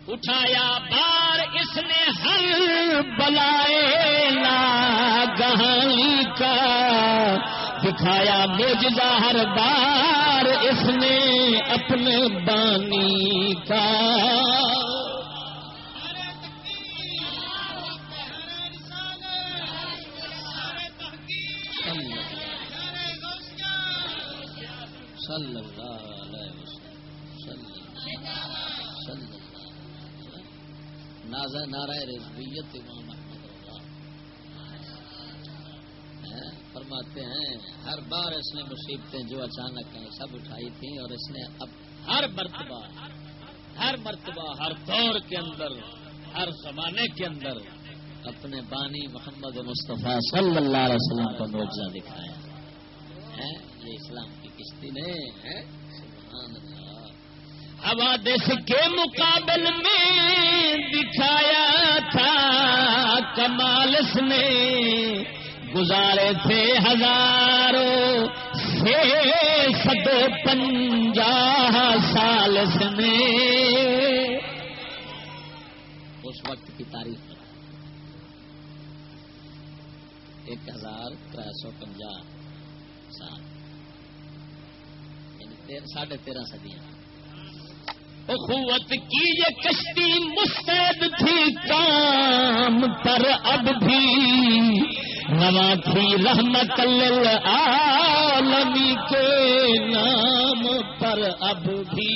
اٹھایا، بار اس نے ہر بلائے لا گہانی کا۔ دکھایا، موجودہ ہر بار اس نے اپنے بانی کا۔ صلی اللہ نارا رضویت امام احمد اللہ فرماتے ہیں، ہر بار اس نے مصیبتیں جو اچانک ہیں، سب اٹھائی تھیں اور اس نے اب ہر مرتبہ ہر مرتبہ، ہر دور کے اندر، ہر زمانے کے اندر اپنے بانی محمد مصطفیٰ صلی اللہ علیہ وسلم کا معاوضہ دکھایا۔ ہے یہ اسلام کی کشتی نے ہے حوادث کے مقابل میں دکھایا تھا، کمال اس نے۔ گزارے تھے ہزاروں سے سدو پنجا سال نے۔ اس وقت کی تاریخ۔ ایک ہزار تر سو پنجا سال۔ یعنی ساڑھے تیرہ سدیاں اخوت کی یہ کشتی مستعد تھی، کام پر اب بھی نوا تھی رحمت عالمی کے نام پر اب بھی۔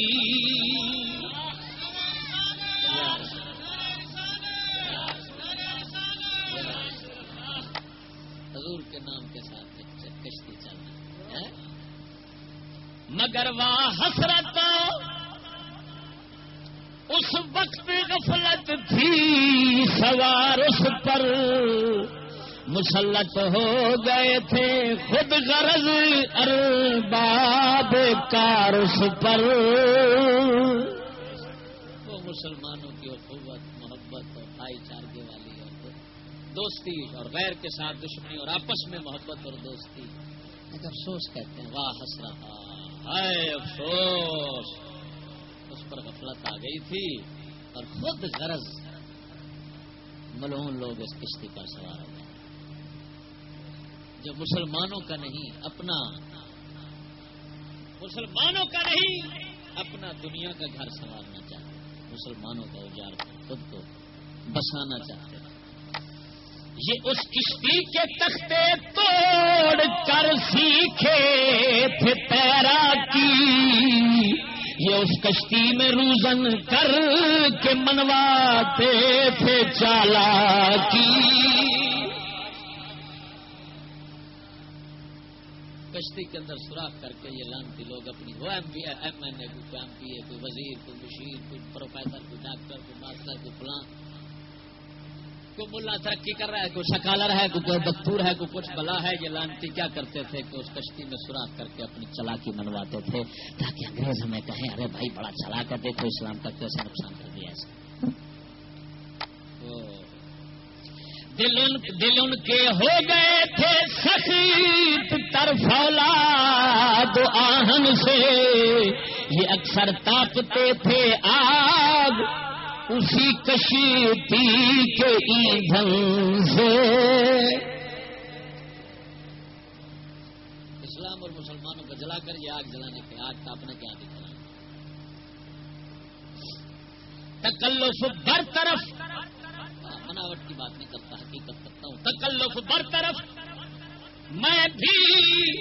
حضور کے نام کے ساتھ کشتی چل رہی ہے مگر وہاں حسرت اس وقت غفلت تھی، سوار اس پر۔ مسلط ہو گئے تھے خود غرض ارباب کار اس پر۔ وہ مسلمانوں کی قوت محبت اور بھائی چارگے والی اور دوستی اور غیر کے ساتھ دشمنی اور آپس میں محبت اور دوستی۔ ایک افسوس کہتے ہیں، واہ ہس رہا ہے افسوس۔ اس پر غفلت آ گئی تھی اور خود غرض ملون لوگ اس کشتی پر سوار ہو گئے۔ جو مسلمانوں کا نہیں، اپنا مسلمانوں کا نہیں، اپنا دنیا کا گھر سنوارنا چاہتے مسلمانوں کا اجار خود کو بسانا چاہتے یہ اس کشتی کے تختے توڑ کر سیکھے تھے تیراکی۔ یہ اس کشتی میں روزن کر کے منواتے تھے چالا کی۔ کشتی کے اندر سوراخ کر کے یہ لانتی لوگ اپنی، وہ ایم پی، ایم این اے، کوئی ایم پی اے، کوئی وزیر، کوئی مشیر، کوئی پروفیسر، کوئی ڈاکٹر، کوئی ماسٹر، کوئی فلاں۔ کوئی ملا ترقی کر رہا ہے، کوئی شکالر ہے، کوئی دستور ہے، کوئی کچھ بلا ہے، یہ لانتی کیا کرتے تھے؟ کہ اس کشتی میں سوراخ کر کے اپنی چلاکی منواتے تھے تاکہ انگریز ہمیں کہیں، ارے بھائی، بڑا چلا کر دیکھو اسلام کا کیسے نقصان کر دیا ایسا دل ان کے ہو گئے تھے سخت طرفولا دو آہن سے، یہ اکثر تاپتے تھے آگ۔ اسی کشیتی کے ایندھن سے۔ اسلام اور مسلمانوں کو جلا کر یہ آگ جلانے کے آگ تاپنے کے آگے جلانا تکلف بر طرف۔ بناوٹ کی بات نہیں کرتا، حقیقت کرتا ہوں۔ تکلف بر طرف۔ میں بھی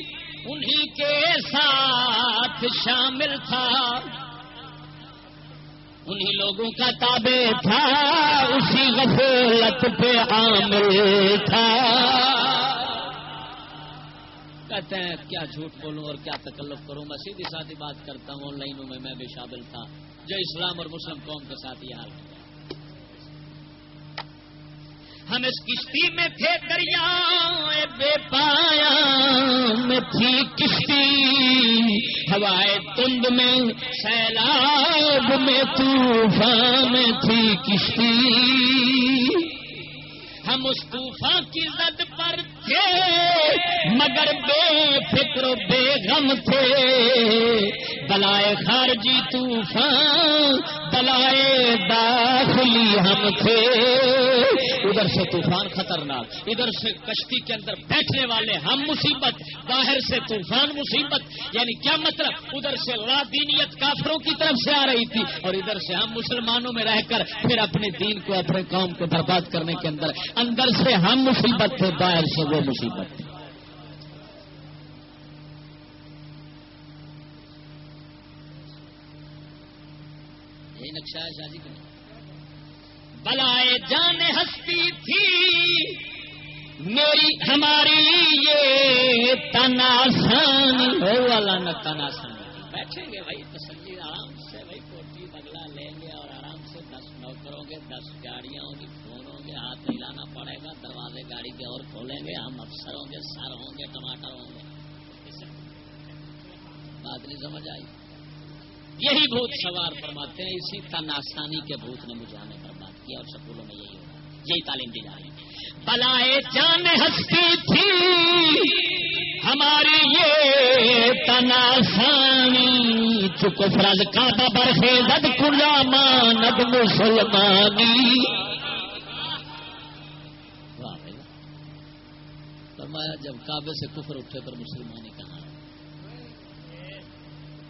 انہی کے ساتھ شامل تھا۔ انہی لوگوں کا تابع تھا، اسی غفلت پہ عامل تھا۔ کہتے ہیں، کیا جھوٹ بولوں اور کیا تکلف کروں؟ میں سیدھی سادھی بات کرتا ہوں، آن لائنوں میں میں بھی شامل تھا۔ جو اسلام اور مسلم قوم کے ساتھ یہ حال۔ ہم اس کشتی میں تھے دریا بے پایا، میں تھی کشتی۔ ہوائے تند میں، سیلاب میں، طوفان میں تھی کشتی۔ ہم اس طوفان کی زد پر تھے، مگر بے فکر و بے غم تھے۔ بلائے خارجی طوفان بلائے داخلی ہم تھے۔ ادھر سے طوفان خطرناک، ادھر سے کشتی کے اندر بیٹھنے والے ہم مصیبت، باہر سے طوفان مصیبت۔ یعنی کیا مطلب؟ ادھر سے لادینیت کافروں کی طرف سے آ رہی تھی اور ادھر سے ہم مسلمانوں میں رہ کر پھر اپنے دین کو، اپنے قوم کو برباد کرنے کے اندر اندر سے ہم مصیبت تھے، باہر سے وہ مصیبت تھی۔ یہی نقشہ ہے شاہ جی بلائے جان ہستی تھی، میری ہماری یہ تناسان ہو والا نہ تناسان بیٹھیں گے بھائی، تسلی، آرام سے بھائی، کوٹی، بگلا لیں گے اور آرام سے دس نوکروں کے، دس گاڑیاں ہوں گی فون ہوں گے ہاتھ ہلانا پڑے گا، دروازے گاڑی کے اور کھولیں گے، ہم افسر ہوں گے سر ہوں گے ٹماٹر ہوں گے بات نہیں سمجھ آئی؟ یہی بھوت سوار فرماتے ہیں، اسی تناسانی کے بھوت نے مجھے آنے پر بات کی اور سکولوں میں یہی ہوگا یہی تعلیم دی جا رہی بلائے جان ہستی تھی، ہماری یہ تناسانی چکو فرض کا ببر سے کلا ماند مسلمانی۔ فرمایا جب کعبے سے کفر اٹھے پر مسلمانی کہاں؟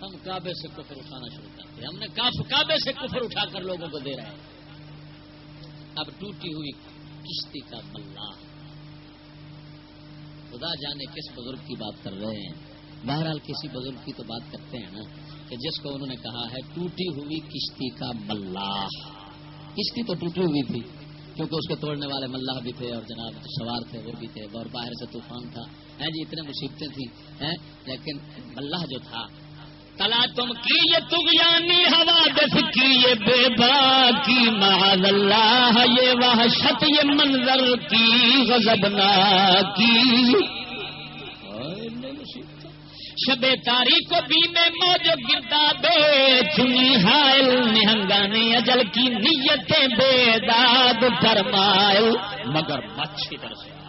ہم کعبے سے کفر اٹھانا شروع کرتے ہم نے کعبے سے کفر اٹھا کر لوگوں کو دے رہے ہیں۔ اب ٹوٹی ہوئی کشتی کا ملا خدا جانے کس بزرگ کی بات کر رہے ہیں۔ بہرحال کسی بزرگ کی تو بات کرتے ہیں نا کہ جس کو انہوں نے کہا ہے ٹوٹی ہوئی کشتی کا ملاح کشتی تو ٹوٹی ہوئی تھی، کیونکہ اس کے توڑنے والے ملاح بھی تھے اور جناب سوار تھے، وہ بھی تھے۔ اور باہر سے طوفان تھا۔ جی اتنے مصیبتیں تھیں لیکن ملاح جو تھا کلا تم کی یہ تغیانی حوادث کی یہ بے با کی محل اللہ، یہ وحشت، یہ منظر کی غزبنا کی شب تاریخ کو بھی میں موج گردا دے چنی حائل، نہنگانے اجل کی نیتیں بے داد فرمائل، مگر مچھی در سے۔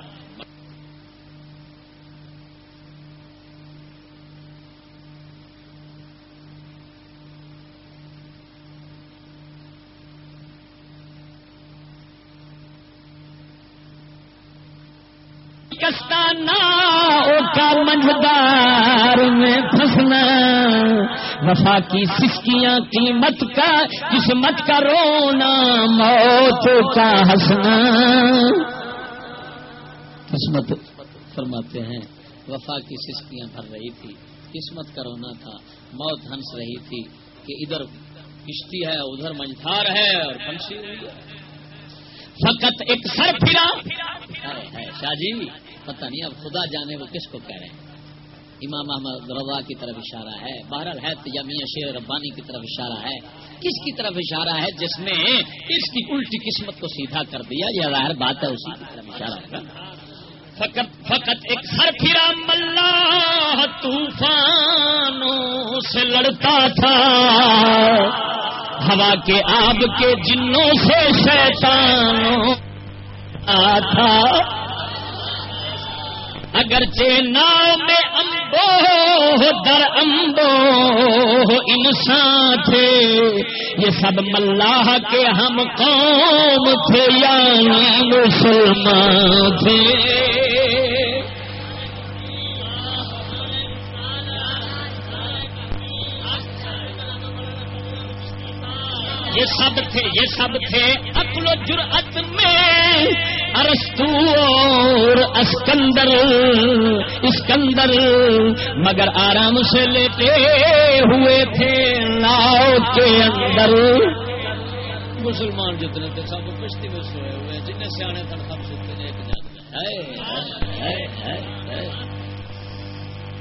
کا منجدار میں پھنسنا۔ وفا کی سسکیاں قیمت کا، قسمت کا رونا، موت کا ہنسنا۔ قسمت فرماتے ہیں وفا کی سسکیاں بھر رہی تھی، قسمت کا رونا تھا، موت ہنس رہی تھی کہ ادھر کشتی ہے، ادھر منجھار ہے اور پھنسی ہوئی ہے۔ فقط ایک سر پھرا۔ شاہ جی؟ پتہ نہیں اب خدا جانے وہ کس کو کہہ رہے ہیں۔ امام احمد رضا کی طرف اشارہ ہے، بہرحال ہے یا میاں شیر ربانی کی طرف اشارہ ہے۔ کس کی طرف اشارہ ہے؟ جس نے اس کی الٹی قسمت کو سیدھا کر دیا، یہ ظاہر بات ہے، اسی کی طرف اشارہ ہے۔ فقط فقط ایک سر پھرا ملا طوفانوں سے لڑتا تھا۔ ہوا کے آب کے جنوں سے شیطانوں تھا۔ اگرچہ نام میں امبو در امبو انسان تھے، یہ سب ملاح کے ہم قوم تھے یعنی مسلمان تھے۔ یہ سب تھے، یہ سب تھے عقل و جرأت میں۔ ارستو اور اسکندر اسکندر، مگر آرام سے لیتے ہوئے تھے ناؤ کے اندر۔ مسلمان جتنے تھے، سب کشتی میں سوئے ہوئے جن سیانے تن سب سوتے ایک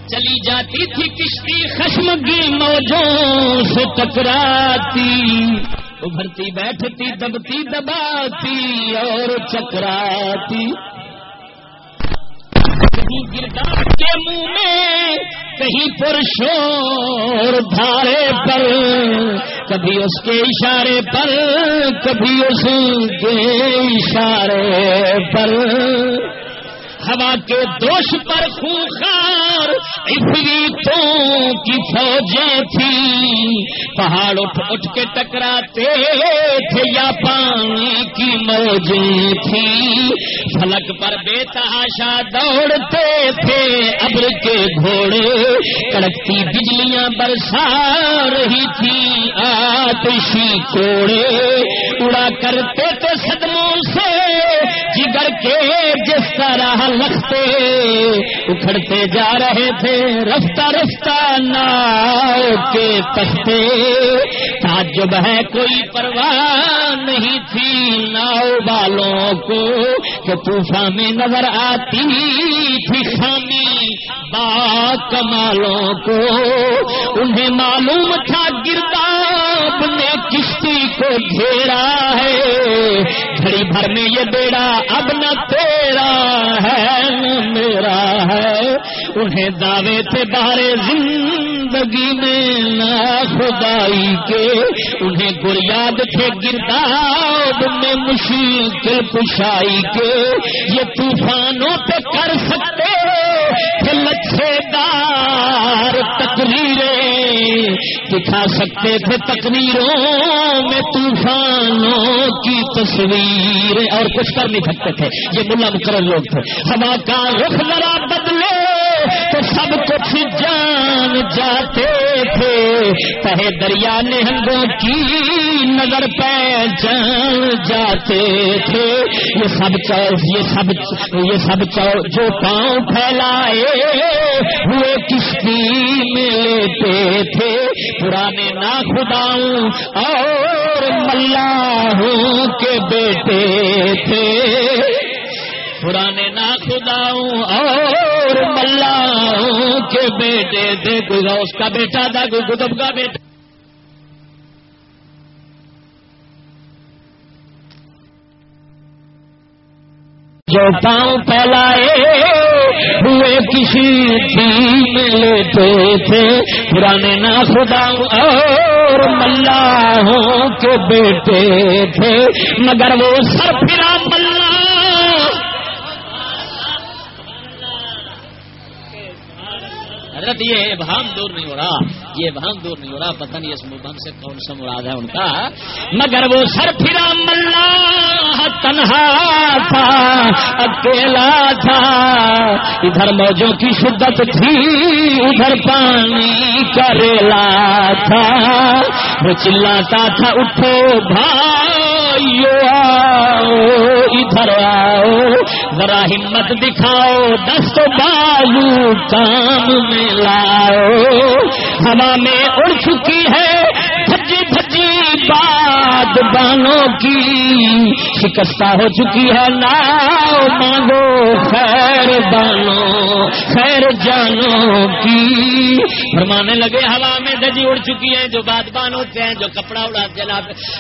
چلی جاتی تھی کشتی، خشم کی موجوں سے ٹکراتی۔ ابھرتی، بیٹھتی، دبتی، دباتی اور چکراتی۔ کہیں گردار کے منہ میں، کہیں پرشور دھارے پر۔ کبھی اس کے اشارے پر، کبھی اس کے اشارے پر۔ ہوا کے دوش پر خوخار عفریتوں کی فوجیں تھی پہاڑ اٹھ اٹھ کے ٹکراتے تھے، یا پانی کی موجیں تھی فلک پر بے تحاشا دوڑتے تھے، ابر کے گھوڑے۔ کڑکتی بجلیاں برسا رہی تھی آتشی کوڑے۔ اڑا کرتے تھے صدموں سے جگر کے جس طرح لگتے اکھڑتے جا رہے تھے، رفتہ رفتہ ناؤ کے تختے۔ تعجب ہے، کوئی پرواہ نہیں تھی ناؤ والوں کو کہ طوفان میں نظر آتی تھی۔ خامی با کمالوں کو انہیں معلوم تھا، گرداب نے کشتی کو گھیرا ہے۔ گھڑی بھر میں یہ بیڑا اب نہ تیرا ہے، نہ میرا ہے۔ انہیں دعوے تھے بارے زندگی میں، نہ خدائی کے۔ انہیں گر یاد تھے گرداب میں مشکل پشائی کے۔ یہ طوفانوں پہ کر سکتے تھے لچھے دار تقریریں دکھا سکتے تھے تقریروں میں طوفانوں کی تصویر اور کچھ کر نہیں سکتے تھے، یہ ملا مقرر لوگ تھے۔ ہوا کا رخ ذرا بدل سب کچھ جان جاتے تھے۔ پہ دریا نہنگوں کی نظر پہچان جاتے تھے۔ یہ سب یہ سب یہ سب جو پاؤں پھیلائے، ہوئے کشتی میں لیتے تھے۔ پرانے ناخداؤں اور ملاحوں کے بیٹے تھے۔ پرانے ناخداؤں اور ملاحوں کے بیٹے تھے کوئی اس کا بیٹا تھا کوئی کتب کا بیٹا. جو پاؤں پھیلائے، ہوئے کسی میں لیتے تھے. پرانے نا خدا اور ملاحوں کے بیٹے تھے. مگر وہ سر پھرا ملا حضرت، یہ ابہام دور نہیں ہو رہا، یہ ابہام دور نہیں ہو رہا، پتہ نہیں اس مبہم سے کون سا مراد ہے ان کا۔ مگر وہ سر پھرا ملا تنہا تھا، اکیلا تھا۔ ادھر موجوں کی شدت تھی، ادھر پانی کریلا تھا۔ وہ چلاتا تھا، اٹھو بھائیو آؤ، ادھر آؤ، ذرا ہمت دکھاؤ دست بالو کام میں لاؤ۔ ہوا میں اڑ چکی ہے، بھجی بھجی بات بانوں کی۔ شکستہ ہو چکی ہے، ناؤ مانگو خیر بانو، خیر جانوں کی۔ فرمانے لگے، ہوا میں دجی اڑ چکی ہے، جو بات بان ہوتے ہیں، جو کپڑا اڑاتے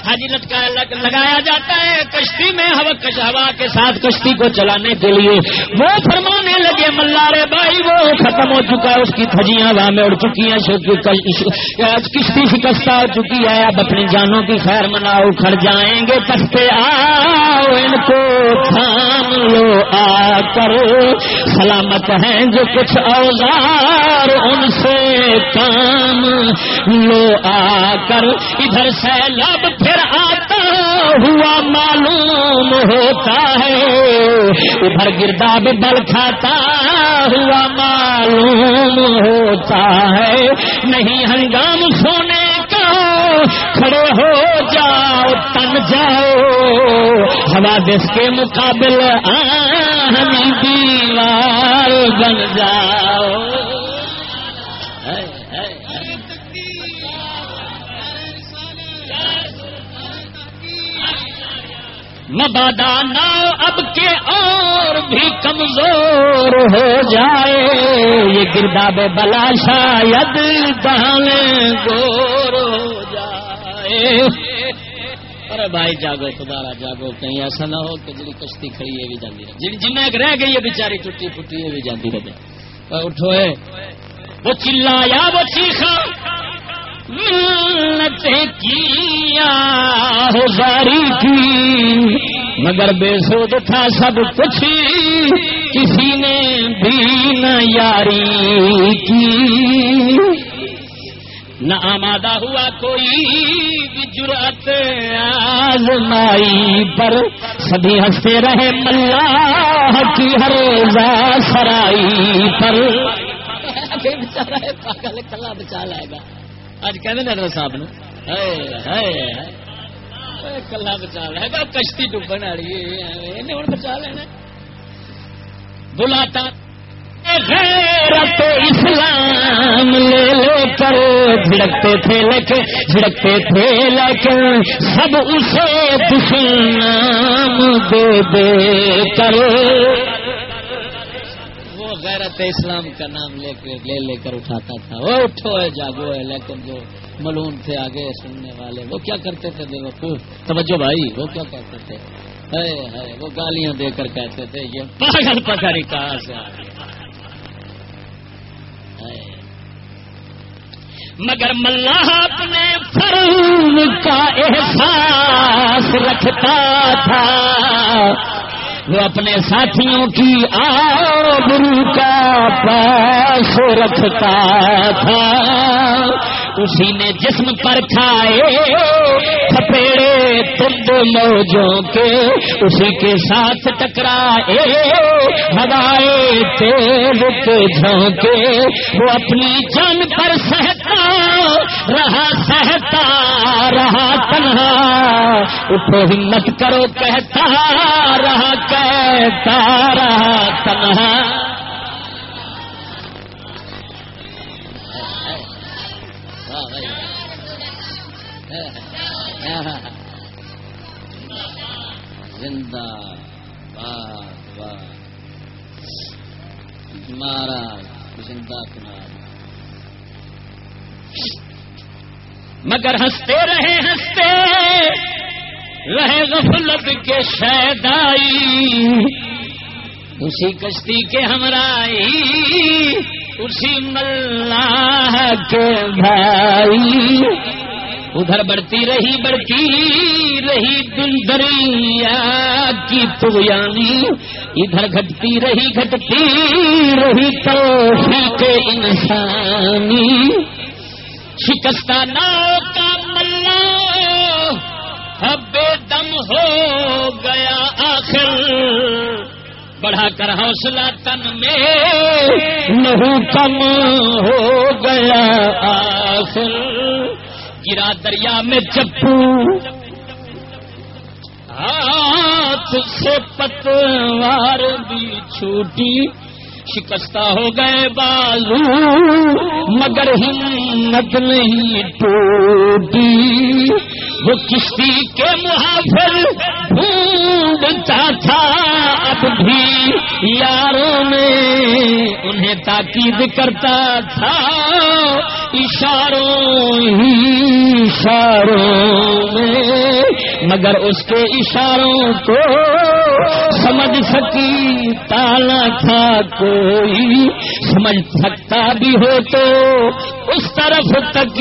حاجی لٹکا لگایا جاتا ہے کشتی میں، ہوا کے ساتھ کشتی کو چلانے کے لیے۔ وہ فرمانے لگے، ملارے بھائی، وہ ختم ہو چکا ہے۔ اس کی تھجیاں ہوا میں اڑ چکی ہیں کشتی شکستہ ہو چکی ہے۔ اب اپنی جانوں کی خیر مناؤ، کھڑ جائیں گے تختے آؤ ان کو تھام لو آ کر سلامت ہیں جو کچھ اوزار ان سے کام لو آ کر ادھر سیلاب پھر آتا ہوا معلوم ہوتا ہے۔ ادھر گرداب بل کھاتا ہوا معلوم ہوتا ہے۔ نہیں ہنگام سونے کھڑے ہو جاؤ تن جاؤ۔ ہوا دس کے مقابل آہنی دیوار بن جاؤ۔ مبادا نہ اب کے اور بھی کمزور ہو جائے۔ یہ گرداب بلا شاید دانے گور ہو جائے۔ ارے بھائی جاگو، دوبارہ جاگو۔ کہیں ایسا نہ ہو کہ جی کشتی کھڑی ہے بھی جاتی رہے۔ جن ایک رہ گئی ہے بیچاری ٹوٹی پھٹی ہے بھی جاتی رہے۔ اٹھو ہے وہ چلایا، وہ چیخا۔ کیا ہزاری کی مگر بے سود تھا سب کچھ۔ کسی نے بھی نہ یاری کی۔ نہ آمادہ ہوا کوئی بھی جرت آزمائی پر۔ سبھی ہنستے رہے ملا کی ہر سرائی پر۔ کلا بچا لائے گا۔ اج کہ صاحب نے کلا بچا لے۔ گا کشتی ڈبن والی ہوں بچا لینا۔ بلاتا۔ غیرت اسلام لے لے کر جھڑکتے تھے لیکن جھڑکتے تھے لیکن سب اسے دشنام دے دے کر غیرت اسلام کا نام لے کے لے لے کر اٹھاتا تھا۔ وہ اٹھو ہے جاگو ہے لیکن جو ملون تھے آگے سننے والے، وہ کیا کرتے تھے بے وقوف؟ توجہ بھائی، وہ کیا کہتے تھے؟ وہ گالیاں دے کر کہتے تھے، یہ پاگل پکڑی کہاں سے آ مگر ملاح اپنے فرم کا احساس رکھتا تھا۔ وہ اپنے ساتھیوں کی آبرو کا پاس رکھتا تھا۔ اسی نے جسم پر کھائے تھپیڑے تند موجوں کے اسی کے ساتھ ٹکرائے۔ ہوائے تیز کے جھونکے، وہ اپنی جان پر سہتا، رہا سہتا، رہا تنہا۔ اٹھو ہمت کرو، کہتا، رہا کہتا، رہا تنہا۔ زندہ واہ واہ مارا زندہ کنار۔ مگر ہنستے رہے ہنستے رہے غفلت کے شیدائی۔ اسی کشتی کے ہمرائی، اسی ملاح کے بھائی۔ ادھر بڑھتی رہی بڑھتی رہی دل دریا کی تو یعنی ادھر گھٹتی رہی گھٹتی رہی تو انسانی۔ شکستہ ناؤ کا ملا بے دم ہو گیا آخر۔ بڑھا کر حوصلہ تن میں لہو کم ہو گیا آخر۔ گرا دریا میں چپو ہاتھ سے پتوار بھی چھوٹی۔ شکستہ ہو گئے بازو، مگر ہمت نہیں ٹوٹی۔ وہ کشتی کے محافل ڈھونڈتا تھا اب بھی۔ یاروں میں انہیں تاکید کرتا تھا، اشاروں ہی، اشاروں میں۔ مگر اس کے اشاروں کو سمجھ سکی، تالا تھا کوئی۔ سمجھ سکتا بھی ہو تو اس طرف تک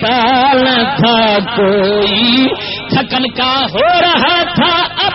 تالا تھا کوئی۔ تھکن کا ہو رہا تھا، اب